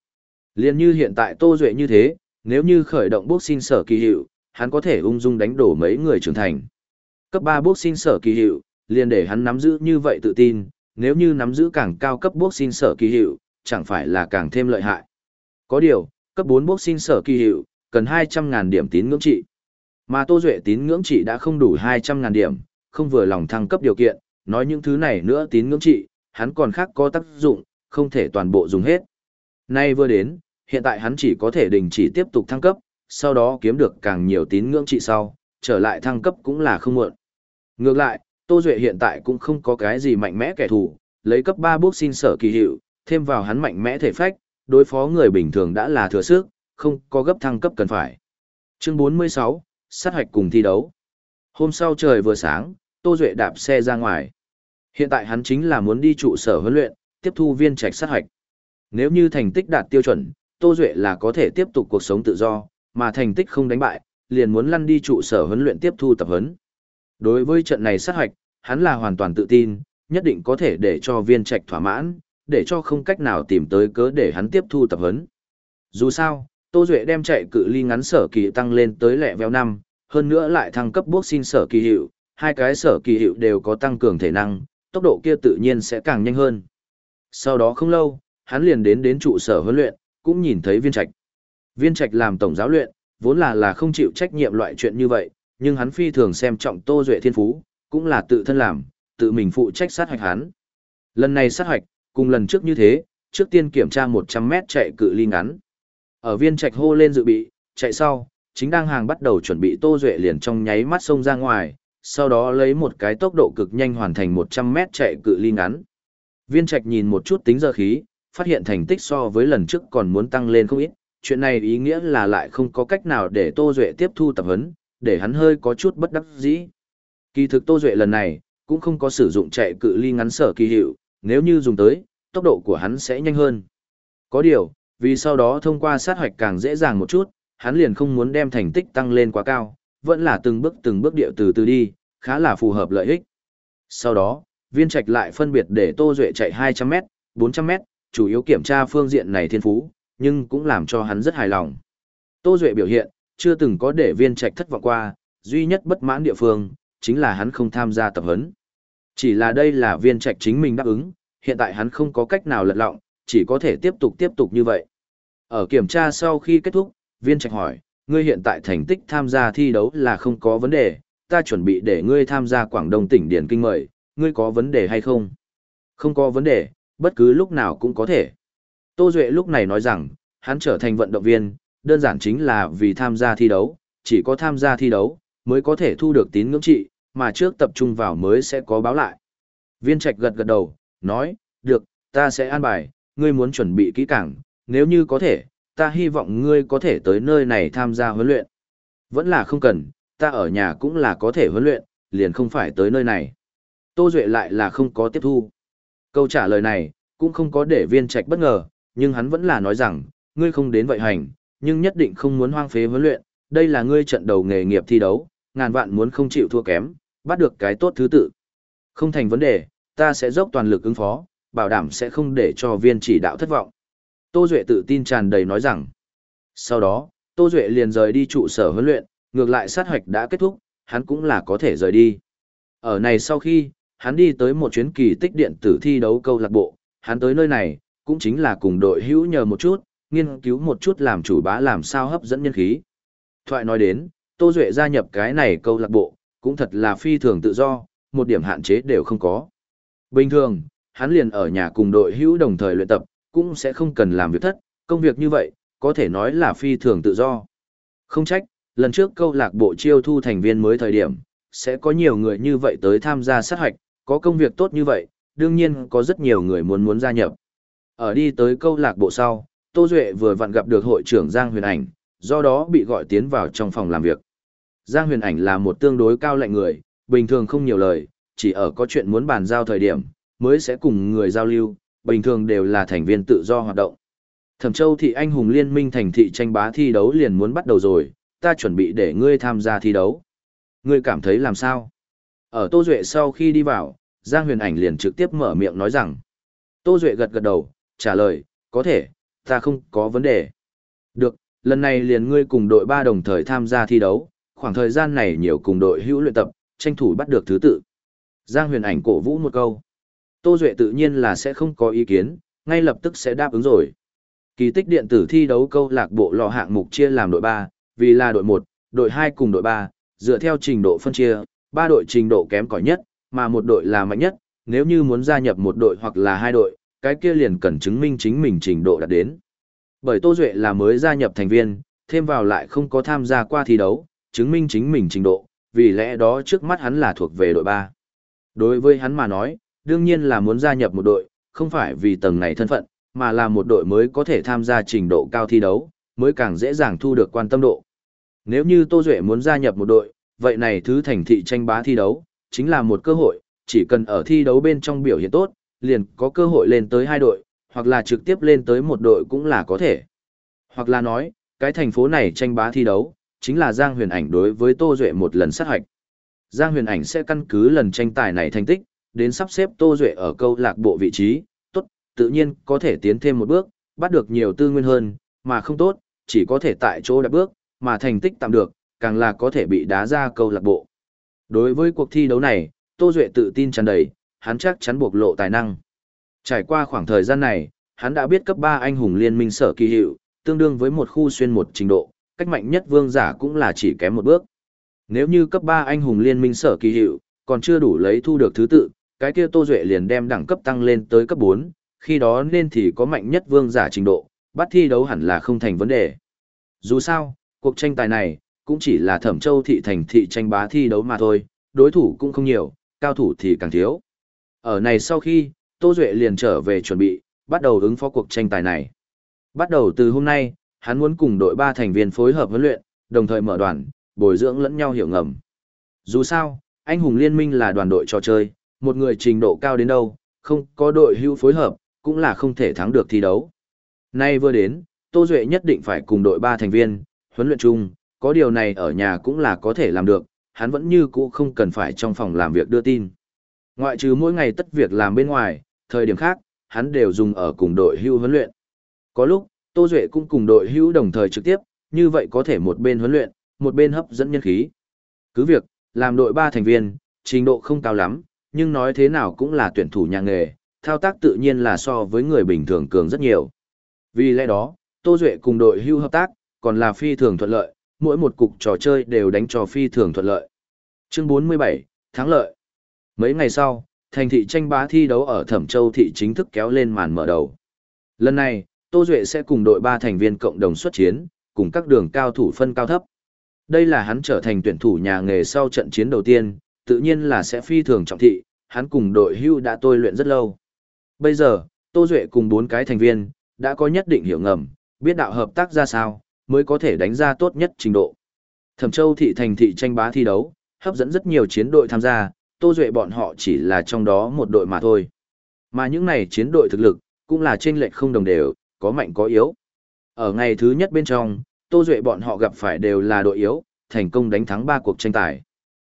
Liên như hiện tại Tô Duệ như thế, nếu như khởi động boxing sở kỳ hiệu, hắn có thể ung dung đánh đổ mấy người trưởng thành. Cấp 3 boxing sở kỳ hiệu, liền để hắn nắm giữ như vậy tự tin, nếu như nắm giữ càng cao cấp boxing sở kỳ hiệu, chẳng phải là càng thêm lợi hại. Có điều, cấp 4 boxing sở kỳ hiệu, cần 200.000 điểm tín ngưỡng trị. Mà Tô Duệ tín ngưỡng trị đã không đủ 200.000 điểm, không vừa lòng thăng cấp điều kiện, nói những thứ này nữa tín ngưỡng trị, hắn còn khác có tác dụng, không thể toàn bộ dùng hết. Nay vừa đến, hiện tại hắn chỉ có thể đình chỉ tiếp tục thăng cấp, sau đó kiếm được càng nhiều tín ngưỡng trị sau, trở lại thăng cấp cũng là không muộn. Ngược lại, Tô Duệ hiện tại cũng không có cái gì mạnh mẽ kẻ thù, lấy cấp 3 bước xin sở kỳ hiệu, thêm vào hắn mạnh mẽ thể phách, đối phó người bình thường đã là thừa sức, không có gấp thăng cấp cần phải. Chương 46, sát hoạch cùng thi đấu. Hôm sau trời vừa sáng, Tô Duệ đạp xe ra ngoài. Hiện tại hắn chính là muốn đi trụ sở huấn luyện, tiếp thu viên trạch sát hoạch. Nếu như thành tích đạt tiêu chuẩn, Tô Duệ là có thể tiếp tục cuộc sống tự do, mà thành tích không đánh bại, liền muốn lăn đi trụ sở huấn luyện tiếp thu tập huấn. Đối với trận này sát hoạch, hắn là hoàn toàn tự tin, nhất định có thể để cho viên trạch thỏa mãn, để cho không cách nào tìm tới cớ để hắn tiếp thu tập huấn. Dù sao, Tô Duệ đem chạy cự ly ngắn sở kỳ tăng lên tới lẹ veo năm, hơn nữa lại thăng cấp boxing sở kỳ hiệu, hai cái sở kỳ hiệu đều có tăng cường thể năng, tốc độ kia tự nhiên sẽ càng nhanh hơn. Sau đó không lâu, hắn liền đến đến trụ sở huấn luyện, cũng nhìn thấy viên trạch. Viên trạch làm tổng giáo luyện, vốn là là không chịu trách nhiệm loại chuyện như vậy, nhưng hắn phi thường xem trọng Tô Duệ thiên phú, cũng là tự thân làm, tự mình phụ trách sát hoạch hắn. Lần này sát hoạch, cùng lần trước như thế, trước tiên kiểm tra 100 mét chạy cự ly ngắn. Ở viên trạch hô lên dự bị, chạy sau, chính đang hàng bắt đầu chuẩn bị Tô Duệ liền trong nháy mắt xông ra ngoài, sau đó lấy một cái tốc độ cực nhanh hoàn thành 100 mét chạy cự ly ngắn. Viên trạch nhìn một chút tính giờ khí, phát hiện thành tích so với lần trước còn muốn tăng lên không ít, chuyện này ý nghĩa là lại không có cách nào để Tô Duệ tiếp thu tập huấn, để hắn hơi có chút bất đắc dĩ. Kỳ thực Tô Duệ lần này, cũng không có sử dụng chạy cự ly ngắn sở kỳ hiệu, nếu như dùng tới, tốc độ của hắn sẽ nhanh hơn. Có điều, vì sau đó thông qua sát hoạch càng dễ dàng một chút, hắn liền không muốn đem thành tích tăng lên quá cao, vẫn là từng bước từng bước điệu từ từ đi, khá là phù hợp lợi ích. Sau đó, viên trạch lại phân biệt để Tô Duệ chạy 200m, 400m, chủ yếu kiểm tra phương diện này thiên phú, nhưng cũng làm cho hắn rất hài lòng. Tô Duệ biểu hiện, chưa từng có để viên trạch thất vọng qua, duy nhất bất mãn địa phương, chính là hắn không tham gia tập huấn. Chỉ là đây là viên trạch chính mình đáp ứng, hiện tại hắn không có cách nào lật lọng, chỉ có thể tiếp tục tiếp tục như vậy. Ở kiểm tra sau khi kết thúc, viên trạch hỏi, ngươi hiện tại thành tích tham gia thi đấu là không có vấn đề, ta chuẩn bị để ngươi tham gia Quảng Đông tỉnh Điển Kinh mời, ngươi có vấn đề hay không? Không có vấn đề, bất cứ lúc nào cũng có thể. Tô Duệ lúc này nói rằng, hắn trở thành vận động viên, đơn giản chính là vì tham gia thi đấu, chỉ có tham gia thi đấu, mới có thể thu được tín ngưỡng trị, mà trước tập trung vào mới sẽ có báo lại. Viên Trạch gật gật đầu, nói, được, ta sẽ an bài, ngươi muốn chuẩn bị kỹ càng, nếu như có thể, ta hy vọng ngươi có thể tới nơi này tham gia huấn luyện. Vẫn là không cần, ta ở nhà cũng là có thể huấn luyện, liền không phải tới nơi này. Tô Duệ lại là không có tiếp thu. Câu trả lời này, cũng không có để viên trạch bất ngờ, nhưng hắn vẫn là nói rằng, ngươi không đến vậy hành, nhưng nhất định không muốn hoang phế huấn luyện, đây là ngươi trận đầu nghề nghiệp thi đấu, ngàn vạn muốn không chịu thua kém, bắt được cái tốt thứ tự. Không thành vấn đề, ta sẽ dốc toàn lực ứng phó, bảo đảm sẽ không để cho viên chỉ đạo thất vọng. Tô Duệ tự tin tràn đầy nói rằng. Sau đó, Tô Duệ liền rời đi trụ sở huấn luyện, ngược lại sát hoạch đã kết thúc, hắn cũng là có thể rời đi. Ở này sau khi, hắn đi tới một chuyến kỳ tích điện tử thi đấu câu lạc bộ, hắn tới nơi này, cũng chính là cùng đội hữu nhờ một chút, nghiên cứu một chút làm chủ bá làm sao hấp dẫn nhân khí. Thoại nói đến, Tô Duệ gia nhập cái này câu lạc bộ, cũng thật là phi thường tự do, một điểm hạn chế đều không có. Bình thường, hắn liền ở nhà cùng đội hữu đồng thời luyện tập, cũng sẽ không cần làm việc thất, công việc như vậy, có thể nói là phi thường tự do. Không trách, lần trước câu lạc bộ chiêu thu thành viên mới thời điểm, sẽ có nhiều người như vậy tới tham gia sát hoạch, có công việc tốt như vậy, đương nhiên có rất nhiều người muốn muốn gia nhập. Ở đi tới câu lạc bộ sau, Tô Duệ vừa vặn gặp được hội trưởng Giang Huyền Ảnh, do đó bị gọi tiến vào trong phòng làm việc. Giang Huyền Ảnh là một tương đối cao lạnh người, bình thường không nhiều lời, chỉ ở có chuyện muốn bàn giao thời điểm, mới sẽ cùng người giao lưu, bình thường đều là thành viên tự do hoạt động. Thẩm Châu thị anh hùng liên minh thành thị tranh bá thi đấu liền muốn bắt đầu rồi, ta chuẩn bị để ngươi tham gia thi đấu. Ngươi cảm thấy làm sao? Ở Tô Duệ sau khi đi vào, Giang Huyền Ảnh liền trực tiếp mở miệng nói rằng. Tô Duệ gật gật đầu, trả lời, có thể, ta không có vấn đề. Được, lần này liền ngươi cùng đội ba đồng thời tham gia thi đấu, khoảng thời gian này nhiều cùng đội hữu luyện tập, tranh thủ bắt được thứ tự. Giang huyền ảnh cổ vũ một câu. Tô Duệ tự nhiên là sẽ không có ý kiến, ngay lập tức sẽ đáp ứng rồi. Kỳ tích điện tử thi đấu câu lạc bộ lò hạng mục chia làm đội 3, vì là đội 1, đội 2 cùng đội 3, dựa theo trình độ phân chia, ba đội trình độ kém cỏi nhất, mà một đội là mạnh nhất, nếu như muốn gia nhập một đội hoặc là hai đội, cái kia liền cần chứng minh chính mình trình độ đạt đến. Bởi Tô Duệ là mới gia nhập thành viên, thêm vào lại không có tham gia qua thi đấu, chứng minh chính mình trình độ, vì lẽ đó trước mắt hắn là thuộc về đội 3. Đối với hắn mà nói, đương nhiên là muốn gia nhập một đội, không phải vì tầng này thân phận, mà là một đội mới có thể tham gia trình độ cao thi đấu, mới càng dễ dàng thu được quan tâm độ. Nếu như Tô Duệ muốn gia nhập một đội, vậy này thứ thành thị tranh bá thi đấu, chính là một cơ hội, chỉ cần ở thi đấu bên trong biểu hiện tốt, liền có cơ hội lên tới hai đội, hoặc là trực tiếp lên tới một đội cũng là có thể. Hoặc là nói, cái thành phố này tranh bá thi đấu, chính là Giang Huyền Ảnh đối với Tô Duệ một lần sát hoạch. Giang Huyền Ảnh sẽ căn cứ lần tranh tài này thành tích, đến sắp xếp Tô Duệ ở câu lạc bộ vị trí, tốt, tự nhiên có thể tiến thêm một bước, bắt được nhiều tư nguyên hơn, mà không tốt, chỉ có thể tại chỗ đạt bước, mà thành tích tạm được, càng là có thể bị đá ra câu lạc bộ. Đối với cuộc thi đấu này, Tô Duệ tự tin tràn đầy, hắn chắc chắn bộc lộ tài năng. Trải qua khoảng thời gian này, hắn đã biết cấp 3 anh hùng liên minh sở kỳ hiệu, tương đương với một khu xuyên một trình độ, cách mạnh nhất vương giả cũng là chỉ kém một bước. Nếu như cấp 3 anh hùng liên minh sở kỳ hiệu, còn chưa đủ lấy thu được thứ tự, cái kia Tô Duệ liền đem đẳng cấp tăng lên tới cấp 4, khi đó nên thì có mạnh nhất vương giả trình độ, bắt thi đấu hẳn là không thành vấn đề. Dù sao, cuộc tranh tài này, cũng chỉ là thẩm châu thị thành thị tranh bá thi đấu mà thôi, đối thủ cũng không nhiều, cao thủ thì càng thiếu. Ở này sau khi, Tô Duệ liền trở về chuẩn bị, bắt đầu ứng phó cuộc tranh tài này. Bắt đầu từ hôm nay, hắn muốn cùng đội 3 thành viên phối hợp huấn luyện, đồng thời mở đoàn, bồi dưỡng lẫn nhau hiểu ngầm. Dù sao, anh hùng liên minh là đoàn đội trò chơi, một người trình độ cao đến đâu, không có đội hưu phối hợp, cũng là không thể thắng được thi đấu. Nay vừa đến, Tô Duệ nhất định phải cùng đội 3 thành viên, huấn luyện chung, có điều này ở nhà cũng là có thể làm được, hắn vẫn như cũ không cần phải trong phòng làm việc đưa tin. Ngoại trừ mỗi ngày tất việc làm bên ngoài, thời điểm khác, hắn đều dùng ở cùng đội hưu huấn luyện. Có lúc, Tô Duệ cũng cùng đội hưu đồng thời trực tiếp, như vậy có thể một bên huấn luyện, một bên hấp dẫn nhân khí. Cứ việc, làm đội 3 thành viên, trình độ không cao lắm, nhưng nói thế nào cũng là tuyển thủ nhà nghề, thao tác tự nhiên là so với người bình thường cường rất nhiều. Vì lẽ đó, Tô Duệ cùng đội hưu hợp tác, còn là phi thường thuận lợi, mỗi một cục trò chơi đều đánh trò phi thường thuận lợi. Chương 47, thắng lợi. Mấy ngày sau, thành thị tranh bá thi đấu ở Thẩm Châu thị chính thức kéo lên màn mở đầu. Lần này, Tô Duệ sẽ cùng đội 3 thành viên cộng đồng xuất chiến, cùng các đường cao thủ phân cao thấp. Đây là hắn trở thành tuyển thủ nhà nghề sau trận chiến đầu tiên, tự nhiên là sẽ phi thường trọng thị, hắn cùng đội hưu đã tôi luyện rất lâu. Bây giờ, Tô Duệ cùng bốn cái thành viên, đã có nhất định hiểu ngầm, biết đạo hợp tác ra sao, mới có thể đánh ra tốt nhất trình độ. Thẩm Châu thị thành thị tranh bá thi đấu, hấp dẫn rất nhiều chiến đội tham gia, Tô Duệ bọn họ chỉ là trong đó một đội mà thôi. Mà những này chiến đội thực lực, cũng là trên lệch không đồng đều, có mạnh có yếu. Ở ngày thứ nhất bên trong, Tô Duệ bọn họ gặp phải đều là đội yếu, thành công đánh thắng 3 cuộc tranh tài.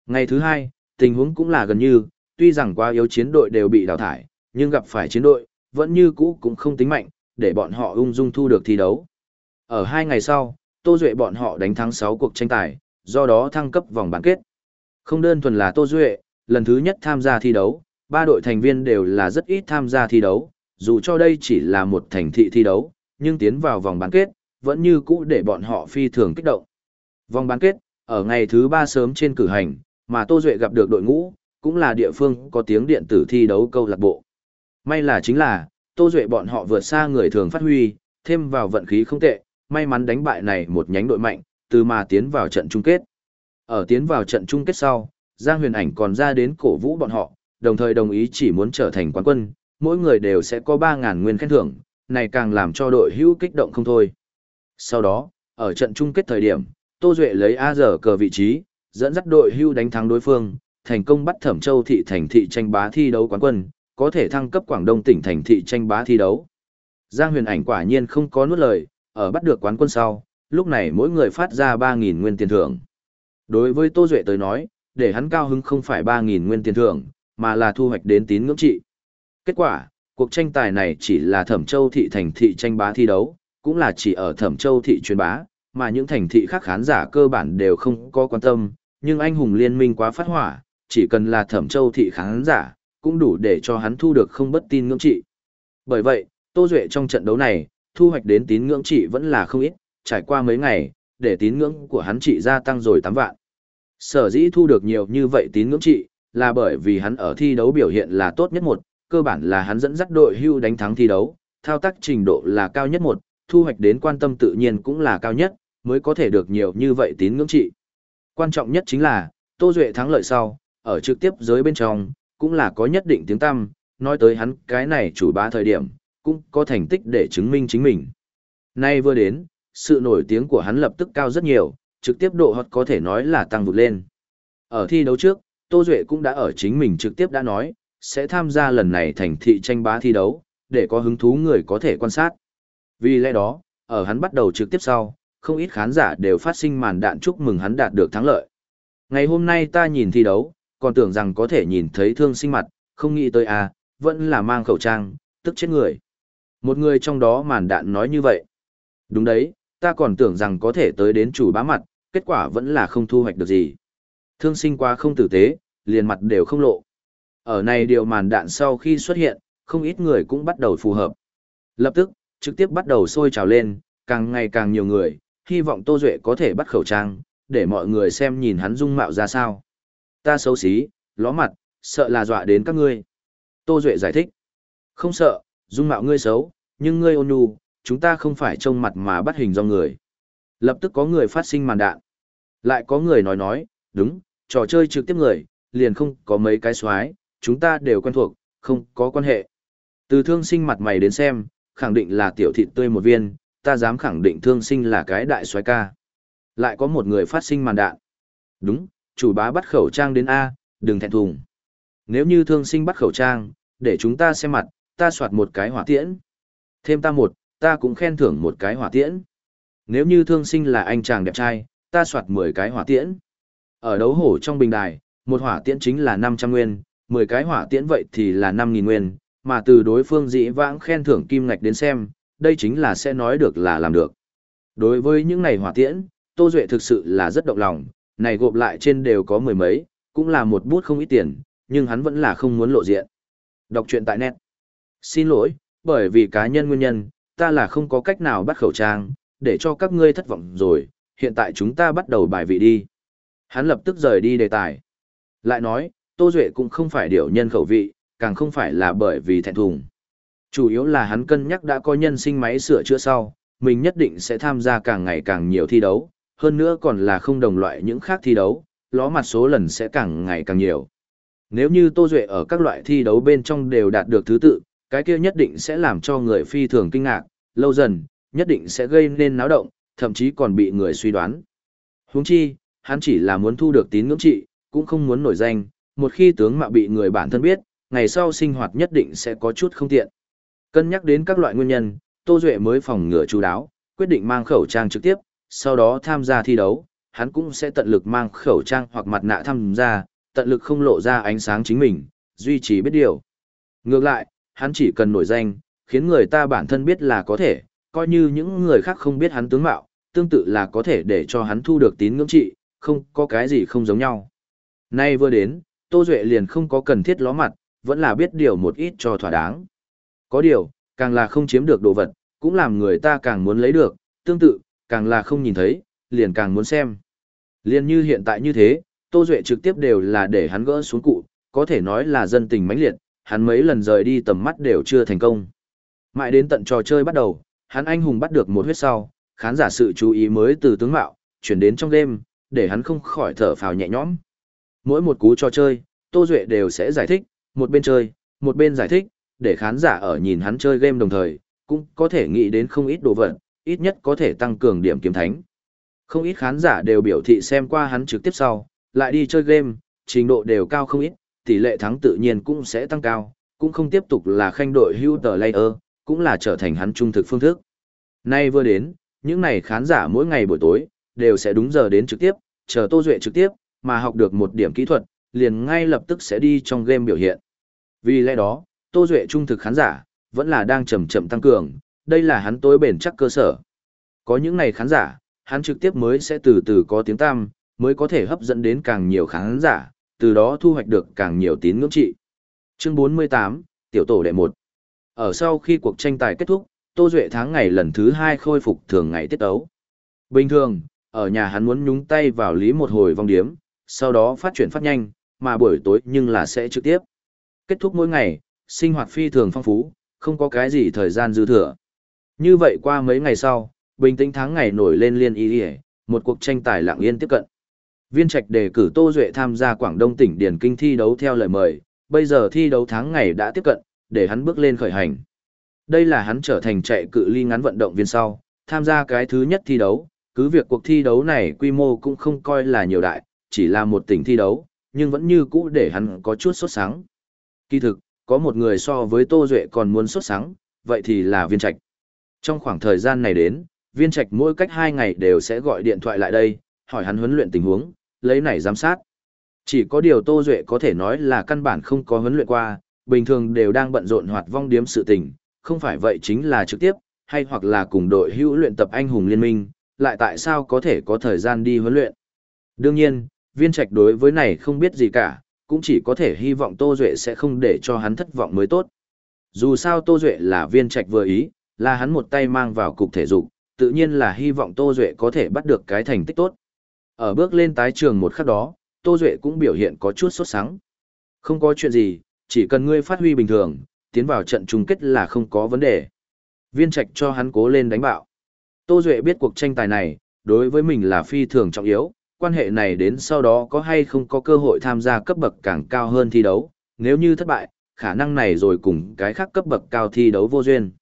Ngày thứ hai, tình huống cũng là gần như, tuy rằng qua yếu chiến đội đều bị đào thải, nhưng gặp phải chiến đội, vẫn như cũ cũng không tính mạnh, để bọn họ ung dung thu được thi đấu. Ở hai ngày sau, Tô Duệ bọn họ đánh thắng 6 cuộc tranh tài, do đó thăng cấp vòng bán kết. Không đơn thuần là Tô Duệ, lần thứ nhất tham gia thi đấu, ba đội thành viên đều là rất ít tham gia thi đấu, dù cho đây chỉ là một thành thị thi đấu, nhưng tiến vào vòng bán kết, vẫn như cũ để bọn họ phi thường kích động. Vòng bán kết, ở ngày thứ ba sớm trên cử hành, mà Tô Duệ gặp được đội ngũ, cũng là địa phương có tiếng điện tử thi đấu câu lạc bộ. May là chính là, Tô Duệ bọn họ vượt xa người thường phát huy, thêm vào vận khí không tệ, may mắn đánh bại này một nhánh đội mạnh, từ mà tiến vào trận chung kết. Ở tiến vào trận chung kết sau, Giang Huyền Ảnh còn ra đến cổ vũ bọn họ, đồng thời đồng ý chỉ muốn trở thành quán quân, mỗi người đều sẽ có 3.000 nguyên khen thưởng, này càng làm cho đội hữu kích động không thôi. Sau đó, ở trận chung kết thời điểm, Tô Duệ lấy A giờ cờ vị trí, dẫn dắt đội hưu đánh thắng đối phương, thành công bắt Thẩm Châu thị thành thị tranh bá thi đấu quán quân, có thể thăng cấp Quảng Đông tỉnh thành thị tranh bá thi đấu. Giang Huyền Ảnh quả nhiên không có nuốt lời, ở bắt được quán quân sau, lúc này mỗi người phát ra 3.000 nguyên tiền thưởng. Đối với Tô Duệ tới nói, để hắn cao hứng không phải 3.000 nguyên tiền thưởng, mà là thu hoạch đến tín ngưỡng trị. Kết quả, cuộc tranh tài này chỉ là Thẩm Châu thị thành thị tranh bá thi đấu, cũng là chỉ ở Thẩm Châu thị truyền bá, mà những thành thị khác khán giả cơ bản đều không có quan tâm, nhưng anh hùng liên minh quá phát hỏa, chỉ cần là thẩm châu thị khán giả, cũng đủ để cho hắn thu được không bất tin ngưỡng trị. Bởi vậy, Tô Duệ trong trận đấu này, thu hoạch đến tín ngưỡng trị vẫn là không ít, trải qua mấy ngày, để tín ngưỡng của hắn trị gia tăng rồi 8 vạn. Sở dĩ thu được nhiều như vậy tín ngưỡng trị, là bởi vì hắn ở thi đấu biểu hiện là tốt nhất một, cơ bản là hắn dẫn dắt đội hưu đánh thắng thi đấu, thao tác trình độ là cao nhất một, thu hoạch đến quan tâm tự nhiên cũng là cao nhất, mới có thể được nhiều như vậy tín ngưỡng trị. Quan trọng nhất chính là, Tô Duệ thắng lợi sau, ở trực tiếp giới bên trong, cũng là có nhất định tiếng tăm, nói tới hắn cái này chủ bá thời điểm, cũng có thành tích để chứng minh chính mình. Nay vừa đến, sự nổi tiếng của hắn lập tức cao rất nhiều, trực tiếp độ hot có thể nói là tăng vụt lên. Ở thi đấu trước, Tô Duệ cũng đã ở chính mình trực tiếp đã nói, sẽ tham gia lần này thành thị tranh bá thi đấu, để có hứng thú người có thể quan sát. Vì lẽ đó, ở hắn bắt đầu trực tiếp sau, không ít khán giả đều phát sinh màn đạn chúc mừng hắn đạt được thắng lợi. Ngày hôm nay ta nhìn thi đấu, còn tưởng rằng có thể nhìn thấy thương sinh mặt, không nghĩ tới à, vẫn là mang khẩu trang, tức chết người. Một người trong đó màn đạn nói như vậy. Đúng đấy, ta còn tưởng rằng có thể tới đến chủ bá mặt, kết quả vẫn là không thu hoạch được gì. Thương sinh quá không tử tế, liền mặt đều không lộ. Ở này điều màn đạn sau khi xuất hiện, không ít người cũng bắt đầu phù hợp. Lập tức, trực tiếp bắt đầu sôi trào lên, càng ngày càng nhiều người, hy vọng Tô Duệ có thể bắt khẩu trang, để mọi người xem nhìn hắn dung mạo ra sao. Ta xấu xí, ló mặt, sợ là dọa đến các ngươi. Tô Duệ giải thích. Không sợ, dung mạo ngươi xấu, nhưng ngươi ôn nhu, chúng ta không phải trông mặt mà bắt hình do người. Lập tức có người phát sinh màn đạn. Lại có người nói nói, đúng, trò chơi trực tiếp người, liền không có mấy cái xoái, chúng ta đều quen thuộc, không có quan hệ. Từ thương sinh mặt mày đến xem, khẳng định là tiểu thịt tươi một viên, ta dám khẳng định thương sinh là cái đại xoái ca. Lại có một người phát sinh màn đạn. Đúng, chủ bá bắt khẩu trang đến A, đừng thẹn thùng. Nếu như thương sinh bắt khẩu trang, để chúng ta xem mặt, ta soạt một cái hỏa tiễn. Thêm ta một, ta cũng khen thưởng một cái hỏa tiễn. Nếu như thương sinh là anh chàng đẹp trai, ta soạt 10 cái hỏa tiễn. Ở đấu hổ trong bình đài, một hỏa tiễn chính là 500 nguyên, 10 cái hỏa tiễn vậy thì là 5.000 nguyên, mà từ đối phương dĩ vãng khen thưởng kim ngạch đến xem, đây chính là sẽ nói được là làm được. Đối với những này hỏa tiễn, Tô Duệ thực sự là rất động lòng, này gộp lại trên đều có mười mấy, cũng là một bút không ít tiền, nhưng hắn vẫn là không muốn lộ diện. Đọc truyện tại net. Xin lỗi, bởi vì cá nhân nguyên nhân, ta là không có cách nào bắt khẩu trang, để cho các ngươi thất vọng rồi, hiện tại chúng ta bắt đầu bài vị đi. Hắn lập tức rời đi đề tài. Lại nói, Tô Duệ cũng không phải điều nhân khẩu vị, càng không phải là bởi vì thẹn thùng. Chủ yếu là hắn cân nhắc đã có nhân sinh máy sửa chữa sau, mình nhất định sẽ tham gia càng ngày càng nhiều thi đấu, hơn nữa còn là không đồng loại những khác thi đấu, ló mặt số lần sẽ càng ngày càng nhiều. Nếu như Tô Duệ ở các loại thi đấu bên trong đều đạt được thứ tự, cái kia nhất định sẽ làm cho người phi thường kinh ngạc, lâu dần, nhất định sẽ gây nên náo động, thậm chí còn bị người suy đoán. Huống chi, hắn chỉ là muốn thu được tín ngưỡng trị, cũng không muốn nổi danh, một khi tướng mạo bị người bản thân biết, ngày sau sinh hoạt nhất định sẽ có chút không tiện. Cân nhắc đến các loại nguyên nhân, Tô Duệ mới phòng ngừa chú đáo, quyết định mang khẩu trang trực tiếp, sau đó tham gia thi đấu, hắn cũng sẽ tận lực mang khẩu trang hoặc mặt nạ tham gia, tận lực không lộ ra ánh sáng chính mình, duy trì biết điều. Ngược lại, hắn chỉ cần nổi danh, khiến người ta bản thân biết là có thể, coi như những người khác không biết hắn tướng mạo, tương tự là có thể để cho hắn thu được tín ngưỡng trị, không có cái gì không giống nhau. Nay vừa đến, Tô Duệ liền không có cần thiết ló mặt, vẫn là biết điều một ít cho thỏa đáng. Có điều, càng là không chiếm được đồ vật, cũng làm người ta càng muốn lấy được, tương tự, càng là không nhìn thấy, liền càng muốn xem. Liền như hiện tại như thế, Tô Duệ trực tiếp đều là để hắn gỡ xuống cụ, có thể nói là dân tình mãnh liệt, hắn mấy lần rời đi tầm mắt đều chưa thành công. Mãi đến tận trò chơi bắt đầu, hắn anh hùng bắt được một huyết sau, khán giả sự chú ý mới từ tướng mạo, chuyển đến trong game, để hắn không khỏi thở phào nhẹ nhõm. Mỗi một cú trò chơi, Tô Duệ đều sẽ giải thích, một bên chơi, một bên giải thích, để khán giả ở nhìn hắn chơi game đồng thời, cũng có thể nghĩ đến không ít đồ vật, ít nhất có thể tăng cường điểm kiếm thánh. Không ít khán giả đều biểu thị xem qua hắn trực tiếp sau, lại đi chơi game, trình độ đều cao không ít, tỷ lệ thắng tự nhiên cũng sẽ tăng cao, cũng không tiếp tục là khanh đội hưu tờ layer, cũng là trở thành hắn trung thực phương thức. Nay vừa đến, những này khán giả mỗi ngày buổi tối, đều sẽ đúng giờ đến trực tiếp, chờ Tô Duệ trực tiếp, mà học được một điểm kỹ thuật, liền ngay lập tức sẽ đi trong game biểu hiện. Vì lẽ đó, Tô Duệ trung thực khán giả, vẫn là đang chậm chậm tăng cường, đây là hắn tối bền chắc cơ sở. Có những này khán giả, hắn trực tiếp mới sẽ từ từ có tiếng tăm, mới có thể hấp dẫn đến càng nhiều khán giả, từ đó thu hoạch được càng nhiều tín ngưỡng trị. Chương 48, Tiểu tổ đệ 1 Ở sau khi cuộc tranh tài kết thúc, Tô Duệ tháng ngày lần thứ 2 khôi phục thường ngày tiết ấu. Bình thường, ở nhà hắn muốn nhúng tay vào lý một hồi vong điếm, sau đó phát triển phát nhanh, mà buổi tối nhưng là sẽ trực tiếp. Kết thúc mỗi ngày, sinh hoạt phi thường phong phú, không có cái gì thời gian dư thừa. Như vậy qua mấy ngày sau, bình tĩnh tháng ngày nổi lên liên y ý, một cuộc tranh tài lặng yên tiếp cận. Viên Trạch đề cử Tô Duệ tham gia Quảng Đông tỉnh Điển Kinh thi đấu theo lời mời, bây giờ thi đấu tháng ngày đã tiếp cận, để hắn bước lên khởi hành. Đây là hắn trở thành chạy cự ly ngắn vận động viên sau, tham gia cái thứ nhất thi đấu, cứ việc cuộc thi đấu này quy mô cũng không coi là nhiều đại, chỉ là một tỉnh thi đấu, nhưng vẫn như cũ để hắn có chút sốt sáng. Kỳ thực, có một người so với Tô Duệ còn muốn xuất sáng, vậy thì là Viên Trạch. Trong khoảng thời gian này đến, Viên Trạch mỗi cách 2 ngày đều sẽ gọi điện thoại lại đây, hỏi hắn huấn luyện tình huống, lấy này giám sát. Chỉ có điều Tô Duệ có thể nói là căn bản không có huấn luyện qua, bình thường đều đang bận rộn hoạt vong điếm sự tình, không phải vậy chính là trực tiếp, hay hoặc là cùng đội hữu luyện tập anh hùng liên minh, lại tại sao có thể có thời gian đi huấn luyện. Đương nhiên, viên trạch đối với này không biết gì cả, cũng chỉ có thể hy vọng Tô Duệ sẽ không để cho hắn thất vọng mới tốt. Dù sao Tô Duệ là viên trạch vừa ý, là hắn một tay mang vào cục thể dục, tự nhiên là hy vọng Tô Duệ có thể bắt được cái thành tích tốt. Ở bước lên tái trường một khắc đó, Tô Duệ cũng biểu hiện có chút sốt sắng. Không có chuyện gì, chỉ cần ngươi phát huy bình thường, tiến vào trận chung kết là không có vấn đề. Viên trạch cho hắn cố lên đánh bạo. Tô Duệ biết cuộc tranh tài này, đối với mình là phi thường trọng yếu, quan hệ này đến sau đó có hay không có cơ hội tham gia cấp bậc càng cao hơn thi đấu, nếu như thất bại, khả năng này rồi cùng cái khác cấp bậc cao thi đấu vô duyên.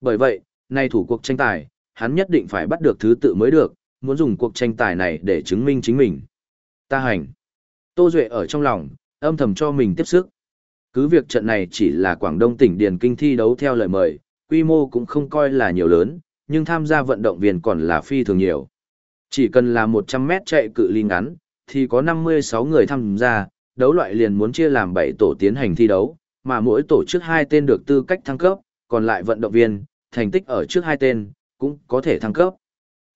Bởi vậy, nay thủ cuộc tranh tài, hắn nhất định phải bắt được thứ tự mới được, muốn dùng cuộc tranh tài này để chứng minh chính mình. Ta hành. Tô Duệ ở trong lòng, âm thầm cho mình tiếp sức. Cứ việc trận này chỉ là Quảng Đông tỉnh Điền Kinh thi đấu theo lời mời, quy mô cũng không coi là nhiều lớn, nhưng tham gia vận động viên còn là phi thường nhiều. Chỉ cần là 100 mét chạy cự ly ngắn, thì có 56 người tham gia, đấu loại liền muốn chia làm 7 tổ tiến hành thi đấu, mà mỗi tổ trước hai tên được tư cách thăng cấp, còn lại vận động viên, thành tích ở trước hai tên, cũng có thể thăng cấp.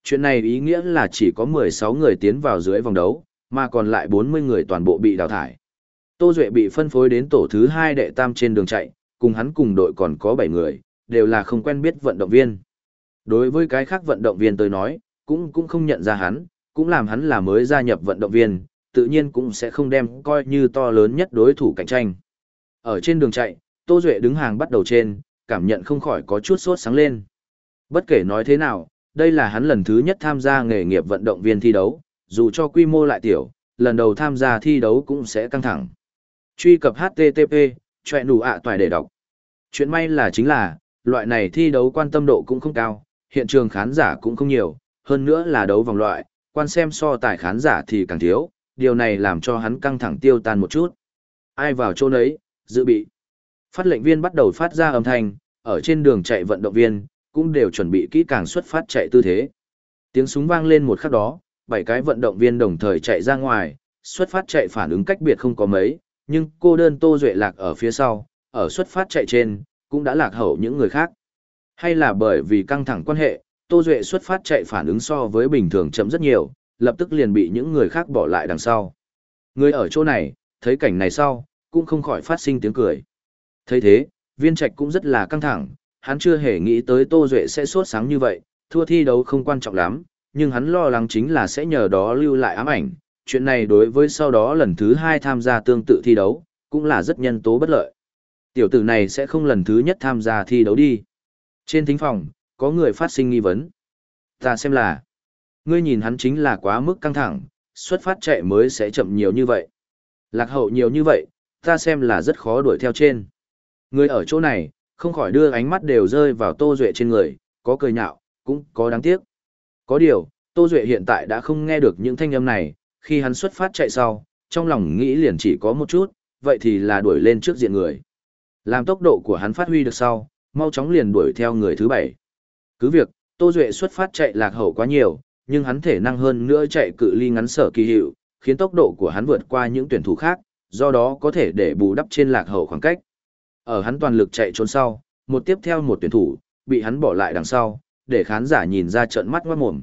Chuyện này ý nghĩa là chỉ có 16 người tiến vào dưới vòng đấu, mà còn lại 40 người toàn bộ bị đào thải. Tô Duệ bị phân phối đến tổ thứ 2 đệ tam trên đường chạy, cùng hắn cùng đội còn có 7 người, đều là không quen biết vận động viên. Đối với cái khác vận động viên tôi nói, cũng cũng không nhận ra hắn, cũng làm hắn là mới gia nhập vận động viên, tự nhiên cũng sẽ không đem coi như to lớn nhất đối thủ cạnh tranh. Ở trên đường chạy, Tô Duệ đứng hàng bắt đầu trên, cảm nhận không khỏi có chút sốt sáng lên. Bất kể nói thế nào, đây là hắn lần thứ nhất tham gia nghề nghiệp vận động viên thi đấu, dù cho quy mô lại tiểu, lần đầu tham gia thi đấu cũng sẽ căng thẳng. Truy cập HTTP, chọe đủ ạ toài để đọc. Chuyện may là chính là, loại này thi đấu quan tâm độ cũng không cao, hiện trường khán giả cũng không nhiều, hơn nữa là đấu vòng loại, quan xem so tài khán giả thì càng thiếu, điều này làm cho hắn căng thẳng tiêu tan một chút. Ai vào chỗ nấy, dự bị. Phát lệnh viên bắt đầu phát ra âm thanh, ở trên đường chạy vận động viên, cũng đều chuẩn bị kỹ càng xuất phát chạy tư thế. Tiếng súng vang lên một khắc đó, bảy cái vận động viên đồng thời chạy ra ngoài, xuất phát chạy phản ứng cách biệt không có mấy, nhưng cô đơn Tô Duệ lạc ở phía sau, ở xuất phát chạy trên, cũng đã lạc hậu những người khác. Hay là bởi vì căng thẳng quan hệ, Tô Duệ xuất phát chạy phản ứng so với bình thường chậm rất nhiều, lập tức liền bị những người khác bỏ lại đằng sau. Người ở chỗ này, thấy cảnh này sau, cũng không khỏi phát sinh tiếng cười. thấy thế, viên trạch cũng rất là căng thẳng, hắn chưa hề nghĩ tới Tô Duệ sẽ sốt sáng như vậy, thua thi đấu không quan trọng lắm, nhưng hắn lo lắng chính là sẽ nhờ đó lưu lại ám ảnh. Chuyện này đối với sau đó lần thứ hai tham gia tương tự thi đấu, cũng là rất nhân tố bất lợi. Tiểu tử này sẽ không lần thứ nhất tham gia thi đấu đi. Trên thính phòng, có người phát sinh nghi vấn. Ta xem là, ngươi nhìn hắn chính là quá mức căng thẳng, xuất phát chạy mới sẽ chậm nhiều như vậy. Lạc hậu nhiều như vậy, ta xem là rất khó đuổi theo trên. Người ở chỗ này, không khỏi đưa ánh mắt đều rơi vào Tô Duệ trên người, có cười nhạo, cũng có đáng tiếc. Có điều, Tô Duệ hiện tại đã không nghe được những thanh âm này, khi hắn xuất phát chạy sau, trong lòng nghĩ liền chỉ có một chút, vậy thì là đuổi lên trước diện người. Làm tốc độ của hắn phát huy được sau, mau chóng liền đuổi theo người thứ bảy. Cứ việc, Tô Duệ xuất phát chạy lạc hậu quá nhiều, nhưng hắn thể năng hơn nữa chạy cự ly ngắn sở kỳ hiệu, khiến tốc độ của hắn vượt qua những tuyển thủ khác, do đó có thể để bù đắp trên lạc hậu khoảng cách. Ở hắn toàn lực chạy trốn sau, một tiếp theo một tuyển thủ, bị hắn bỏ lại đằng sau, để khán giả nhìn ra trận mắt ngoát mồm.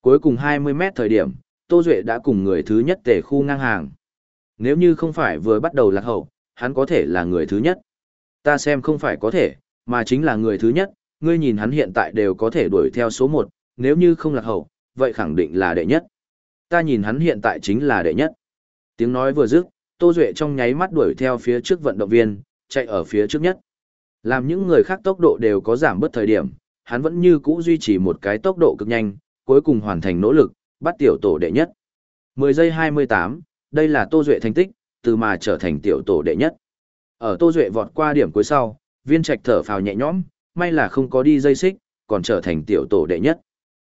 Cuối cùng 20 mét thời điểm, Tô Duệ đã cùng người thứ nhất tề khu ngang hàng. Nếu như không phải vừa bắt đầu lạc hậu, hắn có thể là người thứ nhất. Ta xem không phải có thể, mà chính là người thứ nhất, ngươi nhìn hắn hiện tại đều có thể đuổi theo số 1, nếu như không lạc hậu, vậy khẳng định là đệ nhất. Ta nhìn hắn hiện tại chính là đệ nhất. Tiếng nói vừa dứt, Tô Duệ trong nháy mắt đuổi theo phía trước vận động viên, chạy ở phía trước nhất. Làm những người khác tốc độ đều có giảm bớt thời điểm, hắn vẫn như cũ duy trì một cái tốc độ cực nhanh, cuối cùng hoàn thành nỗ lực, bắt tiểu tổ đệ nhất. 10 giây 28, đây là Tô Duệ thành tích, từ mà trở thành tiểu tổ đệ nhất. Ở Tô Duệ vọt qua điểm cuối sau, viên trạch thở phào nhẹ nhõm, may là không có đi dây xích, còn trở thành tiểu tổ đệ nhất.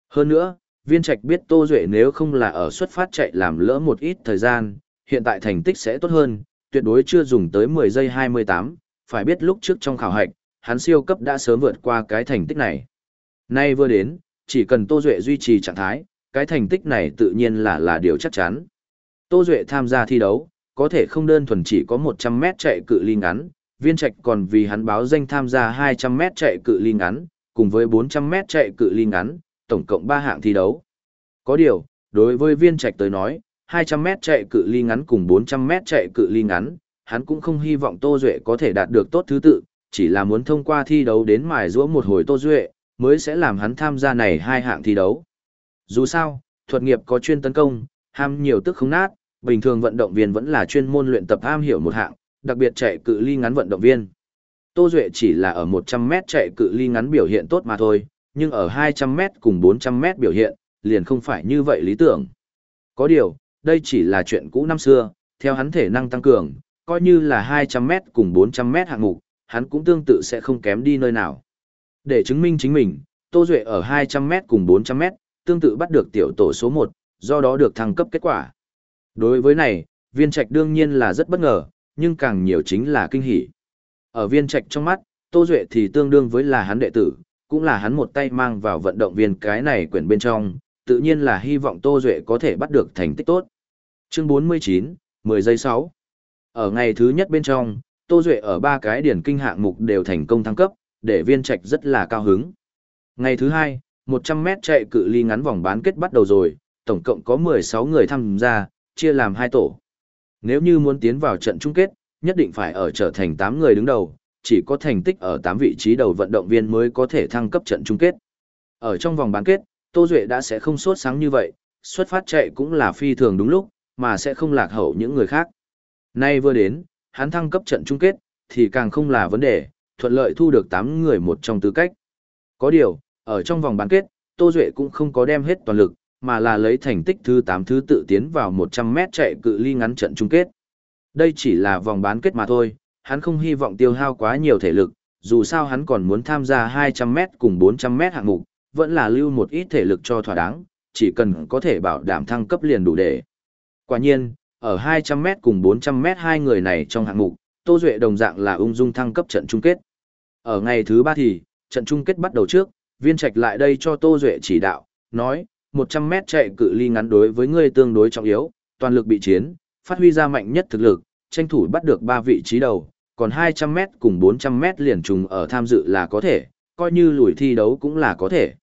Hơn nữa, viên trạch biết Tô Duệ nếu không là ở xuất phát chạy làm lỡ một ít thời gian, hiện tại thành tích sẽ tốt hơn, tuyệt đối chưa dùng tới 10 giây 28, phải biết lúc trước trong khảo hạch, hắn siêu cấp đã sớm vượt qua cái thành tích này. Nay vừa đến, chỉ cần Tô Duệ duy trì trạng thái, cái thành tích này tự nhiên là là điều chắc chắn. Tô Duệ tham gia thi đấu, có thể không đơn thuần chỉ có 100 mét chạy cự ly ngắn, viên trạch còn vì hắn báo danh tham gia 200m chạy cự ly ngắn, cùng với 400m chạy cự ly ngắn, tổng cộng 3 hạng thi đấu. Có điều, đối với viên trạch tới nói, 200m chạy cự ly ngắn cùng 400m chạy cự ly ngắn, hắn cũng không hy vọng Tô Duệ có thể đạt được tốt thứ tự, chỉ là muốn thông qua thi đấu đến mài giũa một hồi Tô Duệ, mới sẽ làm hắn tham gia này hai hạng thi đấu. Dù sao, thuật nghiệp có chuyên tấn công, ham nhiều tức không nát, bình thường vận động viên vẫn là chuyên môn luyện tập ham hiểu một hạng, đặc biệt chạy cự ly ngắn vận động viên. Tô Duệ chỉ là ở 100m chạy cự ly ngắn biểu hiện tốt mà thôi, nhưng ở 200m cùng 400m biểu hiện, liền không phải như vậy lý tưởng. Có điều, đây chỉ là chuyện cũ năm xưa, theo hắn thể năng tăng cường, coi như là 200m cùng 400m hạng mục, hắn cũng tương tự sẽ không kém đi nơi nào. Để chứng minh chính mình, Tô Duệ ở 200m cùng 400m, tương tự bắt được tiểu tổ số 1, do đó được thăng cấp kết quả. Đối với này, viên trạch đương nhiên là rất bất ngờ, nhưng càng nhiều chính là kinh hỉ. Ở viên trạch trong mắt, Tô Duệ thì tương đương với là hắn đệ tử, cũng là hắn một tay mang vào vận động viên cái này quyển bên trong, tự nhiên là hy vọng Tô Duệ có thể bắt được thành tích tốt. Chương 49, 10 giây 6. Ở ngày thứ nhất bên trong, Tô Duệ ở ba cái điển kinh hạng mục đều thành công thăng cấp, để viên trạch rất là cao hứng. Ngày thứ hai, 100 mét chạy cự ly ngắn vòng bán kết bắt đầu rồi, tổng cộng có 16 người tham gia, chia làm hai tổ. Nếu như muốn tiến vào trận chung kết, nhất định phải ở trở thành 8 người đứng đầu, chỉ có thành tích ở 8 vị trí đầu vận động viên mới có thể thăng cấp trận chung kết. Ở trong vòng bán kết, Tô Duệ đã sẽ không sốt sáng như vậy, xuất phát chạy cũng là phi thường đúng lúc, mà sẽ không lạc hậu những người khác. Nay vừa đến, hắn thăng cấp trận chung kết, thì càng không là vấn đề, thuận lợi thu được 8 người một trong tư cách. Có điều, ở trong vòng bán kết, Tô Duệ cũng không có đem hết toàn lực, mà là lấy thành tích thứ 8 thứ tự tiến vào 100 mét chạy cự ly ngắn trận chung kết. Đây chỉ là vòng bán kết mà thôi, hắn không hy vọng tiêu hao quá nhiều thể lực, dù sao hắn còn muốn tham gia 200 mét cùng 400 mét hạng mục, vẫn là lưu một ít thể lực cho thỏa đáng, chỉ cần có thể bảo đảm thăng cấp liền đủ để. Quả nhiên, ở 200 mét cùng 400 mét hai người này trong hạng mục, Tô Duệ đồng dạng là ung dung thăng cấp trận chung kết. Ở ngày thứ 3 thì, trận chung kết bắt đầu trước, viên trạch lại đây cho Tô Duệ chỉ đạo, nói, 100 mét chạy cự ly ngắn đối với ngươi tương đối trọng yếu, toàn lực bị chiến, phát huy ra mạnh nhất thực lực, tranh thủ bắt được 3 vị trí đầu, còn 200 mét cùng 400 mét liền trùng ở tham dự là có thể, coi như lùi thi đấu cũng là có thể.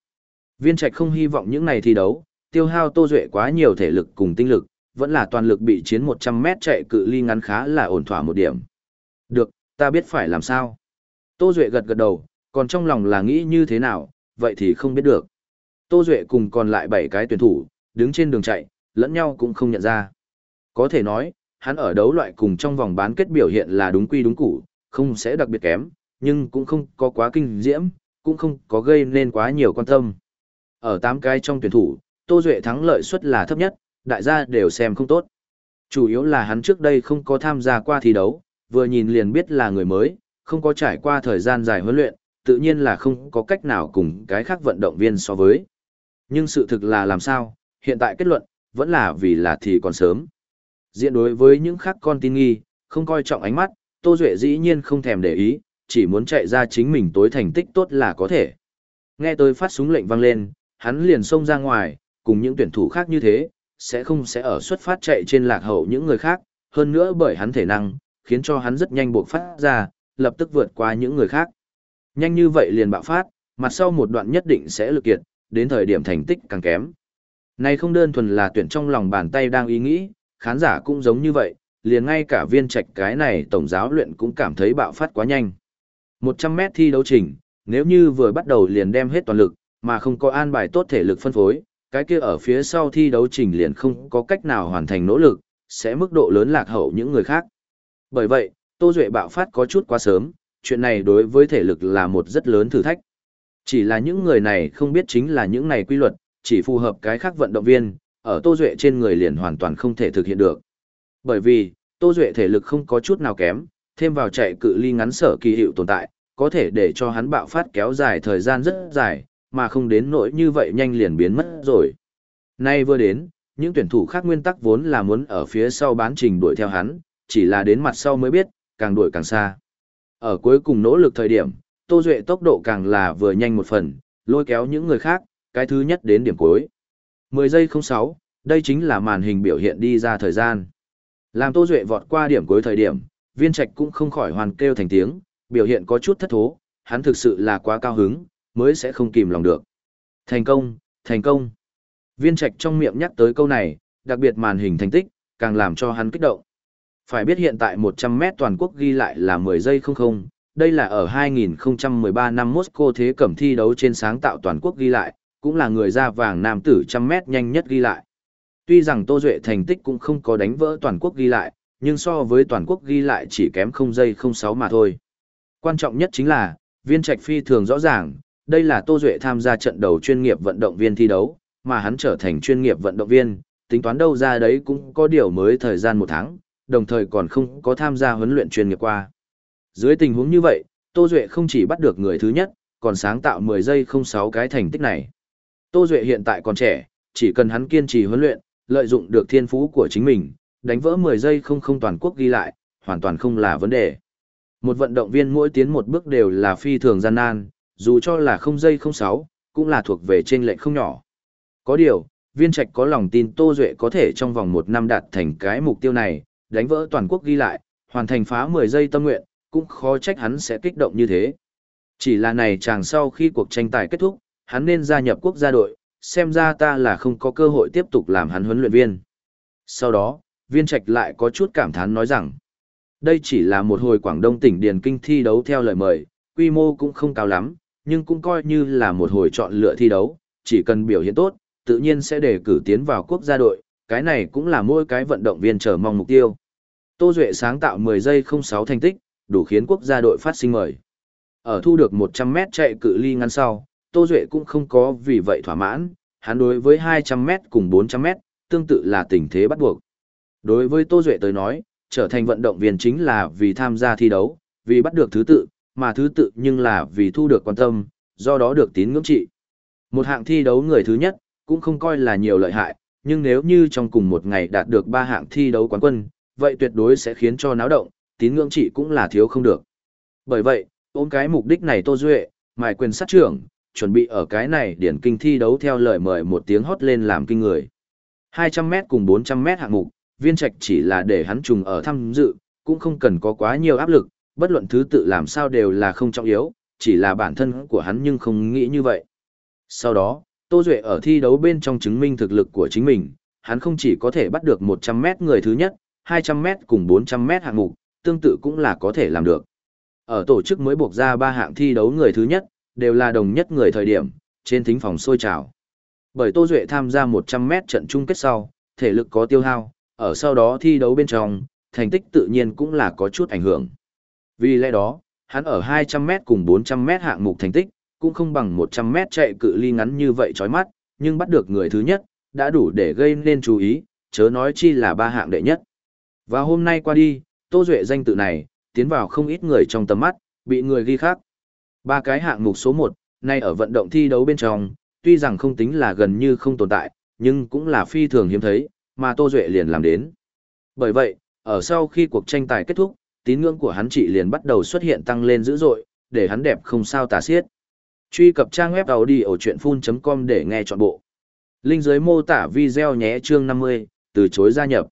Viên trạch không hy vọng những này thi đấu, tiêu hao Tô Duệ quá nhiều thể lực cùng tinh lực, vẫn là toàn lực bị chiến 100 mét chạy cự ly ngắn khá là ổn thỏa một điểm. Được, ta biết phải làm sao. Tô Duệ gật gật đầu, còn trong lòng là nghĩ như thế nào, vậy thì không biết được. Tô Duệ cùng còn lại 7 cái tuyển thủ, đứng trên đường chạy, lẫn nhau cũng không nhận ra. Có thể nói, hắn ở đấu loại cùng trong vòng bán kết biểu hiện là đúng quy đúng củ, không sẽ đặc biệt kém, nhưng cũng không có quá kinh diễm, cũng không có gây nên quá nhiều quan tâm. Ở 8 cái trong tuyển thủ, Tô Duệ thắng lợi suất là thấp nhất, đại gia đều xem không tốt. Chủ yếu là hắn trước đây không có tham gia qua thi đấu, vừa nhìn liền biết là người mới, không có trải qua thời gian dài huấn luyện, tự nhiên là không có cách nào cùng cái khác vận động viên so với. Nhưng sự thực là làm sao, hiện tại kết luận, vẫn là vì là thì còn sớm. Diện đối với những khác con tin nghi, không coi trọng ánh mắt, Tô Duệ dĩ nhiên không thèm để ý, chỉ muốn chạy ra chính mình tối thành tích tốt là có thể. Nghe tôi phát súng lệnh vang lên, hắn liền xông ra ngoài, cùng những tuyển thủ khác như thế, sẽ không sẽ ở xuất phát chạy trên lạc hậu những người khác, hơn nữa bởi hắn thể năng, khiến cho hắn rất nhanh buộc phát ra, lập tức vượt qua những người khác. Nhanh như vậy liền bạo phát, mặt sau một đoạn nhất định sẽ lực kiệt, đến thời điểm thành tích càng kém. Này không đơn thuần là tuyển trong lòng bàn tay đang ý nghĩ, khán giả cũng giống như vậy, liền ngay cả viên trạch cái này tổng giáo luyện cũng cảm thấy bạo phát quá nhanh. 100 mét thi đấu trình, nếu như vừa bắt đầu liền đem hết toàn lực, mà không có an bài tốt thể lực phân phối, cái kia ở phía sau thi đấu trình liền không có cách nào hoàn thành nỗ lực, sẽ mức độ lớn lạc hậu những người khác. Bởi vậy, Tô Duệ bạo phát có chút quá sớm, chuyện này đối với thể lực là một rất lớn thử thách. Chỉ là những người này không biết chính là những này quy luật, chỉ phù hợp cái khác vận động viên, ở Tô Duệ trên người liền hoàn toàn không thể thực hiện được. Bởi vì, Tô Duệ thể lực không có chút nào kém, thêm vào chạy cự ly ngắn sở kỳ hiệu tồn tại, có thể để cho hắn bạo phát kéo dài thời gian rất dài, mà không đến nỗi như vậy nhanh liền biến mất rồi. Nay vừa đến, những tuyển thủ khác nguyên tắc vốn là muốn ở phía sau bán trình đuổi theo hắn, chỉ là đến mặt sau mới biết, càng đuổi càng xa. Ở cuối cùng nỗ lực thời điểm, Tô Duệ tốc độ càng là vừa nhanh một phần, lôi kéo những người khác, cái thứ nhất đến điểm cuối. 10 giây 06, đây chính là màn hình biểu hiện đi ra thời gian. Làm Tô Duệ vọt qua điểm cuối thời điểm, viên trạch cũng không khỏi hoàn kêu thành tiếng, biểu hiện có chút thất thố, hắn thực sự là quá cao hứng, mới sẽ không kìm lòng được. Thành công, thành công. Viên trạch trong miệng nhắc tới câu này, đặc biệt màn hình thành tích, càng làm cho hắn kích động. Phải biết hiện tại 100m toàn quốc ghi lại là 10 giây 00, đây là ở 2013 năm Moscow thế cẩm thi đấu trên sáng tạo toàn quốc ghi lại, cũng là người ra vàng nam tử trăm mét nhanh nhất ghi lại. Tuy rằng Tô Duệ thành tích cũng không có đánh vỡ toàn quốc ghi lại, nhưng so với toàn quốc ghi lại chỉ kém 0 giây 06 mà thôi. Quan trọng nhất chính là, viên trạch phi thường rõ ràng, đây là Tô Duệ tham gia trận đầu chuyên nghiệp vận động viên thi đấu, mà hắn trở thành chuyên nghiệp vận động viên, tính toán đâu ra đấy cũng có điều mới thời gian một tháng, đồng thời còn không có tham gia huấn luyện chuyên nghiệp qua. Dưới tình huống như vậy, Tô Duệ không chỉ bắt được người thứ nhất, còn sáng tạo 10 giây 06 cái thành tích này. Tô Duệ hiện tại còn trẻ, chỉ cần hắn kiên trì huấn luyện, lợi dụng được thiên phú của chính mình, đánh vỡ 10 giây không không toàn quốc ghi lại, hoàn toàn không là vấn đề. Một vận động viên mỗi tiến một bước đều là phi thường gian nan, dù cho là không giây không sáu, cũng là thuộc về trên lệnh không nhỏ. Có điều, viên trạch có lòng tin Tô Duệ có thể trong vòng một năm đạt thành cái mục tiêu này, đánh vỡ toàn quốc ghi lại, hoàn thành phá 10 giây tâm nguyện, cũng khó trách hắn sẽ kích động như thế. Chỉ là này chàng sau khi cuộc tranh tài kết thúc, hắn nên gia nhập quốc gia đội, xem ra ta là không có cơ hội tiếp tục làm hắn huấn luyện viên. Sau đó, viên trạch lại có chút cảm thán nói rằng, đây chỉ là một hồi Quảng Đông tỉnh Điền Kinh thi đấu theo lời mời, quy mô cũng không cao lắm, nhưng cũng coi như là một hồi chọn lựa thi đấu, chỉ cần biểu hiện tốt, tự nhiên sẽ đề cử tiến vào quốc gia đội, cái này cũng là mỗi cái vận động viên chờ mong mục tiêu. Tô Duệ sáng tạo 10 giây 06 thành tích, đủ khiến quốc gia đội phát sinh mời. Ở thu được 100 mét chạy cự ly ngắn sau, Tô Duệ cũng không có vì vậy thỏa mãn, hắn đối với 200 mét cùng 400 mét, tương tự là tình thế bắt buộc. Đối với Tô Duệ tới nói, trở thành vận động viên chính là vì tham gia thi đấu, vì bắt được thứ tự, mà thứ tự nhưng là vì thu được quan tâm, do đó được tín ngưỡng trị. Một hạng thi đấu người thứ nhất, cũng không coi là nhiều lợi hại, nhưng nếu như trong cùng một ngày đạt được ba hạng thi đấu quán quân, vậy tuyệt đối sẽ khiến cho náo động, tín ngưỡng trị cũng là thiếu không được. Bởi vậy, ôm cái mục đích này Tô Duệ, mài quyền sát trưởng, chuẩn bị ở cái này điển kinh thi đấu theo lời mời một tiếng hót lên làm kinh người. 200m cùng 400m hạng mục, viên trạch chỉ là để hắn trùng ở tham dự, cũng không cần có quá nhiều áp lực, bất luận thứ tự làm sao đều là không trọng yếu, chỉ là bản thân của hắn nhưng không nghĩ như vậy. Sau đó, Tô Duệ ở thi đấu bên trong chứng minh thực lực của chính mình, hắn không chỉ có thể bắt được 100m người thứ nhất, 200m cùng 400m hạng mục, tương tự cũng là có thể làm được. Ở tổ chức mới buộc ra ba hạng thi đấu người thứ nhất, đều là đồng nhất người thời điểm, trên thính phòng sôi trào. Bởi Tô Duệ tham gia 100m trận chung kết sau, thể lực có tiêu hao, ở sau đó thi đấu bên trong, thành tích tự nhiên cũng là có chút ảnh hưởng. Vì lẽ đó, hắn ở 200m cùng 400m hạng mục thành tích, cũng không bằng 100m chạy cự ly ngắn như vậy chói mắt, nhưng bắt được người thứ nhất, đã đủ để gây nên chú ý, chớ nói chi là ba hạng đệ nhất. Và hôm nay qua đi, Tô Duệ danh tự này, tiến vào không ít người trong tầm mắt, bị người ghi khác. Ba cái hạng mục số 1, nay ở vận động thi đấu bên trong, tuy rằng không tính là gần như không tồn tại, nhưng cũng là phi thường hiếm thấy, mà Tô Duệ liền làm đến. Bởi vậy, ở sau khi cuộc tranh tài kết thúc, tín ngưỡng của hắn chỉ liền bắt đầu xuất hiện tăng lên dữ dội, để hắn đẹp không sao tả xiết. Truy cập trang web đầu đi ở audiochuyenphun.com để nghe trọn bộ. Linh dưới mô tả video nhé chương 50, từ chối gia nhập.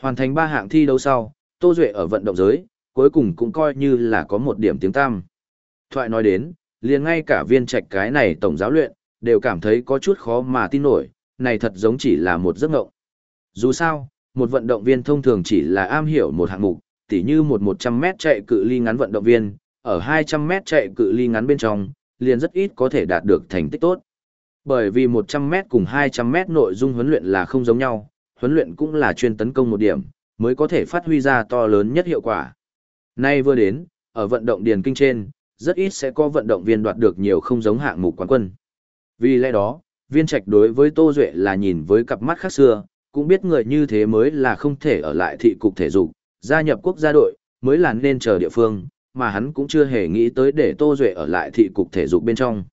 Hoàn thành ba hạng thi đấu sau, Tô Duệ ở vận động giới, cuối cùng cũng coi như là có một điểm tiếng tam. Thoại nói đến, liền ngay cả viên trạch cái này tổng giáo luyện, đều cảm thấy có chút khó mà tin nổi, này thật giống chỉ là một giấc ngộng. Dù sao, một vận động viên thông thường chỉ là am hiểu một hạng mục, tỉ như một 100m chạy cự ly ngắn vận động viên, ở 200m chạy cự ly ngắn bên trong, liền rất ít có thể đạt được thành tích tốt. Bởi vì 100m cùng 200m nội dung huấn luyện là không giống nhau, huấn luyện cũng là chuyên tấn công một điểm, mới có thể phát huy ra to lớn nhất hiệu quả. Nay vừa đến, ở vận động điền kinh trên, rất ít sẽ có vận động viên đoạt được nhiều không giống hạng mục quán quân. Vì lẽ đó, viên trạch đối với Tô Duệ là nhìn với cặp mắt khác xưa, cũng biết người như thế mới là không thể ở lại thị cục thể dục, gia nhập quốc gia đội, mới là nên chờ địa phương, mà hắn cũng chưa hề nghĩ tới để Tô Duệ ở lại thị cục thể dục bên trong.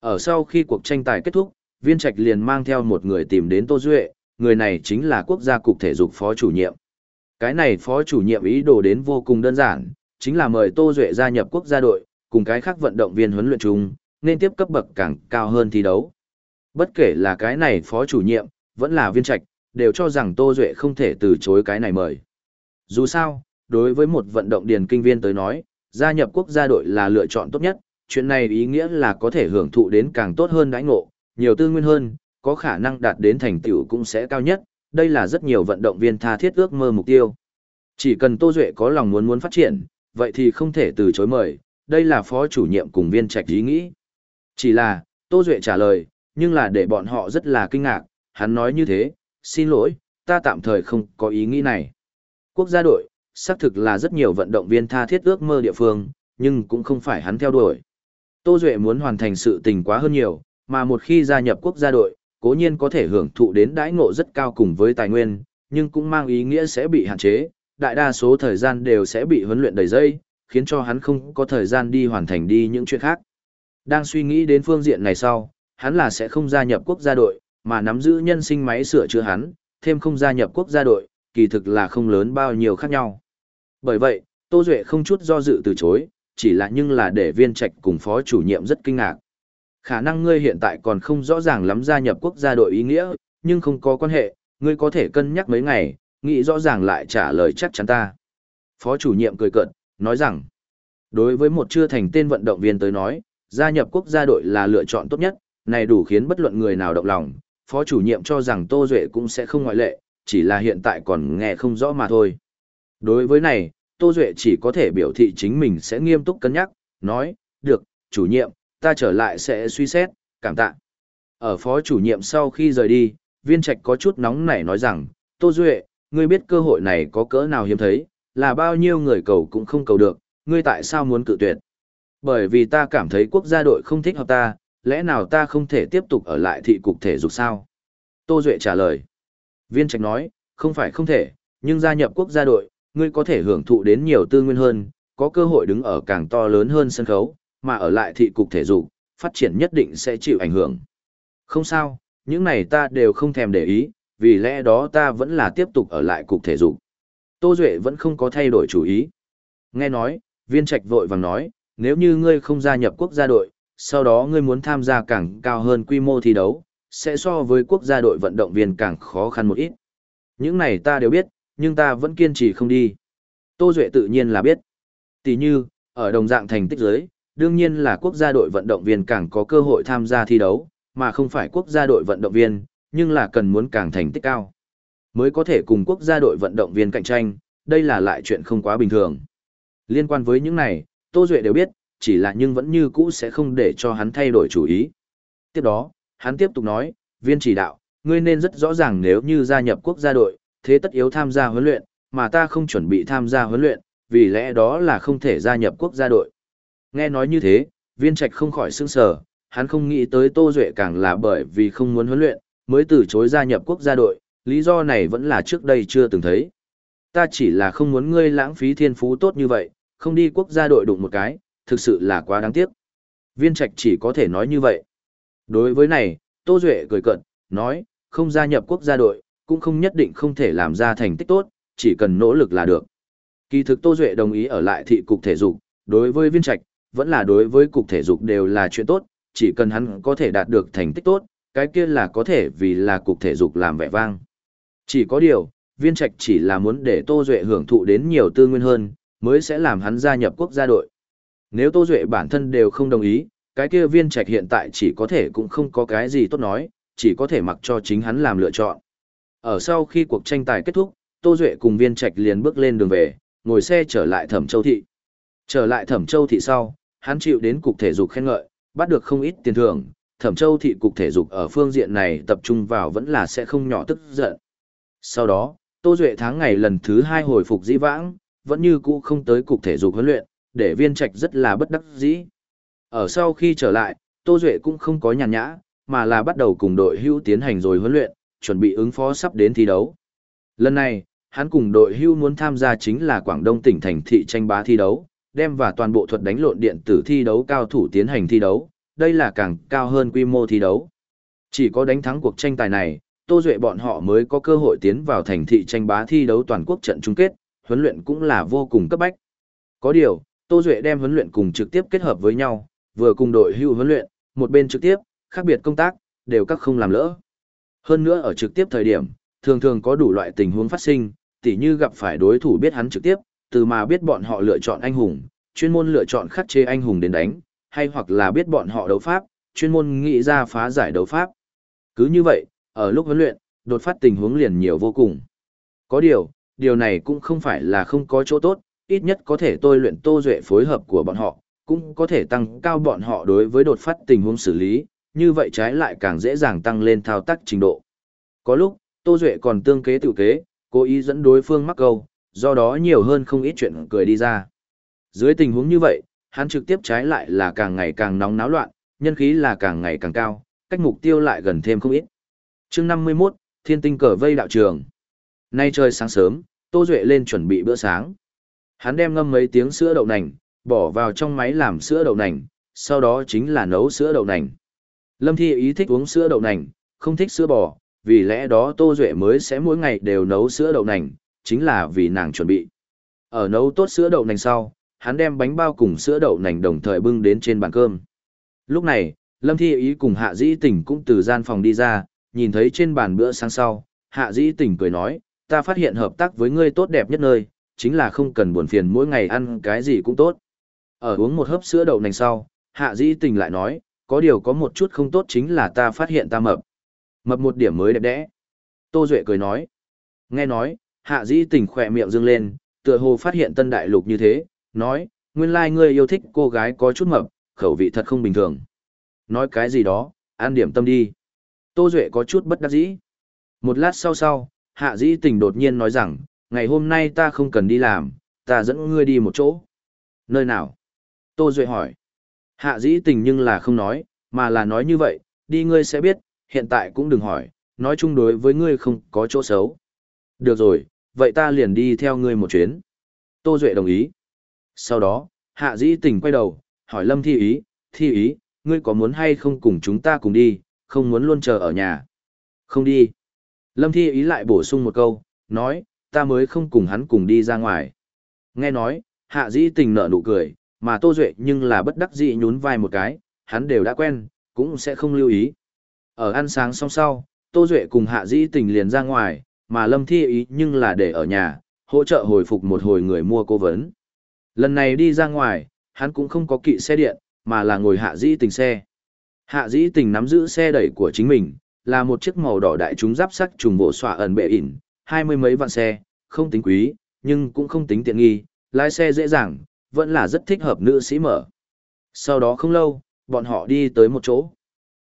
Ở sau khi cuộc tranh tài kết thúc, viên trạch liền mang theo một người tìm đến Tô Duệ, người này chính là quốc gia cục thể dục phó chủ nhiệm. Cái này phó chủ nhiệm ý đồ đến vô cùng đơn giản, chính là mời Tô Duệ gia nhập quốc gia đội, cùng cái khác vận động viên huấn luyện chung, nên tiếp cấp bậc càng cao hơn thi đấu. Bất kể là cái này phó chủ nhiệm, vẫn là viên trạch, đều cho rằng Tô Duệ không thể từ chối cái này mời. Dù sao, đối với một vận động điền kinh viên tới nói, gia nhập quốc gia đội là lựa chọn tốt nhất, chuyện này ý nghĩa là có thể hưởng thụ đến càng tốt hơn đãi ngộ, nhiều tư nguyên hơn, có khả năng đạt đến thành tựu cũng sẽ cao nhất, đây là rất nhiều vận động viên tha thiết ước mơ mục tiêu. Chỉ cần Tô Duệ có lòng muốn muốn phát triển, vậy thì không thể từ chối mời, đây là phó chủ nhiệm cùng viên trạch ý nghĩ. Chỉ là, Tô Duệ trả lời, nhưng là để bọn họ rất là kinh ngạc, hắn nói như thế, xin lỗi, ta tạm thời không có ý nghĩ này. Quốc gia đội, xác thực là rất nhiều vận động viên tha thiết ước mơ địa phương, nhưng cũng không phải hắn theo đuổi. Tô Duệ muốn hoàn thành sự tình quá hơn nhiều, mà một khi gia nhập quốc gia đội, cố nhiên có thể hưởng thụ đến đãi ngộ rất cao cùng với tài nguyên, nhưng cũng mang ý nghĩa sẽ bị hạn chế, đại đa số thời gian đều sẽ bị huấn luyện đầy dây, khiến cho hắn không có thời gian đi hoàn thành đi những chuyện khác. Đang suy nghĩ đến phương diện này sau, hắn là sẽ không gia nhập quốc gia đội, mà nắm giữ nhân sinh máy sửa chữa hắn, thêm không gia nhập quốc gia đội, kỳ thực là không lớn bao nhiêu khác nhau. Bởi vậy, Tô Duệ không chút do dự từ chối, chỉ là nhưng là để viên trạch cùng phó chủ nhiệm rất kinh ngạc. Khả năng ngươi hiện tại còn không rõ ràng lắm gia nhập quốc gia đội ý nghĩa, nhưng không có quan hệ, ngươi có thể cân nhắc mấy ngày, nghĩ rõ ràng lại trả lời chắc chắn ta. Phó chủ nhiệm cười cợt, nói rằng, đối với một chưa thành tên vận động viên tới nói, gia nhập quốc gia đội là lựa chọn tốt nhất, này đủ khiến bất luận người nào động lòng, phó chủ nhiệm cho rằng Tô Duệ cũng sẽ không ngoại lệ, chỉ là hiện tại còn nghe không rõ mà thôi. Đối với này, Tô Duệ chỉ có thể biểu thị chính mình sẽ nghiêm túc cân nhắc, nói, được, chủ nhiệm, ta trở lại sẽ suy xét, cảm tạ. Ở phó chủ nhiệm sau khi rời đi, viên trạch có chút nóng nảy nói rằng, Tô Duệ, ngươi biết cơ hội này có cỡ nào hiếm thấy, là bao nhiêu người cầu cũng không cầu được, ngươi tại sao muốn cự tuyệt? Bởi vì ta cảm thấy quốc gia đội không thích hợp ta, lẽ nào ta không thể tiếp tục ở lại thị cục thể dục sao? Tô Duệ trả lời. Viên trạch nói, không phải không thể, nhưng gia nhập quốc gia đội, ngươi có thể hưởng thụ đến nhiều tư nguyên hơn, có cơ hội đứng ở càng to lớn hơn sân khấu, mà ở lại thị cục thể dục, phát triển nhất định sẽ chịu ảnh hưởng. Không sao, những này ta đều không thèm để ý, vì lẽ đó ta vẫn là tiếp tục ở lại cục thể dục. Tô Duệ vẫn không có thay đổi chủ ý. Nghe nói, viên trạch vội vàng nói, nếu như ngươi không gia nhập quốc gia đội, sau đó ngươi muốn tham gia càng cao hơn quy mô thi đấu, sẽ so với quốc gia đội vận động viên càng khó khăn một ít. Những này ta đều biết, nhưng ta vẫn kiên trì không đi. Tô Duệ tự nhiên là biết. Tỷ như, ở đồng dạng thành tích giới, đương nhiên là quốc gia đội vận động viên càng có cơ hội tham gia thi đấu, mà không phải quốc gia đội vận động viên, nhưng là cần muốn càng thành tích cao. Mới có thể cùng quốc gia đội vận động viên cạnh tranh, đây là lại chuyện không quá bình thường. Liên quan với những này, Tô Duệ đều biết, chỉ là nhưng vẫn như cũ sẽ không để cho hắn thay đổi chủ ý. Tiếp đó, hắn tiếp tục nói, viên chỉ đạo, ngươi nên rất rõ ràng nếu như gia nhập quốc gia đội, thế tất yếu tham gia huấn luyện, mà ta không chuẩn bị tham gia huấn luyện, vì lẽ đó là không thể gia nhập quốc gia đội. Nghe nói như thế, viên trạch không khỏi sững sờ, hắn không nghĩ tới Tô Duệ càng là bởi vì không muốn huấn luyện, mới từ chối gia nhập quốc gia đội, lý do này vẫn là trước đây chưa từng thấy. Ta chỉ là không muốn ngươi lãng phí thiên phú tốt như vậy, không đi quốc gia đội đụng một cái, thực sự là quá đáng tiếc. Viên trạch chỉ có thể nói như vậy. Đối với này, Tô Duệ cười cận, nói, không gia nhập quốc gia đội, cũng không nhất định không thể làm ra thành tích tốt, chỉ cần nỗ lực là được. Kỳ thực Tô Duệ đồng ý ở lại thị cục thể dục, đối với viên trạch, vẫn là đối với cục thể dục đều là chuyện tốt, chỉ cần hắn có thể đạt được thành tích tốt, cái kia là có thể vì là cục thể dục làm vẻ vang. Chỉ có điều, viên trạch chỉ là muốn để Tô Duệ hưởng thụ đến nhiều tư nguyên hơn, mới sẽ làm hắn gia nhập quốc gia đội. Nếu Tô Duệ bản thân đều không đồng ý, cái kia viên trạch hiện tại chỉ có thể cũng không có cái gì tốt nói, chỉ có thể mặc cho chính hắn làm lựa chọn. Ở sau khi cuộc tranh tài kết thúc, Tô Duệ cùng viên trạch liền bước lên đường về, ngồi xe trở lại Thẩm Châu Thị. Trở lại Thẩm Châu Thị sau, hắn chịu đến cục thể dục khen ngợi, bắt được không ít tiền thưởng. Thẩm Châu Thị cục thể dục ở phương diện này tập trung vào vẫn là sẽ không nhỏ tức giận. Sau đó, Tô Duệ tháng ngày lần thứ hai hồi phục dĩ vãng, vẫn như cũ không tới cục thể dục huấn luyện, để viên trạch rất là bất đắc dĩ. Ở sau khi trở lại, Tô Duệ cũng không có nhàn nhã, mà là bắt đầu cùng đội hưu tiến hành rồi huấn luyện, chuẩn bị ứng phó sắp đến thi đấu. Lần này, hắn cùng đội hưu muốn tham gia chính là Quảng Đông tỉnh thành thị tranh bá thi đấu, đem và toàn bộ thuật đánh lộn điện tử thi đấu cao thủ tiến hành thi đấu, đây là càng cao hơn quy mô thi đấu. Chỉ có đánh thắng cuộc tranh tài này, Tô Duệ bọn họ mới có cơ hội tiến vào thành thị tranh bá thi đấu toàn quốc trận chung kết, huấn luyện cũng là vô cùng cấp bách. Có điều, Tô Duệ đem huấn luyện cùng trực tiếp kết hợp với nhau, vừa cùng đội hưu huấn luyện, một bên trực tiếp, khác biệt công tác, đều các không làm lỡ. Hơn nữa ở trực tiếp thời điểm, thường thường có đủ loại tình huống phát sinh, tỉ như gặp phải đối thủ biết hắn trực tiếp, từ mà biết bọn họ lựa chọn anh hùng, chuyên môn lựa chọn khắc chế anh hùng đến đánh, hay hoặc là biết bọn họ đấu pháp, chuyên môn nghĩ ra phá giải đấu pháp. Cứ như vậy, ở lúc huấn luyện, đột phát tình huống liền nhiều vô cùng. Có điều, điều này cũng không phải là không có chỗ tốt, ít nhất có thể tôi luyện tô duệ phối hợp của bọn họ, cũng có thể tăng cao bọn họ đối với đột phát tình huống xử lý, như vậy trái lại càng dễ dàng tăng lên thao tác trình độ. Có lúc, Tô Duệ còn tương kế tự kế, cố ý dẫn đối phương mắc câu, do đó nhiều hơn không ít chuyện cười đi ra. Dưới tình huống như vậy, hắn trực tiếp trái lại là càng ngày càng nóng náo loạn, nhân khí là càng ngày càng cao, cách mục tiêu lại gần thêm không ít. chương 51, Thiên tinh cờ vây đạo trường. Nay trời sáng sớm, Tô Duệ lên chuẩn bị bữa sáng. Hắn đem ngâm mấy tiếng sữa đậu nành, bỏ vào trong máy làm sữa đậu nành, sau đó chính là nấu sữa đậu nành. Lâm Thi ý thích uống sữa đậu nành, không thích sữa bò, vì lẽ đó Tô Duệ mới sẽ mỗi ngày đều nấu sữa đậu nành, chính là vì nàng chuẩn bị. Ở nấu tốt sữa đậu nành sau, hắn đem bánh bao cùng sữa đậu nành đồng thời bưng đến trên bàn cơm. Lúc này, Lâm Thi ý cùng Hạ Dĩ Tỉnh cũng từ gian phòng đi ra, nhìn thấy trên bàn bữa sáng sau, Hạ Dĩ Tỉnh cười nói, ta phát hiện hợp tác với ngươi tốt đẹp nhất nơi, chính là không cần buồn phiền mỗi ngày ăn cái gì cũng tốt. Ở uống một hớp sữa đậu nành sau, Hạ Dĩ Tình lại nói, có điều có một chút không tốt chính là ta phát hiện ta mập. Mập một điểm mới đẹp đẽ. Tô Duệ cười nói. Nghe nói, Hạ Dĩ Tình khỏe miệng dương lên, tựa hồ phát hiện tân đại lục như thế, nói, nguyên lai like ngươi yêu thích cô gái có chút mập, khẩu vị thật không bình thường. Nói cái gì đó, an điểm tâm đi. Tô Duệ có chút bất đắc dĩ. Một lát sau sau, Hạ Dĩ Tình đột nhiên nói rằng, ngày hôm nay ta không cần đi làm, ta dẫn ngươi đi một chỗ. Nơi nào? Tô Duệ hỏi. Hạ dĩ tình nhưng là không nói, mà là nói như vậy, đi ngươi sẽ biết, hiện tại cũng đừng hỏi, nói chung đối với ngươi không có chỗ xấu. Được rồi, vậy ta liền đi theo ngươi một chuyến. Tô Duệ đồng ý. Sau đó, hạ dĩ tình quay đầu, hỏi Lâm Thi Ý, Thi Ý, ngươi có muốn hay không cùng chúng ta cùng đi, không muốn luôn chờ ở nhà. Không đi. Lâm Thi Ý lại bổ sung một câu, nói, ta mới không cùng hắn cùng đi ra ngoài. Nghe nói, hạ dĩ tình nở nụ cười, mà Tô Duệ nhưng là bất đắc dĩ nhún vai một cái, hắn đều đã quen, cũng sẽ không lưu ý. Ở ăn sáng xong sau, Tô Duệ cùng hạ dĩ tình liền ra ngoài, mà Lâm Thi ý nhưng là để ở nhà, hỗ trợ hồi phục một hồi người mua cố vấn. Lần này đi ra ngoài, hắn cũng không có kỵ xe điện, mà là ngồi hạ dĩ tình xe. Hạ dĩ tình nắm giữ xe đẩy của chính mình, là một chiếc màu đỏ đại chúng giáp sắc trùng bộ xỏa ẩn bệ ỉn, hai mươi mấy vạn xe, không tính quý, nhưng cũng không tính tiện nghi, lái xe dễ dàng, vẫn là rất thích hợp nữ sĩ mở. Sau đó không lâu, bọn họ đi tới một chỗ.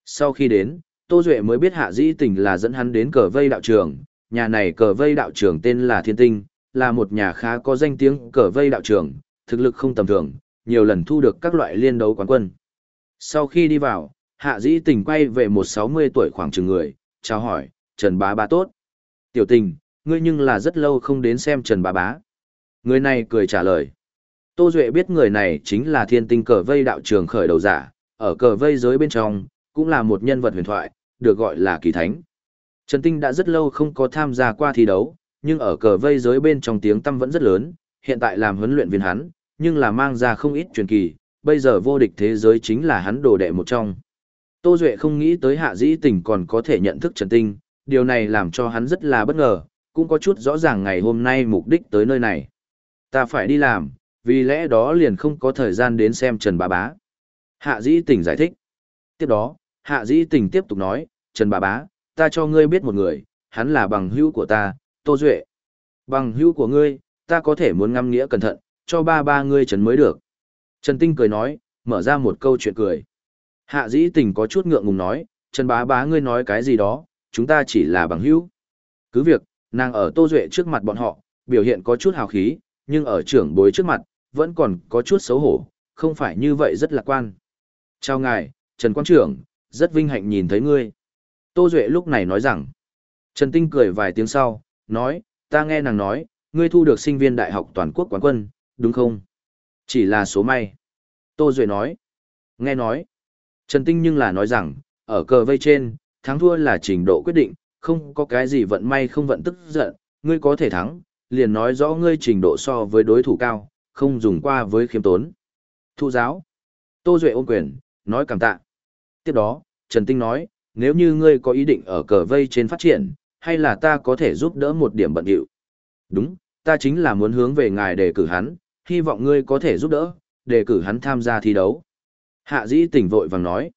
Sau khi đến, Tô Duệ mới biết Hạ Dĩ Tình là dẫn hắn đến cờ vây đạo trường, nhà này cờ vây đạo trưởng tên là Thiên Tinh, là một nhà khá có danh tiếng cờ vây đạo trưởng thực lực không tầm thường, nhiều lần thu được các loại liên đấu quán quân. Sau khi đi vào, Hạ Dĩ Tình quay về một 60 tuổi khoảng chừng người, chào hỏi, Trần Bá Bá tốt. Tiểu tình, ngươi nhưng là rất lâu không đến xem Trần Bá Bá. Người này cười trả lời. Tô Duệ biết người này chính là thiên tinh cờ vây đạo trường khởi đầu giả, ở cờ vây giới bên trong, cũng là một nhân vật huyền thoại, được gọi là kỳ thánh. Trần Tinh đã rất lâu không có tham gia qua thi đấu, nhưng ở cờ vây giới bên trong tiếng tâm vẫn rất lớn, hiện tại làm huấn luyện viên hắn, nhưng là mang ra không ít truyền kỳ, bây giờ vô địch thế giới chính là hắn đồ đệ một trong. Tô Duệ không nghĩ tới hạ dĩ tình còn có thể nhận thức Trần Tinh, điều này làm cho hắn rất là bất ngờ, cũng có chút rõ ràng ngày hôm nay mục đích tới nơi này. Ta phải đi làm, vì lẽ đó liền không có thời gian đến xem Trần Bá Bá. Hạ Dĩ Tình giải thích. Tiếp đó, Hạ Dĩ Tình tiếp tục nói, Trần bà bá, ta cho ngươi biết một người, hắn là bằng hữu của ta, Tô Duệ. Bằng hữu của ngươi, ta có thể muốn ngâm nghĩa cẩn thận, cho ba ba ngươi trấn mới được. Trần Tinh cười nói, mở ra một câu chuyện cười. Hạ dĩ tình có chút ngượng ngùng nói, Trần bá bá ngươi nói cái gì đó, chúng ta chỉ là bằng hữu. Cứ việc, nàng ở Tô Duệ trước mặt bọn họ, biểu hiện có chút hào khí, nhưng ở trưởng bối trước mặt, vẫn còn có chút xấu hổ, không phải như vậy rất lạc quan. Chào ngài, Trần Quang Trưởng, rất vinh hạnh nhìn thấy ngươi. Tô Duệ lúc này nói rằng, Trần Tinh cười vài tiếng sau, nói, ta nghe nàng nói, ngươi thu được sinh viên đại học toàn quốc quán quân, đúng không? Chỉ là số may. Tô Duệ nói, nghe nói. Trần Tinh nhưng là nói rằng, ở cờ vây trên, thắng thua là trình độ quyết định, không có cái gì vận may không vận tức giận, ngươi có thể thắng, liền nói rõ ngươi trình độ so với đối thủ cao, không dùng qua với khiêm tốn. Thu giáo. Tô Duệ ôm quyền, nói cảm tạ. Tiếp đó, Trần Tinh nói, nếu như ngươi có ý định ở cờ vây trên phát triển, hay là ta có thể giúp đỡ một điểm bận hiệu. Đúng, ta chính là muốn hướng về ngài để cử hắn, hy vọng ngươi có thể giúp đỡ, để cử hắn tham gia thi đấu. Hạ dĩ tỉnh vội vàng nói.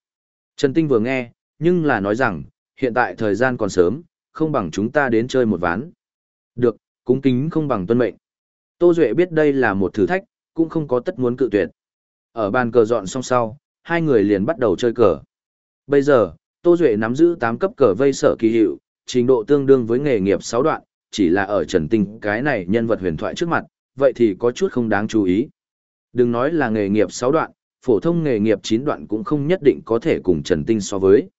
Trần Tinh vừa nghe, nhưng là nói rằng, hiện tại thời gian còn sớm, không bằng chúng ta đến chơi một ván. Được, cúng kính không bằng tuân mệnh. Tô Duệ biết đây là một thử thách, cũng không có tất muốn cự tuyệt. Ở bàn cờ dọn xong sau, hai người liền bắt đầu chơi cờ. Bây giờ, Tô Duệ nắm giữ 8 cấp cờ vây sở kỳ hiệu, trình độ tương đương với nghề nghiệp 6 đoạn, chỉ là ở Trần Tinh cái này nhân vật huyền thoại trước mặt, vậy thì có chút không đáng chú ý. Đừng nói là nghề nghiệp 6 đoạn, phổ thông nghề nghiệp 9 đoạn cũng không nhất định có thể cùng Trần Tinh so với.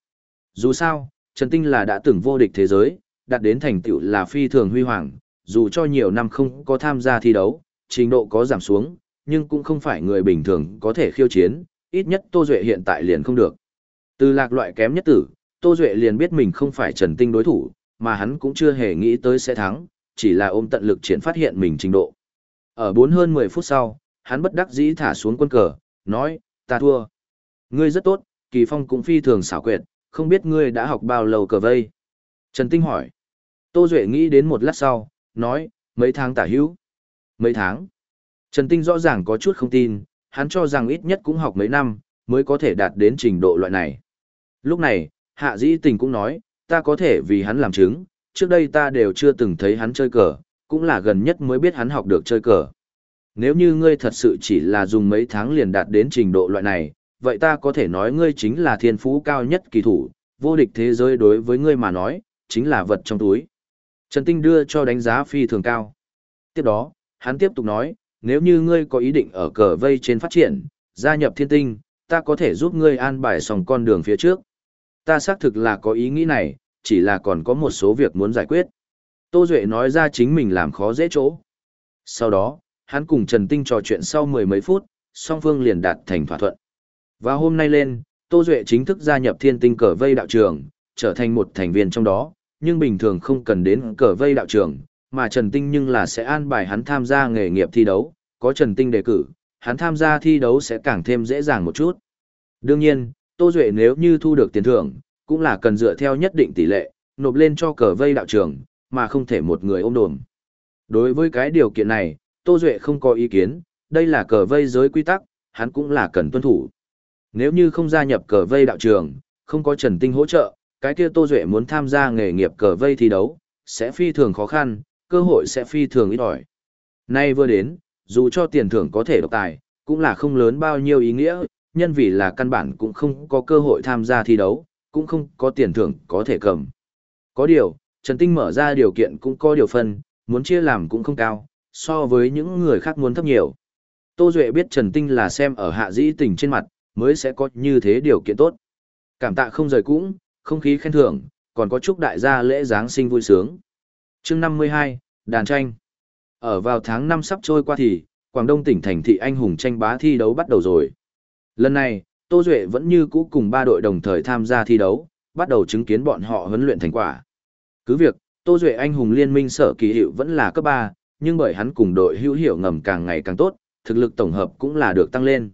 Dù sao, Trần Tinh là đã từng vô địch thế giới, đạt đến thành tựu là phi thường huy hoàng, dù cho nhiều năm không có tham gia thi đấu, trình độ có giảm xuống, nhưng cũng không phải người bình thường có thể khiêu chiến, ít nhất Tô Duệ hiện tại liền không được. Từ lạc loại kém nhất tử, Tô Duệ liền biết mình không phải Trần Tinh đối thủ, mà hắn cũng chưa hề nghĩ tới sẽ thắng, chỉ là ôm tận lực triển phát hiện mình trình độ. Ở 4 hơn 10 phút sau, hắn bất đắc dĩ thả xuống quân cờ, nói, ta thua. Ngươi rất tốt, Kỳ Phong cũng phi thường xảo quyệt, không biết ngươi đã học bao lâu cờ vây. Trần Tinh hỏi. Tô Duệ nghĩ đến một lát sau, nói, mấy tháng tả hữu. Mấy tháng. Trần Tinh rõ ràng có chút không tin, hắn cho rằng ít nhất cũng học mấy năm, mới có thể đạt đến trình độ loại này. Lúc này, Hạ Dĩ Tình cũng nói, ta có thể vì hắn làm chứng, trước đây ta đều chưa từng thấy hắn chơi cờ, cũng là gần nhất mới biết hắn học được chơi cờ. Nếu như ngươi thật sự chỉ là dùng mấy tháng liền đạt đến trình độ loại này, vậy ta có thể nói ngươi chính là thiên phú cao nhất kỳ thủ, vô địch thế giới đối với ngươi mà nói, chính là vật trong túi. Trần Tinh đưa cho đánh giá phi thường cao. Tiếp đó, hắn tiếp tục nói, nếu như ngươi có ý định ở cờ vây trên phát triển, gia nhập thiên tinh, ta có thể giúp ngươi an bài xong con đường phía trước. Ta xác thực là có ý nghĩ này, chỉ là còn có một số việc muốn giải quyết. Tô Duệ nói ra chính mình làm khó dễ chỗ. Sau đó, hắn cùng Trần Tinh trò chuyện sau mười mấy phút, song phương liền đạt thành thỏa thuận. Và hôm nay lên, Tô Duệ chính thức gia nhập thiên tinh cờ vây đạo trường, trở thành một thành viên trong đó, nhưng bình thường không cần đến cờ vây đạo trường, mà Trần Tinh nhưng là sẽ an bài hắn tham gia nghề nghiệp thi đấu, có Trần Tinh đề cử, hắn tham gia thi đấu sẽ càng thêm dễ dàng một chút. Đương nhiên, Tô Duệ nếu như thu được tiền thưởng, cũng là cần dựa theo nhất định tỷ lệ, nộp lên cho cờ vây đạo trường, mà không thể một người ôm đồm. Đối với cái điều kiện này, Tô Duệ không có ý kiến, đây là cờ vây giới quy tắc, hắn cũng là cần tuân thủ. Nếu như không gia nhập cờ vây đạo trường, không có Trần Tinh hỗ trợ, cái kia Tô Duệ muốn tham gia nghề nghiệp cờ vây thi đấu, sẽ phi thường khó khăn, cơ hội sẽ phi thường ít ỏi. Nay vừa đến, dù cho tiền thưởng có thể độc tài, cũng là không lớn bao nhiêu ý nghĩa, nhân vì là căn bản cũng không có cơ hội tham gia thi đấu, cũng không có tiền thưởng có thể cầm. Có điều, Trần Tinh mở ra điều kiện cũng có điều phân, muốn chia làm cũng không cao, so với những người khác muốn thấp nhiều. Tô Duệ biết Trần Tinh là xem ở hạ dĩ tình trên mặt, mới sẽ có như thế điều kiện tốt. Cảm tạ không rời cũng, không khí khen thưởng, còn có chúc đại gia lễ Giáng sinh vui sướng. chương 52, Đàn tranh. Ở vào tháng 5 sắp trôi qua thì, Quảng Đông tỉnh thành thị anh hùng tranh bá thi đấu bắt đầu rồi. Lần này, Tô Duệ vẫn như cũ cùng ba đội đồng thời tham gia thi đấu, bắt đầu chứng kiến bọn họ huấn luyện thành quả. Cứ việc, Tô Duệ anh hùng liên minh sở kỳ hiệu vẫn là cấp 3, nhưng bởi hắn cùng đội hữu hiệu ngầm càng ngày càng tốt, thực lực tổng hợp cũng là được tăng lên.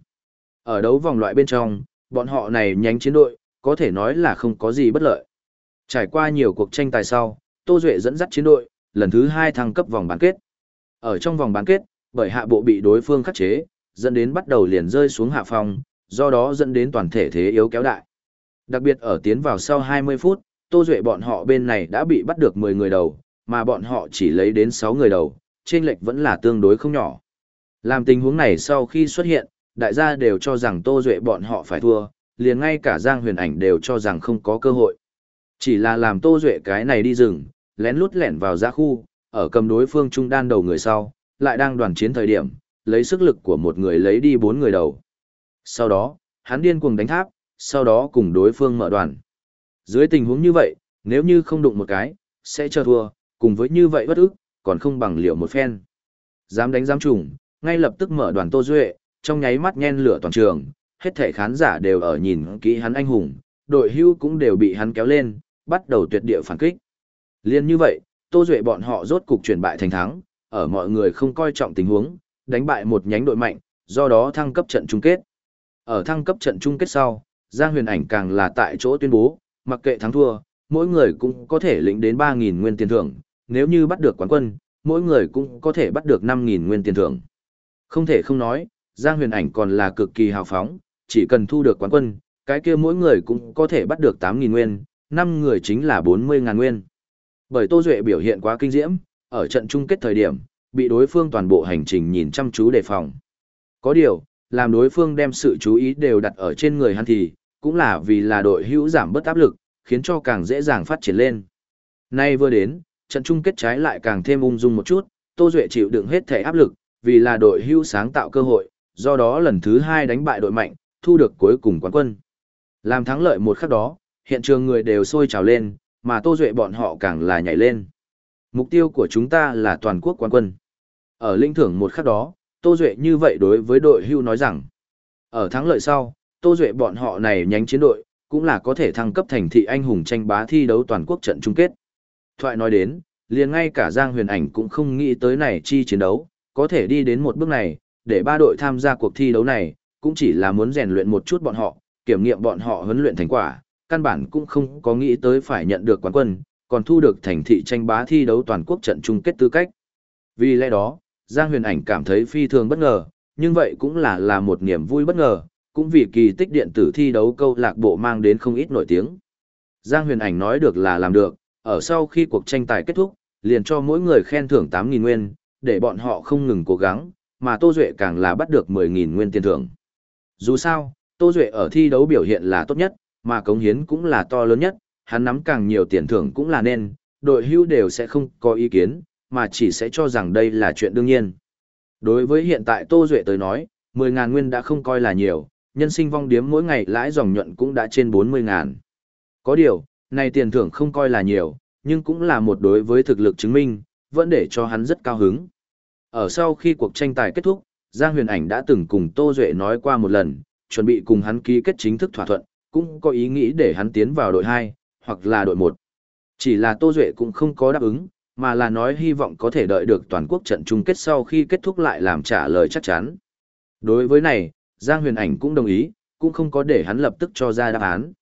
Ở đấu vòng loại bên trong, bọn họ này nhánh chiến đội, có thể nói là không có gì bất lợi. Trải qua nhiều cuộc tranh tài sau, Tô Duệ dẫn dắt chiến đội, lần thứ 2 thăng cấp vòng bán kết. Ở trong vòng bán kết, bởi hạ bộ bị đối phương khắc chế, dẫn đến bắt đầu liền rơi xuống hạ phòng, do đó dẫn đến toàn thể thế yếu kéo đại. Đặc biệt ở tiến vào sau 20 phút, Tô Duệ bọn họ bên này đã bị bắt được 10 người đầu, mà bọn họ chỉ lấy đến 6 người đầu, trên lệch vẫn là tương đối không nhỏ. Làm tình huống này sau khi xuất hiện, đại gia đều cho rằng Tô Duệ bọn họ phải thua, liền ngay cả Giang Huyền Ảnh đều cho rằng không có cơ hội. Chỉ là làm Tô Duệ cái này đi rừng, lén lút lẻn vào ra khu, ở cầm đối phương trung đan đầu người sau, lại đang đoàn chiến thời điểm, lấy sức lực của một người lấy đi bốn người đầu. Sau đó, hắn điên cuồng đánh tháp, sau đó cùng đối phương mở đoàn. Dưới tình huống như vậy, nếu như không đụng một cái, sẽ cho thua, cùng với như vậy bất ức, còn không bằng liệu một phen. Dám đánh dám trùng, ngay lập tức mở đoàn Tô Duệ, trong nháy mắt nhen lửa toàn trường, hết thể khán giả đều ở nhìn kỹ hắn anh hùng, đội hưu cũng đều bị hắn kéo lên, bắt đầu tuyệt địa phản kích. Liên như vậy, Tô Duệ bọn họ rốt cục chuyển bại thành thắng, ở mọi người không coi trọng tình huống, đánh bại một nhánh đội mạnh, do đó thăng cấp trận chung kết. Ở thăng cấp trận chung kết sau, Giang Huyền Ảnh càng là tại chỗ tuyên bố, mặc kệ thắng thua, mỗi người cũng có thể lĩnh đến 3.000 nguyên tiền thưởng, nếu như bắt được quán quân, mỗi người cũng có thể bắt được 5.000 nguyên tiền thưởng. Không thể không nói, Giang Huyền Ảnh còn là cực kỳ hào phóng, chỉ cần thu được quán quân, cái kia mỗi người cũng có thể bắt được 8.000 nguyên, 5 người chính là 40.000 nguyên. Bởi Tô Duệ biểu hiện quá kinh diễm, ở trận chung kết thời điểm, bị đối phương toàn bộ hành trình nhìn chăm chú đề phòng. Có điều, làm đối phương đem sự chú ý đều đặt ở trên người hắn thì, cũng là vì là đội hữu giảm bớt áp lực, khiến cho càng dễ dàng phát triển lên. Nay vừa đến, trận chung kết trái lại càng thêm ung dung một chút, Tô Duệ chịu đựng hết thể áp lực, vì là đội hữu sáng tạo cơ hội, do đó lần thứ hai đánh bại đội mạnh, thu được cuối cùng quán quân. Làm thắng lợi một khắc đó, hiện trường người đều sôi trào lên, mà Tô Duệ bọn họ càng là nhảy lên. Mục tiêu của chúng ta là toàn quốc quán quân. Ở linh thưởng một khắc đó, Tô Duệ như vậy đối với đội hưu nói rằng, ở thắng lợi sau, Tô Duệ bọn họ này nhánh chiến đội, cũng là có thể thăng cấp thành thị anh hùng tranh bá thi đấu toàn quốc trận chung kết. Thoại nói đến, liền ngay cả Giang Huyền Ảnh cũng không nghĩ tới này chi chiến đấu, có thể đi đến một bước này, để ba đội tham gia cuộc thi đấu này, cũng chỉ là muốn rèn luyện một chút bọn họ, kiểm nghiệm bọn họ huấn luyện thành quả, căn bản cũng không có nghĩ tới phải nhận được quán quân, còn thu được thành thị tranh bá thi đấu toàn quốc trận chung kết tư cách. Vì lẽ đó, Giang Huyền Ảnh cảm thấy phi thường bất ngờ, nhưng vậy cũng là là một niềm vui bất ngờ, cũng vì kỳ tích điện tử thi đấu câu lạc bộ mang đến không ít nổi tiếng. Giang Huyền Ảnh nói được là làm được, ở sau khi cuộc tranh tài kết thúc, liền cho mỗi người khen thưởng 8.000 nguyên, để bọn họ không ngừng cố gắng, mà Tô Duệ càng là bắt được 10.000 nguyên tiền thưởng. Dù sao, Tô Duệ ở thi đấu biểu hiện là tốt nhất, mà cống hiến cũng là to lớn nhất, hắn nắm càng nhiều tiền thưởng cũng là nên, đội hưu đều sẽ không có ý kiến, mà chỉ sẽ cho rằng đây là chuyện đương nhiên. Đối với hiện tại Tô Duệ tới nói, 10.000 nguyên đã không coi là nhiều, nhân sinh vong điếm mỗi ngày lãi dòng nhuận cũng đã trên 40.000. Có điều, này tiền thưởng không coi là nhiều, nhưng cũng là một đối với thực lực chứng minh, vẫn để cho hắn rất cao hứng. Ở sau khi cuộc tranh tài kết thúc, Giang Huyền Ảnh đã từng cùng Tô Duệ nói qua một lần, chuẩn bị cùng hắn ký kết chính thức thỏa thuận, cũng có ý nghĩ để hắn tiến vào đội 2, hoặc là đội 1. Chỉ là Tô Duệ cũng không có đáp ứng, mà là nói hy vọng có thể đợi được toàn quốc trận chung kết sau khi kết thúc lại làm trả lời chắc chắn. Đối với này, Giang Huyền Ảnh cũng đồng ý, cũng không có để hắn lập tức cho ra đáp án.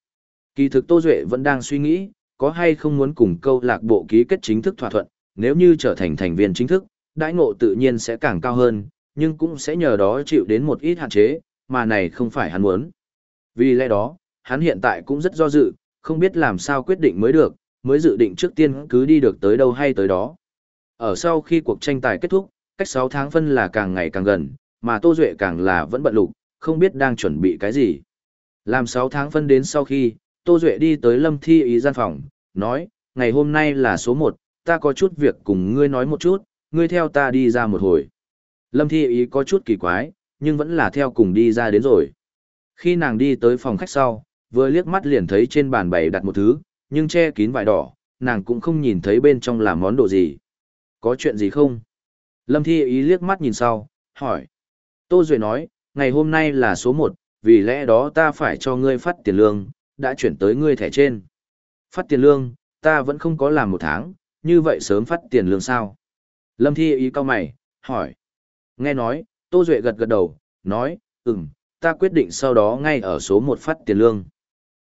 Kỳ thực Tô Duệ vẫn đang suy nghĩ, có hay không muốn cùng câu lạc bộ ký kết chính thức thỏa thuận, nếu như trở thành thành viên chính thức, đãi ngộ tự nhiên sẽ càng cao hơn, nhưng cũng sẽ nhờ đó chịu đến một ít hạn chế, mà này không phải hắn muốn. Vì lẽ đó, hắn hiện tại cũng rất do dự, không biết làm sao quyết định mới được, mới dự định trước tiên cứ đi được tới đâu hay tới đó. Ở sau khi cuộc tranh tài kết thúc, cách 6 tháng phân là càng ngày càng gần, mà Tô Duệ càng là vẫn bận lục, không biết đang chuẩn bị cái gì. Làm 6 tháng phân đến sau khi, Tô Duệ đi tới Lâm Thi Ý gian phòng, nói, ngày hôm nay là số 1, ta có chút việc cùng ngươi nói một chút, ngươi theo ta đi ra một hồi. Lâm Thi Ý có chút kỳ quái, nhưng vẫn là theo cùng đi ra đến rồi. Khi nàng đi tới phòng khách sau, vừa liếc mắt liền thấy trên bàn bày đặt một thứ, nhưng che kín vải đỏ, nàng cũng không nhìn thấy bên trong là món đồ gì. Có chuyện gì không? Lâm Thi Ý liếc mắt nhìn sau, hỏi. Tô Duệ nói, ngày hôm nay là số 1, vì lẽ đó ta phải cho ngươi phát tiền lương, đã chuyển tới ngươi thẻ trên. Phát tiền lương, ta vẫn không có làm một tháng, như vậy sớm phát tiền lương sao? Lâm Thi ý cao mày, hỏi. Nghe nói, Tô Duệ gật gật đầu, nói, ừm, ta quyết định sau đó ngay ở số 1 phát tiền lương.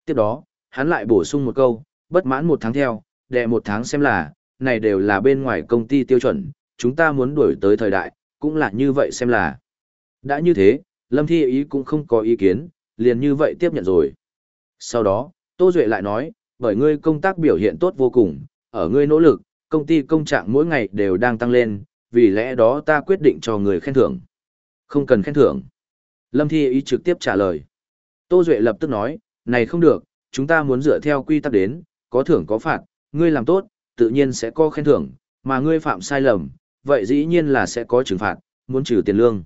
Tiếp đó, hắn lại bổ sung một câu, bất mãn một tháng theo, đệ một tháng xem là, này đều là bên ngoài công ty tiêu chuẩn, chúng ta muốn đuổi tới thời đại, cũng là như vậy xem là. Đã như thế, Lâm Thi ý cũng không có ý kiến, liền như vậy tiếp nhận rồi. Sau đó, Tô Duệ lại nói, bởi ngươi công tác biểu hiện tốt vô cùng, ở ngươi nỗ lực, công ty công trạng mỗi ngày đều đang tăng lên, vì lẽ đó ta quyết định cho người khen thưởng. Không cần khen thưởng. Lâm Thi ý trực tiếp trả lời. Tô Duệ lập tức nói, này không được, chúng ta muốn dựa theo quy tắc đến, có thưởng có phạt, ngươi làm tốt, tự nhiên sẽ có khen thưởng, mà ngươi phạm sai lầm, vậy dĩ nhiên là sẽ có trừng phạt, muốn trừ tiền lương.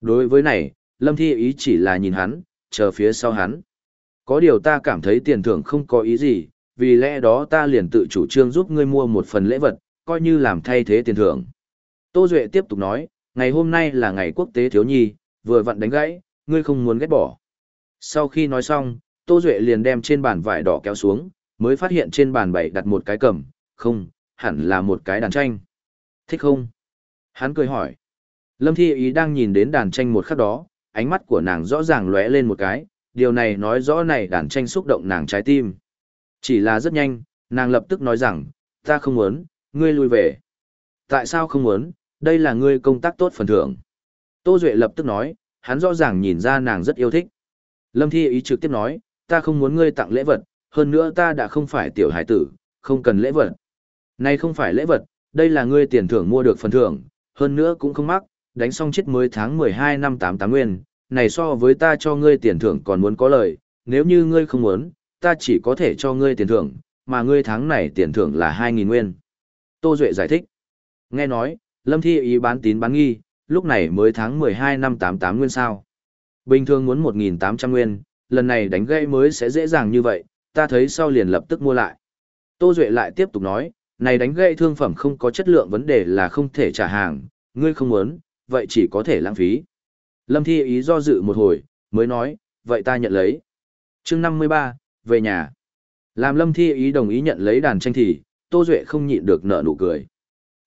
Đối với này, Lâm Thi ý chỉ là nhìn hắn, chờ phía sau hắn. Có điều ta cảm thấy tiền thưởng không có ý gì, vì lẽ đó ta liền tự chủ trương giúp ngươi mua một phần lễ vật, coi như làm thay thế tiền thưởng. Tô Duệ tiếp tục nói, ngày hôm nay là ngày quốc tế thiếu nhi, vừa vặn đánh gãy, ngươi không muốn ghét bỏ. Sau khi nói xong, Tô Duệ liền đem trên bàn vải đỏ kéo xuống, mới phát hiện trên bàn bày đặt một cái cầm, không, hẳn là một cái đàn tranh. Thích không? Hắn cười hỏi. Lâm Thi Ý đang nhìn đến đàn tranh một khắc đó, ánh mắt của nàng rõ ràng lóe lên một cái, điều này nói rõ này đàn tranh xúc động nàng trái tim. Chỉ là rất nhanh, nàng lập tức nói rằng, ta không muốn, ngươi lui về. Tại sao không muốn, đây là ngươi công tác tốt phần thưởng. Tô Duệ lập tức nói, hắn rõ ràng nhìn ra nàng rất yêu thích. Lâm Thi ý trực tiếp nói, ta không muốn ngươi tặng lễ vật, hơn nữa ta đã không phải tiểu hải tử, không cần lễ vật. nay không phải lễ vật, đây là ngươi tiền thưởng mua được phần thưởng, hơn nữa cũng không mắc, đánh xong chết mới tháng 12 năm 88 nguyên, này so với ta cho ngươi tiền thưởng còn muốn có lời, nếu như ngươi không muốn, ta chỉ có thể cho ngươi tiền thưởng, mà ngươi tháng này tiền thưởng là 2.000 nguyên. Tô Duệ giải thích. Nghe nói, Lâm Thi ý bán tín bán nghi, lúc này mới tháng 12 năm 88 nguyên sao. Bình thường muốn 1.800 nguyên, lần này đánh gây mới sẽ dễ dàng như vậy, ta thấy sau liền lập tức mua lại. Tô Duệ lại tiếp tục nói, này đánh gây thương phẩm không có chất lượng vấn đề là không thể trả hàng, ngươi không muốn, vậy chỉ có thể lãng phí. Lâm Thi ý do dự một hồi, mới nói, vậy ta nhận lấy. chương 53, về nhà. Làm Lâm Thi ý đồng ý nhận lấy đàn tranh thì, Tô Duệ không nhịn được nở nụ cười.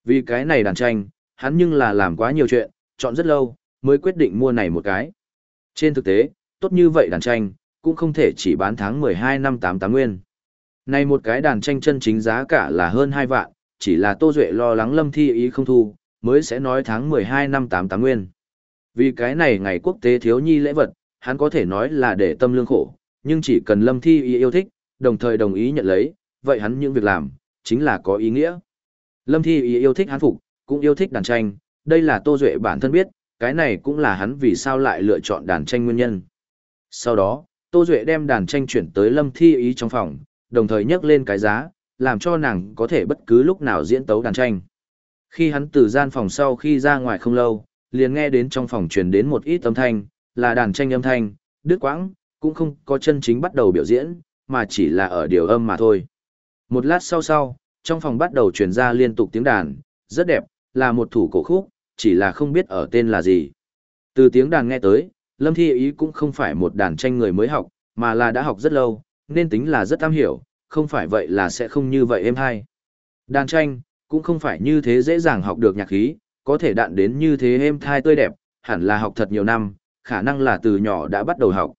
Vì cái này đàn tranh, hắn nhưng là làm quá nhiều chuyện, chọn rất lâu, mới quyết định mua này một cái. Trên thực tế, tốt như vậy đàn tranh, cũng không thể chỉ bán tháng 12 năm 88 nguyên. Này một cái đàn tranh chân chính giá cả là hơn 2 vạn, chỉ là Tô Duệ lo lắng Lâm Thi ý không thu, mới sẽ nói tháng 12 năm 88 nguyên. Vì cái này ngày quốc tế thiếu nhi lễ vật, hắn có thể nói là để tâm lương khổ, nhưng chỉ cần Lâm Thi ý yêu thích, đồng thời đồng ý nhận lấy, vậy hắn những việc làm, chính là có ý nghĩa. Lâm Thi ý yêu thích hắn phục, cũng yêu thích đàn tranh, đây là Tô Duệ bản thân biết, cái này cũng là hắn vì sao lại lựa chọn đàn tranh nguyên nhân. Sau đó, Tô Duệ đem đàn tranh chuyển tới Lâm Thi ý trong phòng, đồng thời nhắc lên cái giá, làm cho nàng có thể bất cứ lúc nào diễn tấu đàn tranh. Khi hắn từ gian phòng sau khi ra ngoài không lâu, liền nghe đến trong phòng truyền đến một ít âm thanh, là đàn tranh âm thanh, đứt quãng, cũng không có chân chính bắt đầu biểu diễn, mà chỉ là ở điều âm mà thôi. Một lát sau sau, trong phòng bắt đầu truyền ra liên tục tiếng đàn, rất đẹp, là một thủ cổ khúc, chỉ là không biết ở tên là gì. Từ tiếng đàn nghe tới, Lâm Thi Ý cũng không phải một đàn tranh người mới học, mà là đã học rất lâu, nên tính là rất am hiểu, không phải vậy là sẽ không như vậy em hay. Đàn tranh, cũng không phải như thế dễ dàng học được nhạc khí, có thể đạn đến như thế êm thai tươi đẹp, hẳn là học thật nhiều năm, khả năng là từ nhỏ đã bắt đầu học.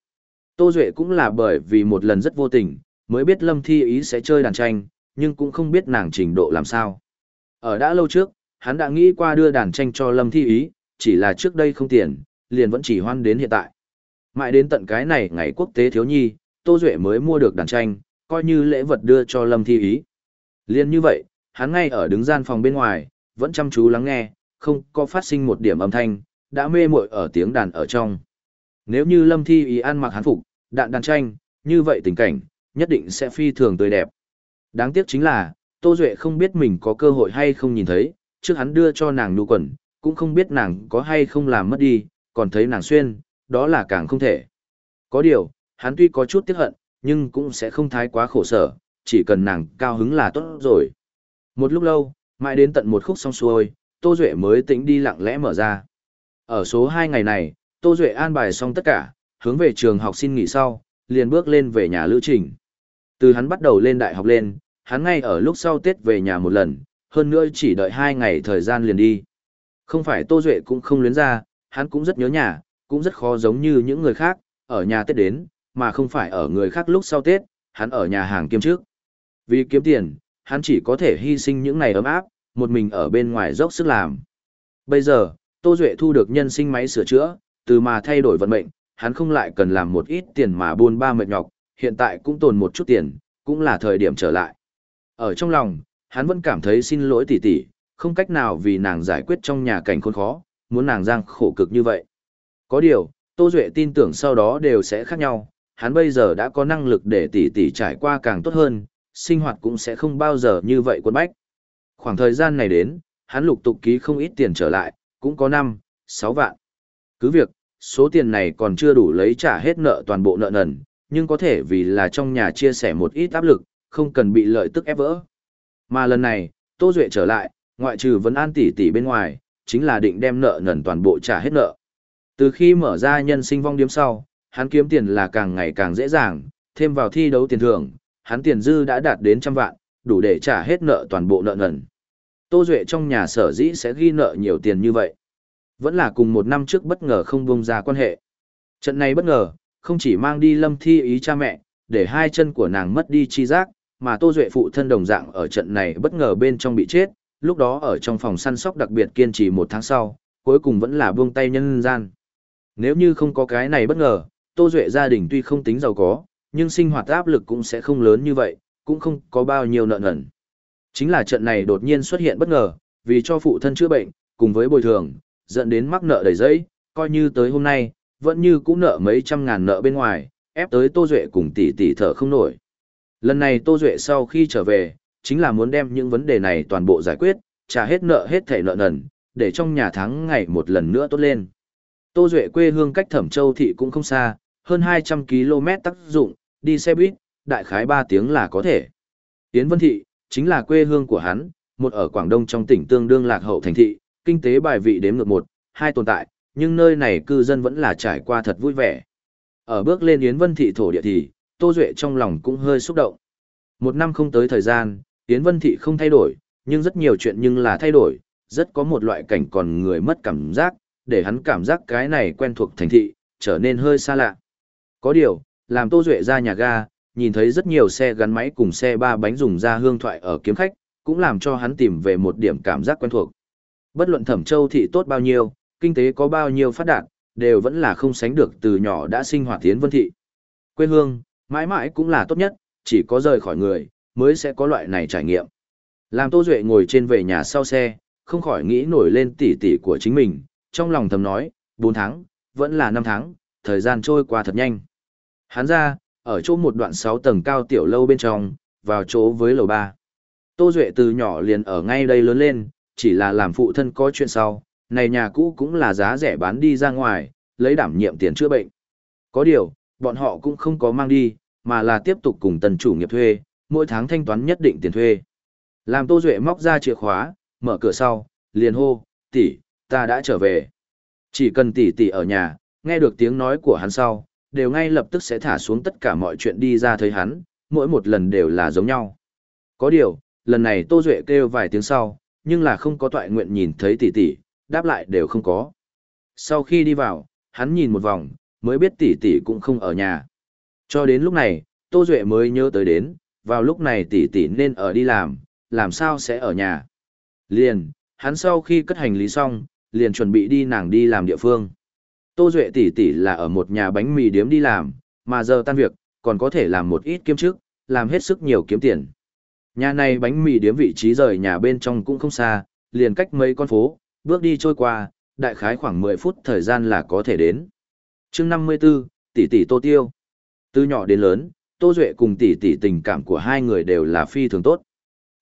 Tô Duệ cũng là bởi vì một lần rất vô tình, mới biết Lâm Thi Ý sẽ chơi đàn tranh, nhưng cũng không biết nàng trình độ làm sao. Ở đã lâu trước, hắn đã nghĩ qua đưa đàn tranh cho Lâm Thi Ý, chỉ là trước đây không tiền, liền vẫn chỉ hoan đến hiện tại. Mãi đến tận cái này ngày quốc tế thiếu nhi, Tô Duệ mới mua được đàn tranh, coi như lễ vật đưa cho Lâm Thi Ý. Liên như vậy, hắn ngay ở đứng gian phòng bên ngoài, vẫn chăm chú lắng nghe, không có phát sinh một điểm âm thanh, đã mê muội ở tiếng đàn ở trong. Nếu như Lâm Thi Ý ăn mặc hắn phục, đạn đàn tranh, như vậy tình cảnh, nhất định sẽ phi thường tươi đẹp. Đáng tiếc chính là, Tô Duệ không biết mình có cơ hội hay không nhìn thấy, trước hắn đưa cho nàng nụ quần, cũng không biết nàng có hay không làm mất đi, còn thấy nàng xuyên, đó là càng không thể. Có điều, hắn tuy có chút tiếc hận, nhưng cũng sẽ không thái quá khổ sở, chỉ cần nàng cao hứng là tốt rồi. Một lúc lâu, mãi đến tận một khúc xong xuôi, Tô Duệ mới tĩnh đi lặng lẽ mở ra. Ở số 2 ngày này, Tô Duệ an bài xong tất cả, hướng về trường học xin nghỉ sau, liền bước lên về nhà lữ trình. Từ hắn bắt đầu lên đại học lên, hắn ngay ở lúc sau Tết về nhà một lần, hơn nữa chỉ đợi 2 ngày thời gian liền đi. Không phải Tô Duệ cũng không luyến ra, hắn cũng rất nhớ nhà, cũng rất khó giống như những người khác, ở nhà Tết đến, mà không phải ở người khác lúc sau Tết, hắn ở nhà hàng kiếm trước. Vì kiếm tiền, hắn chỉ có thể hy sinh những ngày ấm áp, một mình ở bên ngoài dốc sức làm. Bây giờ, Tô Duệ thu được nhân sinh máy sửa chữa, từ mà thay đổi vận mệnh, hắn không lại cần làm một ít tiền mà buôn ba mệt nhọc, hiện tại cũng tồn một chút tiền, cũng là thời điểm trở lại. Ở trong lòng, hắn vẫn cảm thấy xin lỗi tỷ tỷ, không cách nào vì nàng giải quyết trong nhà cảnh khốn khó, muốn nàng giang khổ cực như vậy. Có điều, Tô Duệ tin tưởng sau đó đều sẽ khác nhau, hắn bây giờ đã có năng lực để tỷ tỷ trải qua càng tốt hơn, sinh hoạt cũng sẽ không bao giờ như vậy quân bách. Khoảng thời gian này đến, hắn lục tục ký không ít tiền trở lại, cũng có 5, 6 vạn. Cứ việc, số tiền này còn chưa đủ lấy trả hết nợ toàn bộ nợ nần, nhưng có thể vì là trong nhà chia sẻ một ít áp lực, không cần bị lợi tức ép vỡ. Mà lần này, Tô Duệ trở lại, ngoại trừ vấn an tỷ tỷ bên ngoài, chính là định đem nợ nần toàn bộ trả hết nợ. Từ khi mở ra nhân sinh vong điếm sau, hắn kiếm tiền là càng ngày càng dễ dàng, thêm vào thi đấu tiền thưởng, hắn tiền dư đã đạt đến trăm vạn, đủ để trả hết nợ toàn bộ nợ nần. Tô Duệ trong nhà sở dĩ sẽ ghi nợ nhiều tiền như vậy. Vẫn là cùng một năm trước bất ngờ không bông ra quan hệ. Trận này bất ngờ, không chỉ mang đi lâm thi ý cha mẹ, để hai chân của nàng mất đi chi giác, mà Tô Duệ phụ thân đồng dạng ở trận này bất ngờ bên trong bị chết, lúc đó ở trong phòng săn sóc đặc biệt kiên trì một tháng sau, cuối cùng vẫn là buông tay nhân gian. Nếu như không có cái này bất ngờ, Tô Duệ gia đình tuy không tính giàu có, nhưng sinh hoạt áp lực cũng sẽ không lớn như vậy, cũng không có bao nhiêu nợ nần. Chính là trận này đột nhiên xuất hiện bất ngờ, vì cho phụ thân chữa bệnh, cùng với bồi thường, dẫn đến mắc nợ đầy giấy, coi như tới hôm nay, vẫn như cũng nợ mấy trăm ngàn nợ bên ngoài, ép tới Tô Duệ cùng tỷ tỷ thở không nổi. Lần này Tô Duệ sau khi trở về, chính là muốn đem những vấn đề này toàn bộ giải quyết, trả hết nợ hết thẻ nợ nần, để trong nhà tháng ngày một lần nữa tốt lên. Tô Duệ quê hương cách Thẩm Châu thị cũng không xa, hơn 200 km tác dụng, đi xe buýt, đại khái 3 tiếng là có thể. Tiến Vân thị chính là quê hương của hắn, một ở Quảng Đông trong tỉnh tương đương lạc hậu thành thị, kinh tế bài vị đếm ngược một, hai tồn tại, nhưng nơi này cư dân vẫn là trải qua thật vui vẻ. Ở bước lên Yến Vân thị thổ địa thì, Tô Duệ trong lòng cũng hơi xúc động. Một năm không tới thời gian, Yến Vân thị không thay đổi, nhưng rất nhiều chuyện nhưng là thay đổi, rất có một loại cảnh còn người mất cảm giác, để hắn cảm giác cái này quen thuộc thành thị, trở nên hơi xa lạ. Có điều, làm Tô Duệ ra nhà ga, nhìn thấy rất nhiều xe gắn máy cùng xe ba bánh dùng ra hương thoại ở kiếm khách, cũng làm cho hắn tìm về một điểm cảm giác quen thuộc. Bất luận Thẩm Châu thị tốt bao nhiêu, kinh tế có bao nhiêu phát đạt, đều vẫn là không sánh được từ nhỏ đã sinh hoạt tiến vân thị. Quê hương, mãi mãi cũng là tốt nhất, chỉ có rời khỏi người, mới sẽ có loại này trải nghiệm. Làm Tô Duệ ngồi trên về nhà sau xe, không khỏi nghĩ nổi lên tỉ tỉ của chính mình, trong lòng thầm nói, 4 tháng, vẫn là 5 tháng, thời gian trôi qua thật nhanh. Hắn ra, ở chỗ một đoạn 6 tầng cao tiểu lâu bên trong, vào chỗ với lầu 3. Tô Duệ từ nhỏ liền ở ngay đây lớn lên, chỉ là làm phụ thân có chuyện sau, này nhà cũ cũng là giá rẻ bán đi ra ngoài, lấy đảm nhiệm tiền chữa bệnh. Có điều, bọn họ cũng không có mang đi, mà là tiếp tục cùng tần chủ nghiệp thuê, mỗi tháng thanh toán nhất định tiền thuê. Làm Tô Duệ móc ra chìa khóa, mở cửa sau, liền hô, tỷ, ta đã trở về. Chỉ cần tỷ tỷ ở nhà, nghe được tiếng nói của hắn sau, đều ngay lập tức sẽ thả xuống tất cả mọi chuyện đi ra thấy hắn, mỗi một lần đều là giống nhau. Có điều, lần này Tô Duệ kêu vài tiếng sau, nhưng là không có toại nguyện nhìn thấy tỷ tỷ, đáp lại đều không có. Sau khi đi vào, hắn nhìn một vòng, mới biết tỷ tỷ cũng không ở nhà. Cho đến lúc này, Tô Duệ mới nhớ tới đến, vào lúc này tỷ tỷ nên ở đi làm, làm sao sẽ ở nhà. Liền, hắn sau khi cất hành lý xong, liền chuẩn bị đi nàng đi làm địa phương. Tô Duệ tỷ tỷ là ở một nhà bánh mì điếm đi làm, mà giờ tan việc, còn có thể làm một ít kiếm trước, làm hết sức nhiều kiếm tiền. Nhà này bánh mì điếm vị trí rời nhà bên trong cũng không xa, liền cách mấy con phố, bước đi trôi qua, đại khái khoảng 10 phút thời gian là có thể đến. chương 54, tỷ tỷ Tô Tiêu. Từ nhỏ đến lớn, Tô Duệ cùng tỷ tỷ tình cảm của hai người đều là phi thường tốt.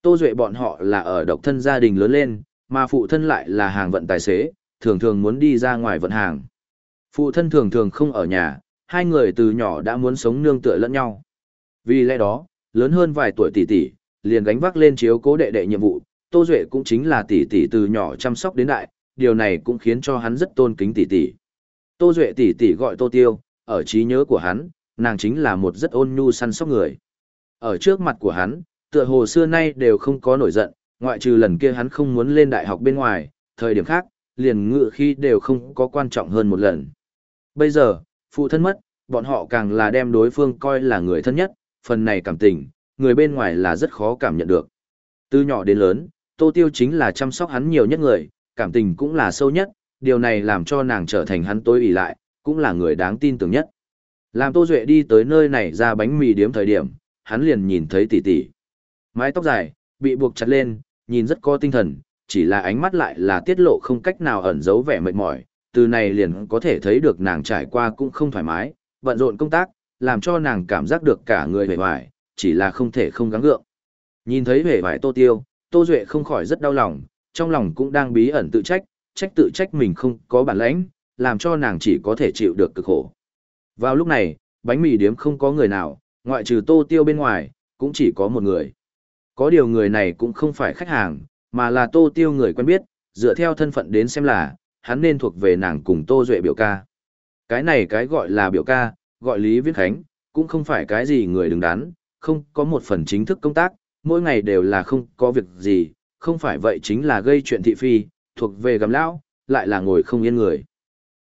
Tô Duệ bọn họ là ở độc thân gia đình lớn lên, mà phụ thân lại là hàng vận tài xế, thường thường muốn đi ra ngoài vận hàng. Phụ thân thường thường không ở nhà, hai người từ nhỏ đã muốn sống nương tựa lẫn nhau. Vì lẽ đó, lớn hơn vài tuổi tỷ tỷ, liền gánh vác lên chiếu cố đệ đệ nhiệm vụ, Tô Duệ cũng chính là tỷ tỷ từ nhỏ chăm sóc đến đại, điều này cũng khiến cho hắn rất tôn kính tỷ tỷ. Tô Duệ tỷ tỷ gọi Tô Tiêu, ở trí nhớ của hắn, nàng chính là một rất ôn nhu săn sóc người. Ở trước mặt của hắn, tựa hồ xưa nay đều không có nổi giận, ngoại trừ lần kia hắn không muốn lên đại học bên ngoài, thời điểm khác, liền ngự khi đều không có quan trọng hơn một lần. Bây giờ, phụ thân mất, bọn họ càng là đem đối phương coi là người thân nhất, phần này cảm tình, người bên ngoài là rất khó cảm nhận được. Từ nhỏ đến lớn, Tô Tiêu chính là chăm sóc hắn nhiều nhất người, cảm tình cũng là sâu nhất, điều này làm cho nàng trở thành hắn tối ủy lại, cũng là người đáng tin tưởng nhất. Làm Tô Duệ đi tới nơi này ra bánh mì điếm thời điểm, hắn liền nhìn thấy tỷ tỷ. Mái tóc dài, bị buộc chặt lên, nhìn rất có tinh thần, chỉ là ánh mắt lại là tiết lộ không cách nào ẩn giấu vẻ mệt mỏi, từ này liền có thể thấy được nàng trải qua cũng không thoải mái, bận rộn công tác, làm cho nàng cảm giác được cả người hề hoài, chỉ là không thể không gắng gượng. Nhìn thấy hề hoài tô tiêu, tô duệ không khỏi rất đau lòng, trong lòng cũng đang bí ẩn tự trách, trách tự trách mình không có bản lãnh, làm cho nàng chỉ có thể chịu được cực khổ. Vào lúc này, bánh mì điếm không có người nào, ngoại trừ tô tiêu bên ngoài, cũng chỉ có một người. Có điều người này cũng không phải khách hàng, mà là tô tiêu người quen biết, dựa theo thân phận đến xem là, hắn nên thuộc về nàng cùng tô duệ biểu ca. Cái này cái gọi là biểu ca, gọi Lý Viễn Khánh, cũng không phải cái gì người đứng đắn, không có một phần chính thức công tác, mỗi ngày đều là không có việc gì, không phải vậy chính là gây chuyện thị phi, thuộc về gầm lão, lại là ngồi không yên người.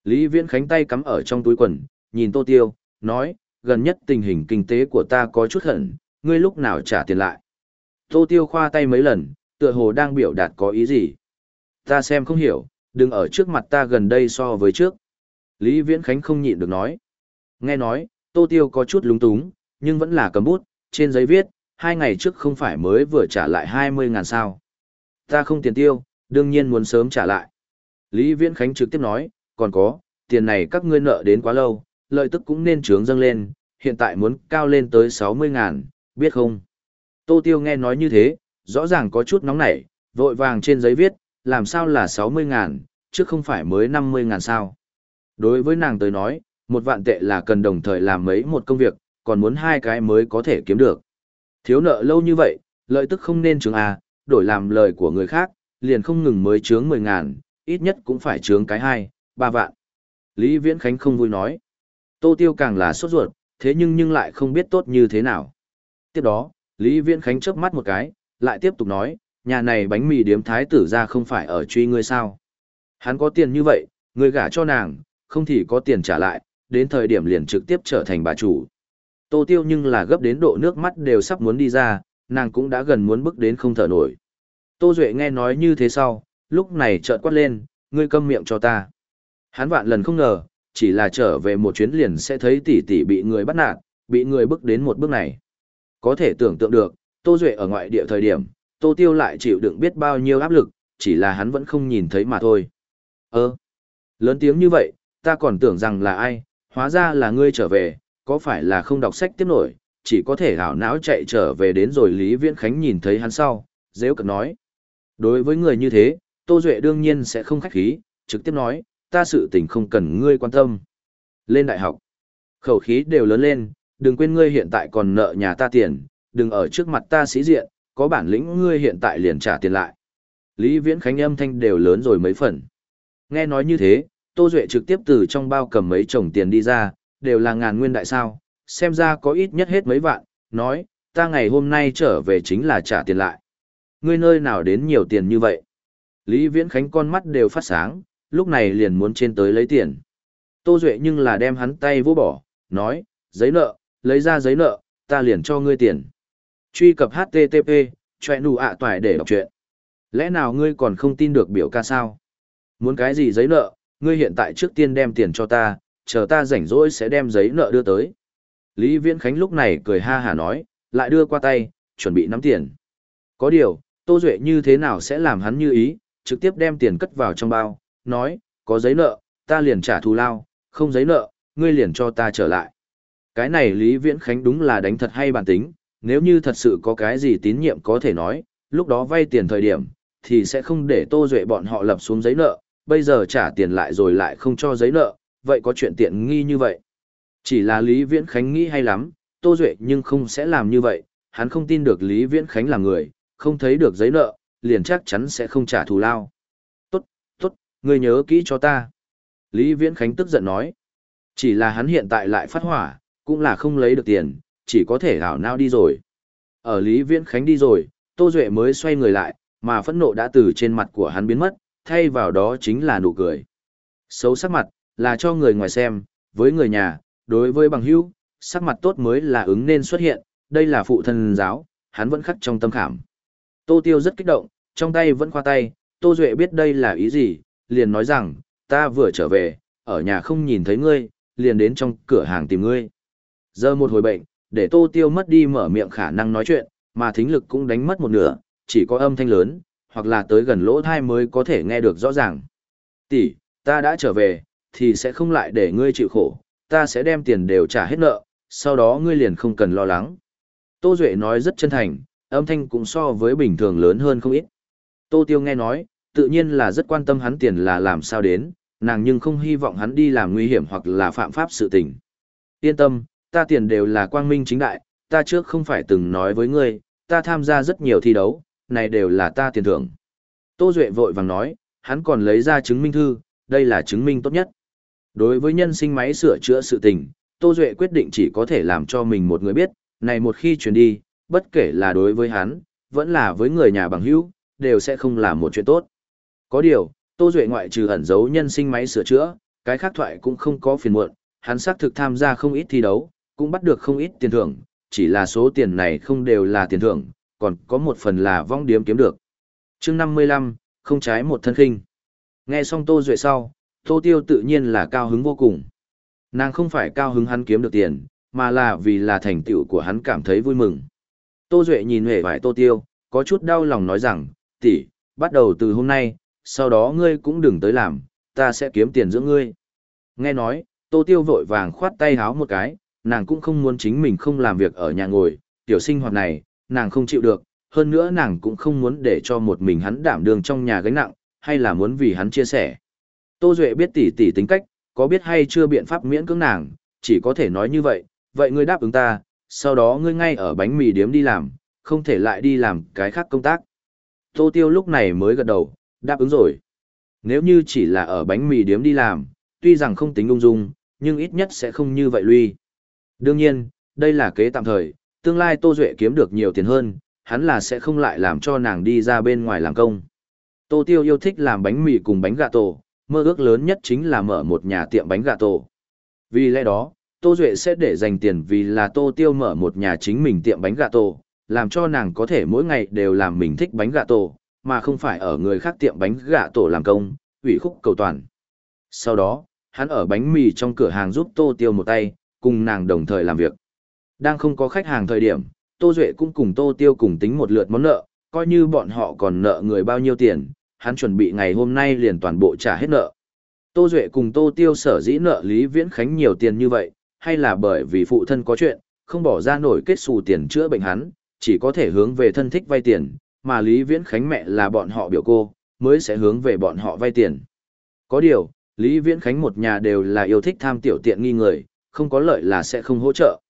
Lý Viễn Khánh tay cắm ở trong túi quần, nhìn Tô Tiêu, nói, gần nhất tình hình kinh tế của ta có chút hận, ngươi lúc nào trả tiền lại. Tô Tiêu khoa tay mấy lần, tựa hồ đang biểu đạt có ý gì. Ta xem không hiểu, đừng ở trước mặt ta gần đây so với trước. Lý Viễn Khánh không nhịn được nói. Nghe nói, Tô Tiêu có chút lúng túng, nhưng vẫn là cầm bút, trên giấy viết, hai ngày trước không phải mới vừa trả lại 20 ngàn sao. Ta không tiền tiêu, đương nhiên muốn sớm trả lại. Lý Viễn Khánh trực tiếp nói, còn có, tiền này các ngươi nợ đến quá lâu, lợi tức cũng nên trướng dâng lên, hiện tại muốn cao lên tới 60 ngàn, biết không? Tô Tiêu nghe nói như thế, rõ ràng có chút nóng nảy, vội vàng trên giấy viết, làm sao là 60 ngàn, chứ không phải mới 50 ngàn sao. Đối với nàng tới nói, một vạn tệ là cần đồng thời làm mấy một công việc, còn muốn hai cái mới có thể kiếm được. Thiếu nợ lâu như vậy, lợi tức không nên trướng à, đổi làm lời của người khác, liền không ngừng mới trướng 10 ngàn, ít nhất cũng phải trướng cái hai, ba vạn. Lý Viễn Khánh không vui nói. Tô Tiêu càng là sốt ruột, thế nhưng nhưng lại không biết tốt như thế nào. Tiếp đó, Lý Viễn Khánh chớp mắt một cái, lại tiếp tục nói, nhà này bánh mì điếm thái tử ra không phải ở truy ngươi sao. Hắn có tiền như vậy, ngươi gả cho nàng, không thì có tiền trả lại, đến thời điểm liền trực tiếp trở thành bà chủ. Tô Tiêu nhưng là gấp đến độ nước mắt đều sắp muốn đi ra, nàng cũng đã gần muốn bước đến không thở nổi. Tô Duệ nghe nói như thế sau, lúc này chợt quát lên, ngươi câm miệng cho ta. Hắn vạn lần không ngờ, chỉ là trở về một chuyến liền sẽ thấy tỷ tỷ bị người bắt nạt, bị người bước đến một bước này. Có thể tưởng tượng được, Tô Duệ ở ngoại địa thời điểm, Tô Tiêu lại chịu đựng biết bao nhiêu áp lực, chỉ là hắn vẫn không nhìn thấy mà thôi. Ơ, lớn tiếng như vậy, ta còn tưởng rằng là ai, hóa ra là ngươi trở về, có phải là không đọc sách tiếp nổi, chỉ có thể hảo não chạy trở về đến rồi Lý Viễn Khánh nhìn thấy hắn sau, dễ cực nói. Đối với người như thế, Tô Duệ đương nhiên sẽ không khách khí, trực tiếp nói, ta sự tình không cần ngươi quan tâm. Lên đại học, khẩu khí đều lớn lên, đừng quên ngươi hiện tại còn nợ nhà ta tiền, đừng ở trước mặt ta sĩ diện, có bản lĩnh ngươi hiện tại liền trả tiền lại. Lý Viễn Khánh âm thanh đều lớn rồi mấy phần. Nghe nói như thế, Tô Duệ trực tiếp từ trong bao cầm mấy chồng tiền đi ra, đều là ngàn nguyên đại sao, xem ra có ít nhất hết mấy vạn, nói, ta ngày hôm nay trở về chính là trả tiền lại. Ngươi nơi nào đến nhiều tiền như vậy? Lý Viễn Khánh con mắt đều phát sáng, lúc này liền muốn trên tới lấy tiền. Tô Duệ nhưng là đem hắn tay vô bỏ, nói, giấy nợ, lấy ra giấy nợ, ta liền cho ngươi tiền. Truy cập HTTP, chọe nụ ạ toài để đọc chuyện. Lẽ nào ngươi còn không tin được biểu ca sao? Muốn cái gì giấy nợ, ngươi hiện tại trước tiên đem tiền cho ta, chờ ta rảnh rỗi sẽ đem giấy nợ đưa tới. Lý Viễn Khánh lúc này cười ha hà nói, lại đưa qua tay, chuẩn bị nắm tiền. Có điều, Tô Duệ như thế nào sẽ làm hắn như ý, trực tiếp đem tiền cất vào trong bao, nói, có giấy nợ, ta liền trả thù lao, không giấy nợ, ngươi liền cho ta trở lại. Cái này Lý Viễn Khánh đúng là đánh thật hay bản tính, nếu như thật sự có cái gì tín nhiệm có thể nói, lúc đó vay tiền thời điểm, thì sẽ không để Tô Duệ bọn họ lập xuống giấy nợ, bây giờ trả tiền lại rồi lại không cho giấy nợ, vậy có chuyện tiện nghi như vậy. Chỉ là Lý Viễn Khánh nghĩ hay lắm, Tô Duệ nhưng không sẽ làm như vậy, hắn không tin được Lý Viễn Khánh là người, không thấy được giấy nợ, liền chắc chắn sẽ không trả thù lao. Ngươi nhớ kỹ cho ta. Lý Viễn Khánh tức giận nói. Chỉ là hắn hiện tại lại phát hỏa, cũng là không lấy được tiền, chỉ có thể hảo nao đi rồi. Ở Lý Viễn Khánh đi rồi, Tô Duệ mới xoay người lại, mà phẫn nộ đã từ trên mặt của hắn biến mất, thay vào đó chính là nụ cười. Xấu sắc mặt, là cho người ngoài xem, với người nhà, đối với bằng hữu, sắc mặt tốt mới là ứng nên xuất hiện, đây là phụ thân giáo, hắn vẫn khắc trong tâm khảm. Tô Tiêu rất kích động, trong tay vẫn khoa tay, Tô Duệ biết đây là ý gì, liền nói rằng, ta vừa trở về, ở nhà không nhìn thấy ngươi, liền đến trong cửa hàng tìm ngươi. Giờ một hồi bệnh, để Tô Tiêu mất đi mở miệng khả năng nói chuyện, mà thính lực cũng đánh mất một nửa, chỉ có âm thanh lớn, hoặc là tới gần lỗ thai mới có thể nghe được rõ ràng. Tỷ, ta đã trở về, thì sẽ không lại để ngươi chịu khổ, ta sẽ đem tiền đều trả hết nợ, sau đó ngươi liền không cần lo lắng. Tô Duệ nói rất chân thành, âm thanh cũng so với bình thường lớn hơn không ít. Tô Tiêu nghe nói, tự nhiên là rất quan tâm hắn tiền là làm sao đến, nàng nhưng không hy vọng hắn đi làm nguy hiểm hoặc là phạm pháp sự tình. Yên tâm, ta tiền đều là quang minh chính đại, ta trước không phải từng nói với ngươi, ta tham gia rất nhiều thi đấu, này đều là ta tiền thưởng. Tô Duệ vội vàng nói, hắn còn lấy ra chứng minh thư, đây là chứng minh tốt nhất. Đối với nhân sinh máy sửa chữa sự tình, Tô Duệ quyết định chỉ có thể làm cho mình một người biết, này một khi chuyển đi, bất kể là đối với hắn, vẫn là với người nhà bằng hữu, đều sẽ không làm một chuyện tốt. Có điều, Tô Duệ ngoại trừ ẩn giấu nhân sinh máy sửa chữa, cái khác thoại cũng không có phiền muộn, hắn xác thực tham gia không ít thi đấu, cũng bắt được không ít tiền thưởng, chỉ là số tiền này không đều là tiền thưởng, còn có một phần là vong điếm kiếm được. chương 55, không trái một thân khinh. Nghe xong Tô Duệ sau, Tô Tiêu tự nhiên là cao hứng vô cùng. Nàng không phải cao hứng hắn kiếm được tiền, mà là vì là thành tựu của hắn cảm thấy vui mừng. Tô Duệ nhìn hề vải Tô Tiêu, có chút đau lòng nói rằng, tỷ bắt đầu từ hôm nay, sau đó ngươi cũng đừng tới làm, ta sẽ kiếm tiền giữa ngươi. Nghe nói, Tô Tiêu vội vàng khoát tay háo một cái, nàng cũng không muốn chính mình không làm việc ở nhà ngồi, tiểu sinh hoạt này, nàng không chịu được, hơn nữa nàng cũng không muốn để cho một mình hắn đảm đường trong nhà gánh nặng, hay là muốn vì hắn chia sẻ. Tô Duệ biết tỉ tỉ tính cách, có biết hay chưa biện pháp miễn cưỡng nàng, chỉ có thể nói như vậy, vậy ngươi đáp ứng ta, sau đó ngươi ngay ở bánh mì điếm đi làm, không thể lại đi làm cái khác công tác. Tô Tiêu lúc này mới gật đầu, đáp ứng rồi. Nếu như chỉ là ở bánh mì điếm đi làm, tuy rằng không tính ung dung, nhưng ít nhất sẽ không như vậy lui. Đương nhiên, đây là kế tạm thời, tương lai Tô Duệ kiếm được nhiều tiền hơn, hắn là sẽ không lại làm cho nàng đi ra bên ngoài làm công. Tô Tiêu yêu thích làm bánh mì cùng bánh gà tổ, mơ ước lớn nhất chính là mở một nhà tiệm bánh gà tổ. Vì lẽ đó, Tô Duệ sẽ để dành tiền vì là Tô Tiêu mở một nhà chính mình tiệm bánh gà tổ, làm cho nàng có thể mỗi ngày đều làm mình thích bánh gà tổ, mà không phải ở người khác tiệm bánh gà tổ làm công, ủy khúc cầu toàn. Sau đó, hắn ở bánh mì trong cửa hàng giúp Tô Tiêu một tay, cùng nàng đồng thời làm việc. Đang không có khách hàng thời điểm, Tô Duệ cũng cùng Tô Tiêu cùng tính một lượt món nợ, coi như bọn họ còn nợ người bao nhiêu tiền, hắn chuẩn bị ngày hôm nay liền toàn bộ trả hết nợ. Tô Duệ cùng Tô Tiêu sở dĩ nợ Lý Viễn Khánh nhiều tiền như vậy, hay là bởi vì phụ thân có chuyện, không bỏ ra nổi kết xù tiền chữa bệnh hắn, chỉ có thể hướng về thân thích vay tiền, mà Lý Viễn Khánh mẹ là bọn họ biểu cô, mới sẽ hướng về bọn họ vay tiền. Có điều, Lý Viễn Khánh một nhà đều là yêu thích tham tiểu tiện nghi người, không có lợi là sẽ không hỗ trợ.